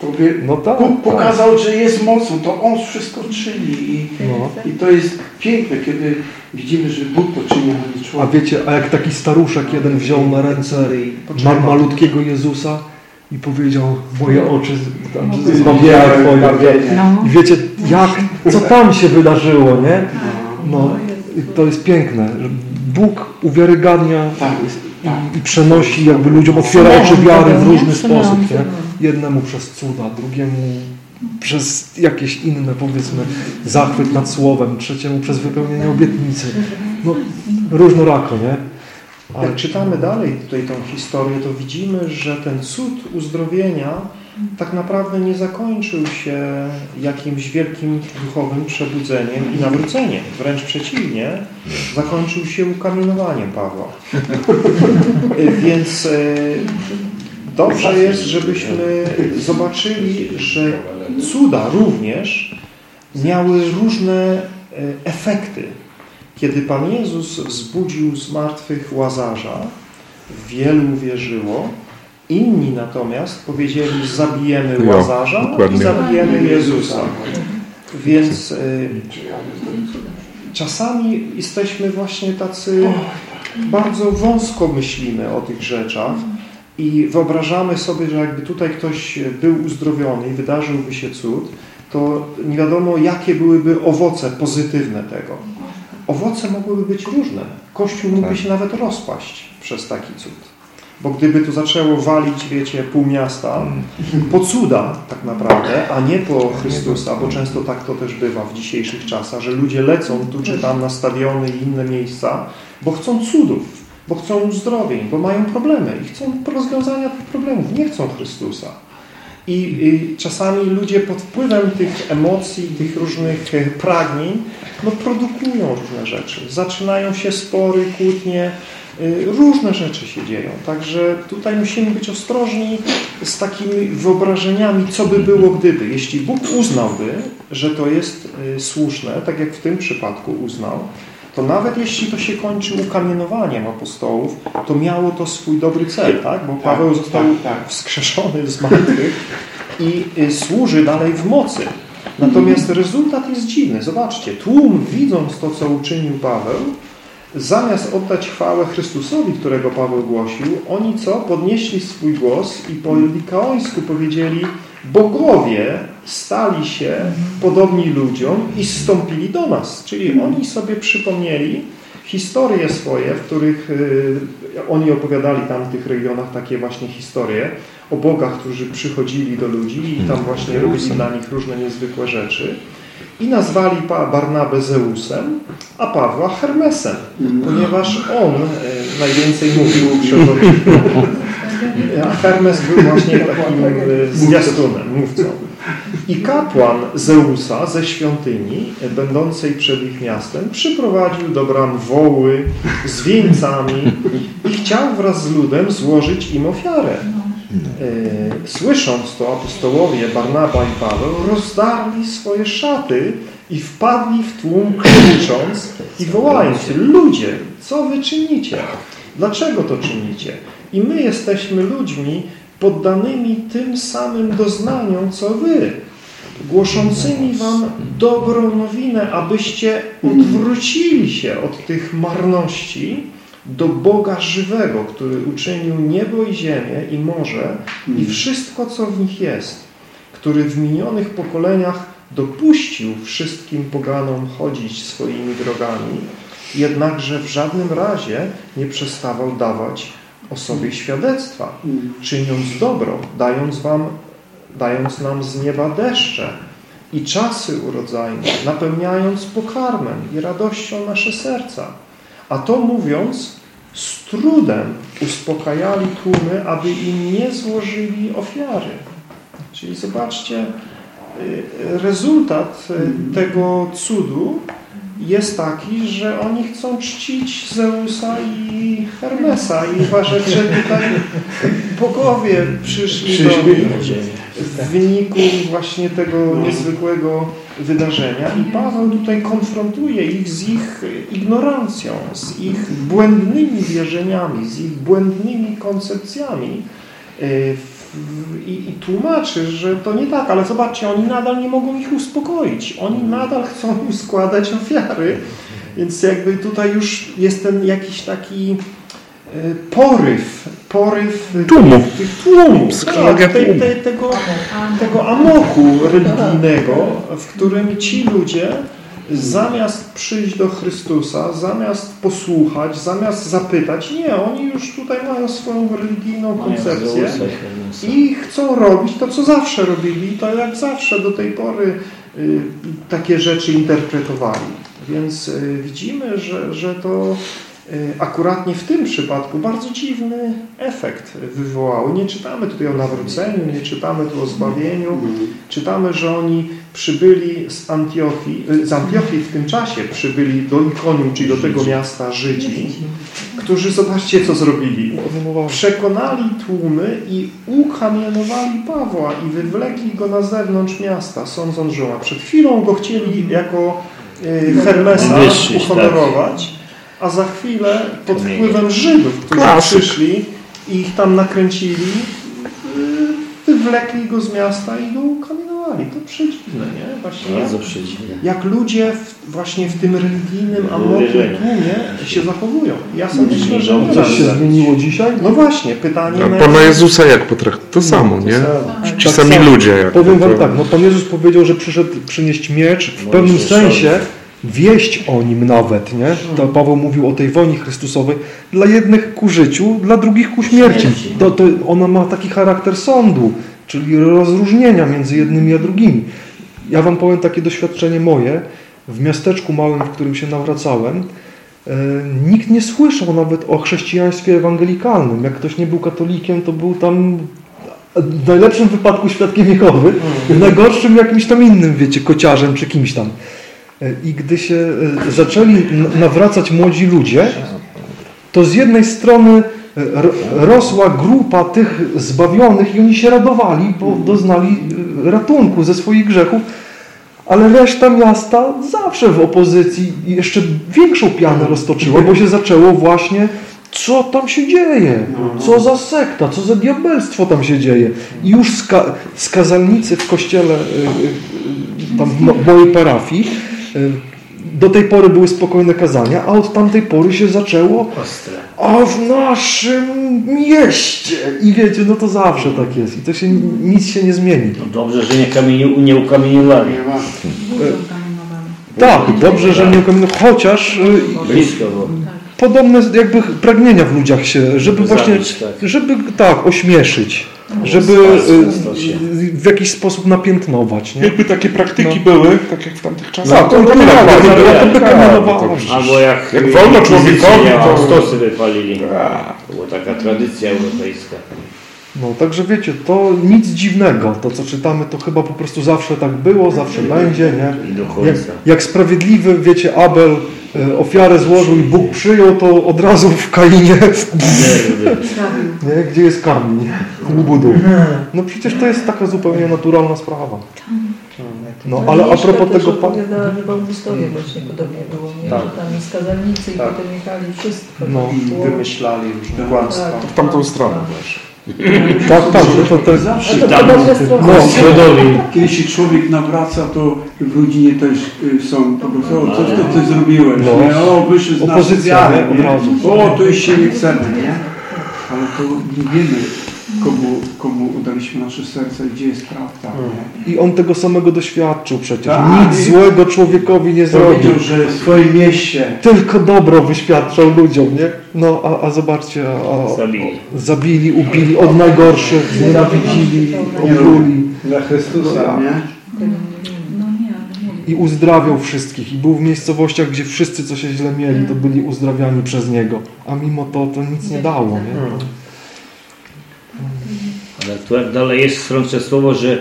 to No tak, Bóg tak. pokazał, że jest mocą, to On wszystko czyni i, No. i to jest piękne, kiedy widzimy, że Bóg poczynia na A człowiek. wiecie, a jak taki staruszek jeden wziął na ręce ma, malutkiego Jezusa i powiedział, moje oczy tam zbawiają twoje. No. I wiecie, jak, co tam się wydarzyło, nie? No, i to jest piękne. że Bóg uwiarygadnia Tak, tak. I, i przenosi jakby ludziom, otwiera oczy wiary w różny sposób, nie? Jednemu przez cuda, drugiemu przez jakieś inne, powiedzmy, zachwyt nad słowem, trzeciemu przez wypełnienie obietnicy. No, różnorako, nie? Ale Jak czytamy dalej tutaj tą historię, to widzimy, że ten cud uzdrowienia tak naprawdę nie zakończył się jakimś wielkim duchowym przebudzeniem i nawróceniem. Wręcz przeciwnie, zakończył się ukamienowaniem Pawła. Więc e, dobrze jest, żebyśmy zobaczyli, że cuda również miały różne e, efekty. Kiedy Pan Jezus wzbudził z martwych Łazarza, wielu uwierzyło, inni natomiast powiedzieli zabijemy Jo, Łazarza i zabijemy Jezusa. Więc y, czasami jesteśmy właśnie tacy bardzo wąsko myślimy o tych rzeczach i wyobrażamy sobie, że jakby tutaj ktoś był uzdrowiony i wydarzyłby się cud, to nie wiadomo jakie byłyby owoce pozytywne tego. Owoce mogłyby być różne. Kościół mógłby Tak. się nawet rozpaść przez taki cud. Bo gdyby tu zaczęło walić, wiecie, pół miasta po cuda tak naprawdę, a nie po Chrystusa, bo często tak to też bywa w dzisiejszych czasach, że ludzie lecą tu czy tam na stadiony i inne miejsca, bo chcą cudów, bo chcą uzdrowień, bo mają problemy i chcą rozwiązania tych problemów, nie chcą Chrystusa. I, I czasami ludzie pod wpływem tych emocji, tych różnych e, pragnień, no produkują różne rzeczy. Zaczynają się spory, kłótnie, y, różne rzeczy się dzieją. Także tutaj musimy być ostrożni z takimi wyobrażeniami, co by było gdyby. Jeśli Bóg uznałby, że to jest y, słuszne, tak jak w tym przypadku uznał, to nawet jeśli to się kończy ukamienowaniem apostołów, to miało to swój dobry cel, tak? Bo Paweł został tak, tak. wskrzeszony z martwych i y, służy dalej w mocy. Natomiast rezultat jest dziwny. Zobaczcie, tłum widząc to, co uczynił Paweł, zamiast oddać chwałę Chrystusowi, którego Paweł głosił, oni co? Podnieśli swój głos i po likaońsku powiedzieli bogowie stali się podobni ludziom i zstąpili do nas. Czyli oni sobie przypomnieli historie swoje, w których y, oni opowiadali tam w tych regionach takie właśnie historie o bogach, którzy przychodzili do ludzi i tam właśnie robili dla nich różne niezwykłe rzeczy. I nazwali Barnabę Zeusem, a Pawła Hermesem, ponieważ on e, najwięcej mówił przewodzie. A Hermes był właśnie takim zwiastunem, mówcą. I kapłan Zeusa ze świątyni, będącej przed ich miastem, przyprowadził do bram woły z wieńcami i chciał wraz z ludem złożyć im ofiarę. E, Słysząc to, apostołowie Barnaba i Paweł rozdarli swoje szaty i wpadli w tłum krzycząc i wołając Ludzie, co wy czynicie? Dlaczego to czynicie? I my jesteśmy ludźmi poddanymi tym samym doznaniom, co wy. głoszącymi wam dobrą nowinę, abyście odwrócili się od tych marności do Boga żywego, który uczynił niebo i ziemię i morze i wszystko, co w nich jest, który w minionych pokoleniach dopuścił wszystkim poganom chodzić swoimi drogami, jednakże w żadnym razie nie przestawał dawać o sobie świadectwa, czyniąc dobro, dając wam, dając nam z nieba deszcze i czasy urodzajne, napełniając pokarmem i radością nasze serca. A to mówiąc, z trudem uspokajali tłumy, aby im nie złożyli ofiary. Czyli zobaczcie, y, rezultat y, tego cudu jest taki, że oni chcą czcić Zeusa i Hermesa. I uważać, że tutaj bogowie przyszli do nich w wyniku właśnie tego niezwykłego wydarzenia. I Paweł tutaj konfrontuje ich z ich ignorancją, z ich błędnymi wierzeniami, z ich błędnymi koncepcjami y, i, i tłumaczy, że to nie tak, ale zobaczcie, oni nadal nie mogą ich uspokoić. Oni nadal chcą im składać ofiary, więc jakby tutaj już jest ten jakiś taki e, poryw, poryw Tłumu. tych, tłumów, tak, tłumu. tej, tego, tego amoku religijnego, w którym ci ludzie zamiast przyjść do Chrystusa, zamiast posłuchać, zamiast zapytać, nie, oni już tutaj mają swoją religijną koncepcję i chcą robić to, co zawsze robili, to jak zawsze do tej pory y, takie rzeczy interpretowali. Więc y, widzimy, że, że to akuratnie w tym przypadku bardzo dziwny efekt wywołało. Nie czytamy tutaj o nawróceniu, nie czytamy tu o zbawieniu. Czytamy, że oni przybyli z Antiochii, y, z Antiochii w tym czasie przybyli do Ikonium, czyli do tego miasta Żydzi, którzy, zobaczcie, co zrobili. Przekonali tłumy i ukamienowali Pawła i wywlekli go na zewnątrz miasta, sądząc, że. Przed chwilą go chcieli jako y, Hermesa Wyższyć, uhonorować, a za chwilę pod wpływem Żydów, którzy Klasyk. przyszli i ich tam nakręcili, y, wywlekli go z miasta i go ukamienowali. To przedziwne, nie? Właśnie Bardzo przedziwne. jak ludzie w, właśnie w tym religijnym Uwierzenia. tłumie się zachowują. Ja sobie myślę, że Coś się zmieniło dzisiaj? No właśnie, pytanie A na- Pana Jezusa jak potraktuje? To samo, nie? Ci Tak sami ludzie. Jak Powiem wam tak, no Pan Jezus powiedział, że przyszedł przynieść miecz, w No pewnym sensie wieść o nim nawet, nie? To Paweł mówił o tej wojnie Chrystusowej, dla jednych ku życiu, dla drugich ku śmierci. Śmierci. To, to ona ma taki charakter sądu, czyli rozróżnienia między jednymi a drugimi. Ja wam powiem takie doświadczenie moje, w miasteczku małym, w którym się nawracałem, e, nikt nie słyszał nawet o chrześcijaństwie ewangelikalnym. Jak ktoś nie był katolikiem, to był tam w najlepszym wypadku świadkiem Jehowy, w najgorszym jakimś tam innym, wiecie, kociarzem czy kimś tam. I gdy się e, zaczęli nawracać młodzi ludzie, to z jednej strony e, rosła grupa tych zbawionych i oni się radowali, bo doznali e, ratunku ze swoich grzechów, ale reszta miasta zawsze w opozycji jeszcze większą pianę roztoczyła, bo się zaczęło właśnie co tam się dzieje, co za sekta, co za diabelstwo tam się dzieje. I już ska skazalnicy w kościele tam mojej parafii do tej pory były spokojne kazania, a od tamtej pory się zaczęło Ostre. a w naszym mieście. I wiecie, no to zawsze tak jest. I to się nic się nie zmieni. No dobrze, że nie, kamieniu, nie ukamieniowali. Kamienowali. Tak, dobrze, że nie ukamieniono, chociaż y, Blisko było. podobne jakby pragnienia w ludziach się, żeby właśnie, Zabić, tak. żeby tak, ośmieszyć, żeby się. y, w jakiś sposób napiętnować, nie? Jakby takie praktyki były, tak jak w tamtych czasach. Tak, to, to, to, tak, to, by Albo jak, Jak wolno człowiekowi, to- stosy wypalili. To była taka tradycja europejska. No, także wiecie, to nic dziwnego. To, co czytamy, to chyba po prostu zawsze tak było, zawsze będzie, nie? Jak, jak sprawiedliwy, wiecie, Abel ofiarę złożył i Bóg przyjął, to od razu w Kainie, nie? gdzie jest kamień, łubudu. No przecież to jest taka zupełnie naturalna sprawa. No, ale a propos tego... Pa... opowiadała, że w Augustowie właśnie podobnie było, nie? Tak. Że tam i skazalnicy i Tak. potem jechali wszystko. No, było. Wymyślali różne kłamstwa. Tak. w tamtą stronę też. Tak, tak, to, to, Zawsze To tak. strona. No, Środowi. Kiedy się człowiek nawraca, to w rodzinie też y, są po prostu, o, coś to ty zrobiłeś, No. nie? o, wyszedł z naszej Opozycja, wiary, nie? Od nie? razu. o, to już się nie chcemy, nie? Ale to nie wiemy, komu, komu udaliśmy nasze serce, gdzie jest prawda, nie? I on tego samego doświadczył przecież. Tak. Nic złego człowiekowi nie zrobił. Że w swoim mieście Tylko dobro wyświadczał ludziom, nie? No, a, a zobaczcie, a, a, Zabili. zabili, ubili od najgorszych, znienawidzili, obruli dla Chrystusa, nie? No nie, i uzdrawiał wszystkich. I był w miejscowościach, gdzie wszyscy, co się źle mieli, to byli uzdrawiani przez niego. A mimo to, to nic nie dało, nie? Ale tu jak dalej jest strące słowo, że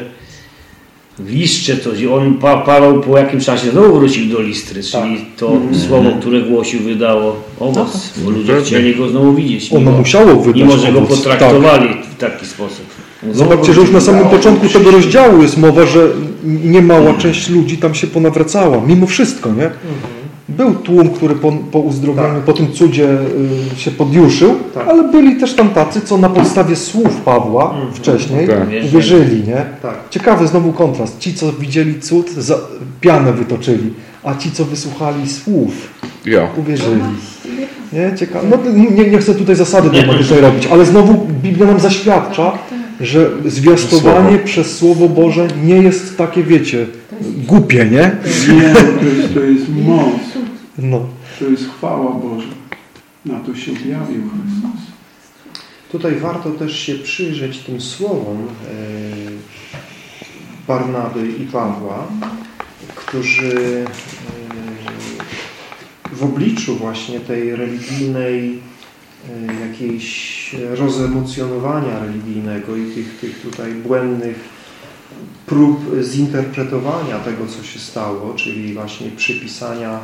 w listrze coś i on pa, Paweł po jakimś czasie znowu wrócił do listry, czyli to słowo, które głosił wydało owoc, bo ludzie Pewnie. chcieli go znowu widzieć. Ono musiało wydać Mimo, że go owoc. potraktowali w taki sposób. Zobaczcie, że już na samym początku tego rozdziału jest mowa, że niemała część ludzi tam się ponawracała, mimo wszystko, nie? Był tłum, który po, po uzdrowieniu, po tym cudzie y, się podjuszył, Tak. ale byli też tam tacy, co na podstawie słów Pawła wcześniej Tak. wierzyli, nie? Tak. Ciekawy znowu kontrast. Ci, co widzieli cud, za, pianę wytoczyli, a ci, co wysłuchali słów, Ja. uwierzyli. Nie, ciekawe. No, nie, nie chcę tutaj zasady dogmatycznej robić, ale znowu Biblia nam zaświadcza, że zwiastowanie Słowo. przez Słowo Boże nie jest takie, wiecie, głupie, nie? Nie, to jest, to jest moc, No. to jest chwała Boża. Na to się objawił Chrystus. Tutaj warto też się przyjrzeć tym słowom e, Barnaby i Pawła, którzy e, w obliczu właśnie tej religijnej e, jakiejś rozemocjonowania religijnego i tych, tych tutaj błędnych prób zinterpretowania tego, co się stało, czyli właśnie przypisania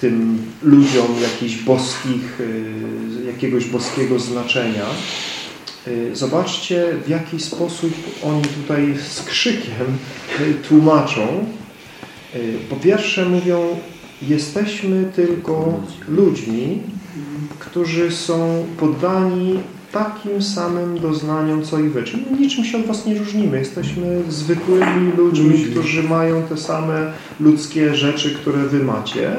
tym ludziom boskich, e, jakiegoś boskiego znaczenia. E, Zobaczcie, w jaki sposób oni tutaj z krzykiem tłumaczą. Po pierwsze mówią, jesteśmy tylko ludźmi, którzy są poddani takim samym doznaniom, co i wy. Czyli niczym się od was nie różnimy. Jesteśmy zwykłymi ludźmi, którzy mają te same ludzkie rzeczy, które wy macie.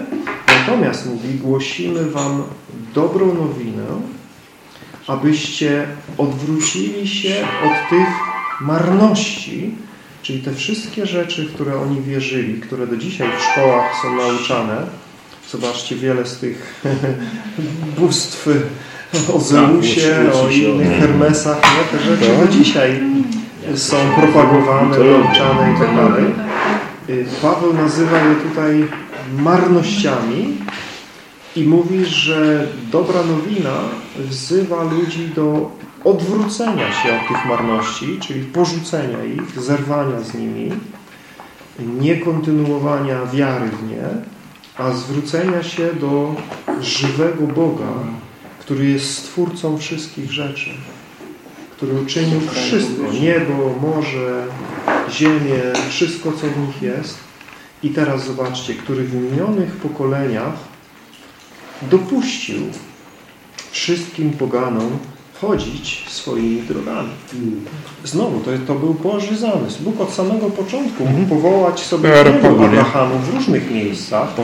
Natomiast mówi, głosimy wam dobrą nowinę, abyście odwrócili się od tych marności, czyli te wszystkie rzeczy, które oni wierzyli, które do dzisiaj w szkołach są nauczane. Zobaczcie, wiele z tych bóstw o Zeusie, o innych Hermesach, nie? te rzeczy do dzisiaj są propagowane, nauczane i tak dalej. Y, Paweł nazywa je tutaj marnościami i mówi, że dobra nowina wzywa ludzi do odwrócenia się od tych marności, czyli porzucenia ich, zerwania z nimi, nie kontynuowania wiary w nie, a zwrócenia się do żywego Boga, który jest stwórcą wszystkich rzeczy, który uczynił wszystko, niebo, morze, ziemię, wszystko, co w nich jest. I teraz zobaczcie, który w minionych pokoleniach dopuścił wszystkim poganom chodzić swoimi drogami. Znowu, to, to był Boży zamysł. Bóg od samego początku mógł powołać sobie? Abrahamów w różnych miejscach.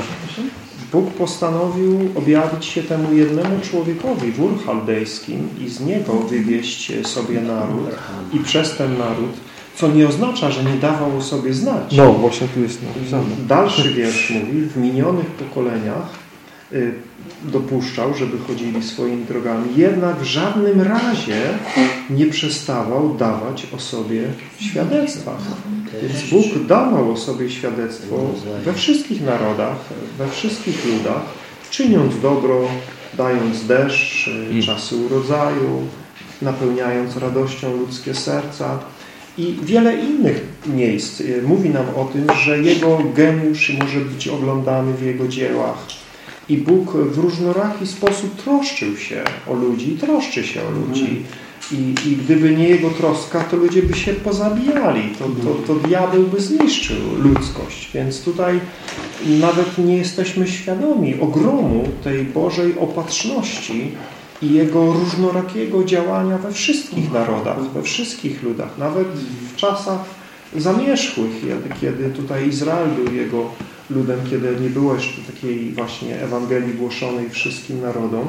Bóg postanowił objawić się temu jednemu człowiekowi w Ur Chaldejskim i z niego wywieźć sobie naród i przez ten naród, co nie oznacza, że nie dawał o sobie znać. No, właśnie tu jest napisane. Dalszy wiersz mówi, w minionych pokoleniach y, dopuszczał, żeby chodzili swoimi drogami, jednak w żadnym razie nie przestawał dawać o sobie świadectwa. Więc Bóg dawał o sobie świadectwo we wszystkich narodach, we wszystkich ludach, czyniąc dobro, dając deszcz, y, czasy urodzaju, napełniając radością ludzkie serca i wiele innych miejsc y, mówi nam o tym, że Jego geniusz może być oglądany w Jego dziełach. I Bóg w różnoraki sposób troszczył się o ludzi i troszczy się o ludzi. I, I gdyby nie Jego troska, to ludzie by się pozabijali. To, to, to diabeł by zniszczył ludzkość. Więc tutaj nawet nie jesteśmy świadomi ogromu tej Bożej opatrzności i Jego różnorakiego działania we wszystkich narodach, we wszystkich ludach, nawet w czasach zamierzchłych, kiedy tutaj Izrael był Jego ludem, kiedy nie było jeszcze takiej właśnie Ewangelii głoszonej wszystkim narodom,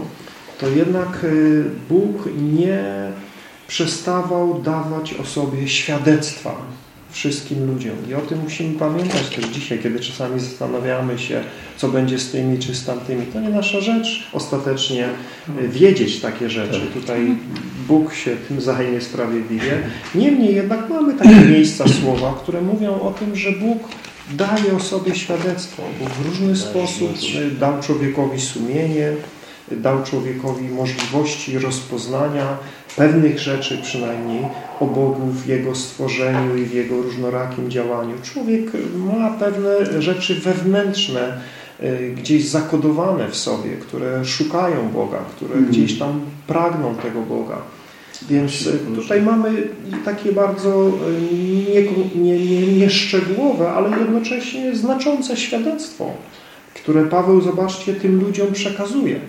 to jednak y, Bóg nie przestawał dawać o sobie świadectwa wszystkim ludziom. I o tym musimy pamiętać też dzisiaj, kiedy czasami zastanawiamy się, co będzie z tymi czy z tamtymi. To nie nasza rzecz ostatecznie y, wiedzieć takie rzeczy. Tutaj Bóg się tym zajmie sprawiedliwie. Niemniej jednak mamy takie miejsca słowa, które mówią o tym, że Bóg daje o sobie świadectwo, bo w różny sposób y, dał człowiekowi sumienie, dał człowiekowi możliwości rozpoznania pewnych rzeczy przynajmniej o Bogu w Jego stworzeniu i w Jego różnorakim działaniu. Człowiek ma pewne rzeczy wewnętrzne, y, gdzieś zakodowane w sobie, które szukają Boga, które mm. gdzieś tam pragną tego Boga. Więc y, tutaj mamy takie bardzo nieszczegółowe, nie, nie, nie ale jednocześnie znaczące świadectwo, które Paweł, zobaczcie, tym ludziom przekazuje.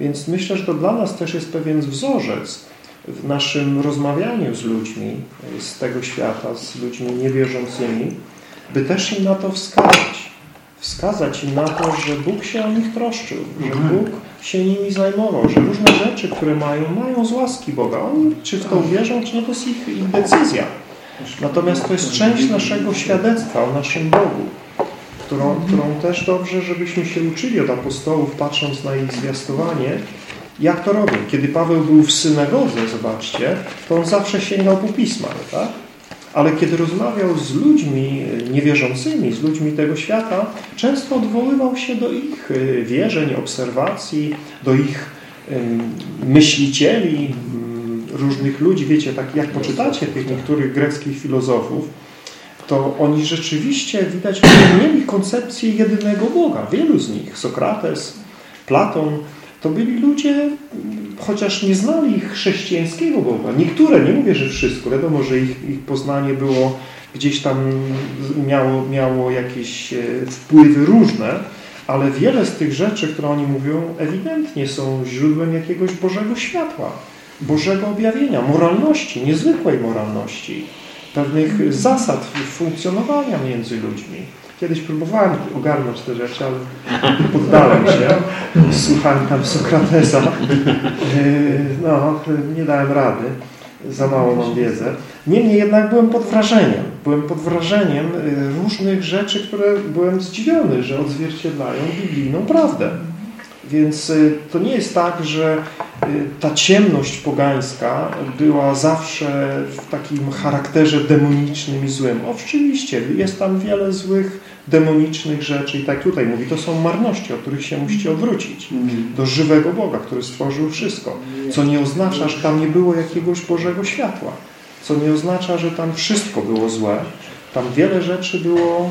Więc myślę, że to dla nas też jest pewien wzorzec w naszym rozmawianiu z ludźmi z tego świata, z ludźmi niewierzącymi, by też im na to wskazać. Wskazać im na to, że Bóg się o nich troszczył, że Bóg się nimi zajmował, że różne rzeczy, które mają, mają z łaski Boga. Oni czy w to wierzą, czy nie, to jest ich, ich decyzja. Natomiast to jest część naszego świadectwa o naszym Bogu którą, którą też dobrze, żebyśmy się uczyli od apostołów, patrząc na ich zwiastowanie, jak to robią. Kiedy Paweł był w synagodze, zobaczcie, to on zawsze sięgał po pisma, tak? Ale kiedy rozmawiał z ludźmi niewierzącymi, z ludźmi tego świata, często odwoływał się do ich y, wierzeń, obserwacji, do ich myślicieli, różnych ludzi. Wiecie, tak jak poczytacie tych niektórych greckich filozofów, to oni rzeczywiście, widać, mieli koncepcję jedynego Boga. Wielu z nich, Sokrates, Platon, to byli ludzie, chociaż nie znali chrześcijańskiego Boga. Niektóre, nie mówię, że wszystko. Wiadomo, że ich, ich poznanie było gdzieś tam, miało, miało jakieś e, wpływy różne, ale wiele z tych rzeczy, które oni mówią, ewidentnie są źródłem jakiegoś Bożego światła, Bożego objawienia, moralności, niezwykłej moralności pewnych zasad funkcjonowania między ludźmi. Kiedyś próbowałem ogarnąć te rzeczy, ale poddałem się. Słuchałem tam Sokratesa. E, no, nie dałem rady. Za mało mam wiedzę. Niemniej jednak byłem pod wrażeniem. Byłem pod wrażeniem e, różnych rzeczy, które byłem zdziwiony, że odzwierciedlają biblijną prawdę. Więc y, to nie jest tak, że y, ta ciemność pogańska była zawsze w takim charakterze demonicznym i złym. Oczywiście, jest tam wiele złych, demonicznych rzeczy i tak tutaj mówi, to są marności, od których się musicie odwrócić do żywego Boga, który stworzył wszystko. Co nie oznacza, że tam nie było jakiegoś Bożego światła. Co nie oznacza, że tam wszystko było złe, tam wiele rzeczy było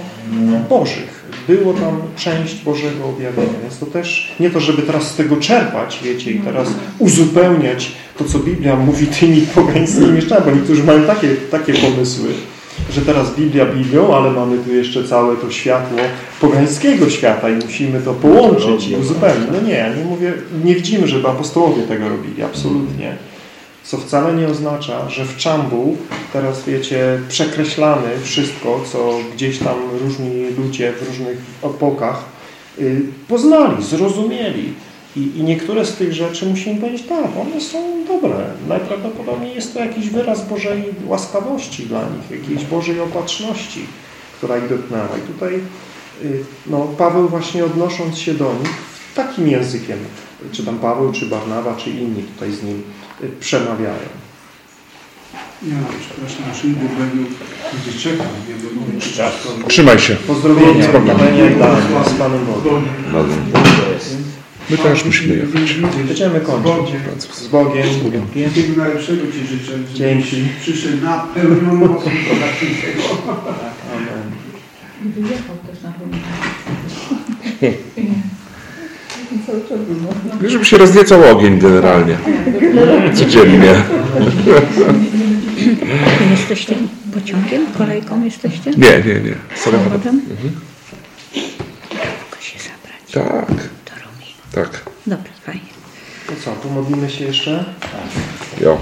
bożych. Było tam część Bożego objawienia. Więc to też nie to, żeby teraz z tego czerpać, wiecie, i teraz uzupełniać to, co Biblia mówi tymi pogańskimi rzeczami, bo niektórzy mają takie, takie pomysły, że teraz Biblia Biblią, ale mamy tu jeszcze całe to światło pogańskiego świata i musimy to połączyć i uzupełnić. No nie, nie mówię, nie widzimy, żeby apostołowie tego robili, absolutnie co wcale nie oznacza, że w czambu teraz, wiecie, przekreślamy wszystko, co gdzieś tam różni ludzie w różnych epokach y, poznali, zrozumieli. I, I, niektóre z tych rzeczy musimy powiedzieć, tak, one są dobre. Najprawdopodobniej jest to jakiś wyraz Bożej łaskawości dla nich, jakiejś Bożej opatrzności, która ich dotknęła. I tutaj y, no, Paweł właśnie odnosząc się do nich takim językiem, czy tam Paweł, czy Barnawa, czy inni tutaj z nim przemawiają. Ja, przepraszam, naszym Bogiem będzie czekał. Trzymaj się. Pozdrowienia, pozdrowienia dane z Panem Bogiem. My też musimy jechać. Będziemy kończyć. Z Bogiem. Z Bogiem. Wszystkiego najlepszego Ci życzę. Dzięki. Przyszedł napełnioną mocą Amen. Wyjechał też na Żeby się rozniecał ogień generalnie. Codziennie. Jesteście pociągiem, kolejką jesteście? Nie, nie, nie. Samochodem? Mhm. Mogę się zabrać. Tak. Do Rumi. Tak. Dobra, fajnie. To co, pomodlimy się jeszcze? Jo.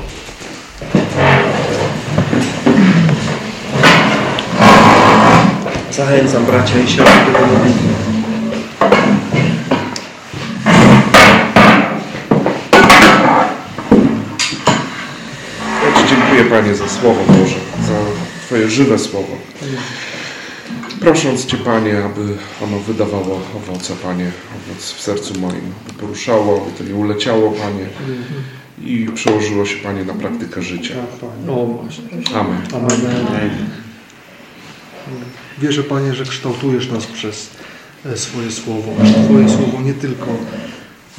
Zachęcam bracia i siostry do modlitwy. Ja Ci dziękuję Panie za Słowo Boże, za Twoje żywe Słowo. Prosząc Cię Panie, aby ono wydawało owoce Panie, owoc w sercu moim, by poruszało, aby to nie uleciało Panie i przełożyło się Panie na praktykę życia. Właśnie. Amen. Amen. Wierzę, Panie, że kształtujesz nas przez e, swoje Słowo. Że Twoje Słowo nie tylko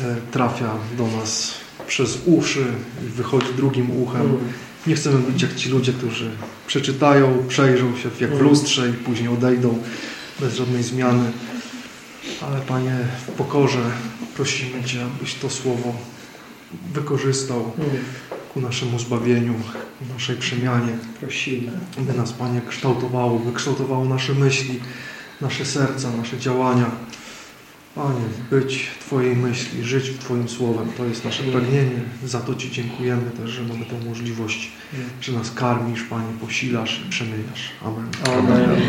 e, trafia do nas przez uszy i wychodzi drugim uchem. Nie chcemy być jak ci ludzie, którzy przeczytają, przejrzą się jak w lustrze i później odejdą bez żadnej zmiany. Ale Panie, w pokorze prosimy Cię, abyś to Słowo wykorzystał ku naszemu zbawieniu, ku naszej przemianie. Prosimy. by nas, Panie, kształtowało, by kształtowało nasze myśli, nasze serca, nasze działania. Panie, być w Twojej myśli, żyć w Twoim Słowem, to jest nasze pragnienie. Za to Ci dziękujemy też, że mamy tę możliwość, że nas karmisz, Panie, posilasz i przemieniasz. Amen. Amen.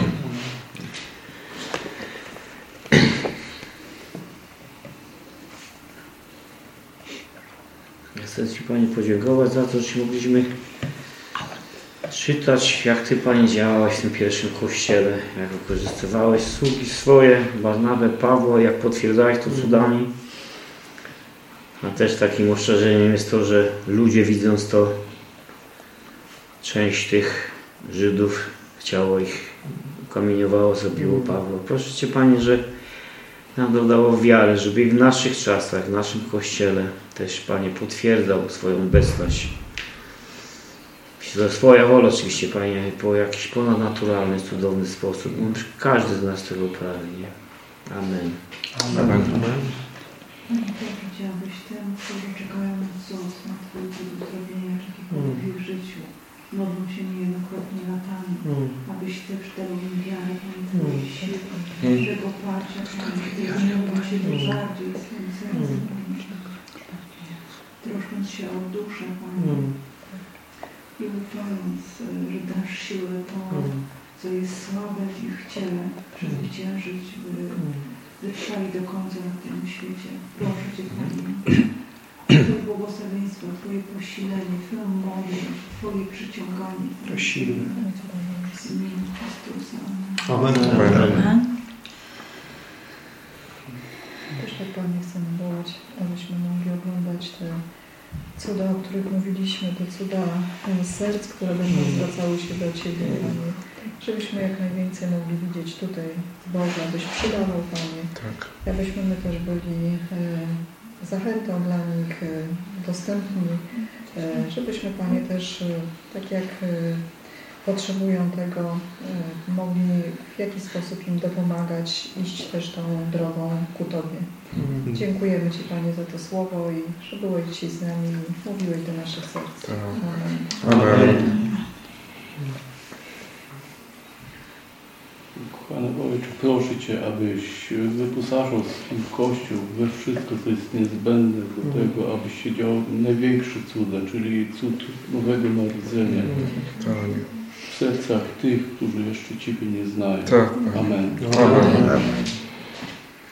Ja chcę Ci Panie podziękować za to, że mogliśmy czytać, jak Ty Panie działałeś w tym pierwszym kościele, jak wykorzystywałeś sługi swoje, Barnabę, Pawła, jak potwierdzałeś to cudami. A też takim ostrzeżeniem jest to, że ludzie widząc to, część tych Żydów chciało ich, kamieniowało, zabiło Pawła. Proszę Cię Panie, że nam dodało wiarę, żeby i w naszych czasach, w naszym Kościele też Panie potwierdzał swoją obecność. Za Twoja wola oczywiście, Panie, po jakiś ponadnaturalny, cudowny sposób. No, Każdy z nas tego pragnie. Amen. Amen. Powiedziałbyś tym, którzy czekają na Twoje uzdrowienia, jakiekolwiek w ich życiu. Modlą się niejednokrotnie latami, abyś Ty przydał im wiarę, Panie, Twojej siły, Bożego oparcia, Panie, które zmienią się bardziej swoim sercem, Panie. Troszcząc się o duszę, Panie. I ufając, że dasz siłę to, co jest słabe w ich ciele, przezwyciężyć, by wytrwali do końca na tym świecie. Proszę Cię, Panie, Twoje błogosławieństwo, Twoje posilenie, Twoją mądrość, Twoje przyciąganie. Prosimy. W imieniu Chrystusa. Amen. Amen. Też tak Panie chcemy wołać, abyśmy mogli oglądać te cuda, o których mówiliśmy, te cuda serc, które będą zwracały się do Ciebie, Panie. Żebyśmy jak najwięcej mogli widzieć tutaj Boga, abyś przydawał, Panie. Tak. Abyśmy my też byli e, zachętą dla nich, e, dostępni, e, żebyśmy, Panie, też e, tak jak e, potrzebują tego, e, mogli w jakiś sposób im dopomagać, iść też tą drogą ku Tobie. Dziękujemy Ci, Panie, za to słowo i że byłeś dzisiaj z nami i mówiłeś do naszych serc. Tak. Amen. Amen. Kochany Ojcze, proszę Cię, abyś wyposażył swój Kościół we wszystko, co jest niezbędne do tego, abyś się działo największe cuda, czyli cud Nowego Narodzenia Panie. w sercach tych, którzy jeszcze Ciebie nie znają. Tak. Amen. Amen.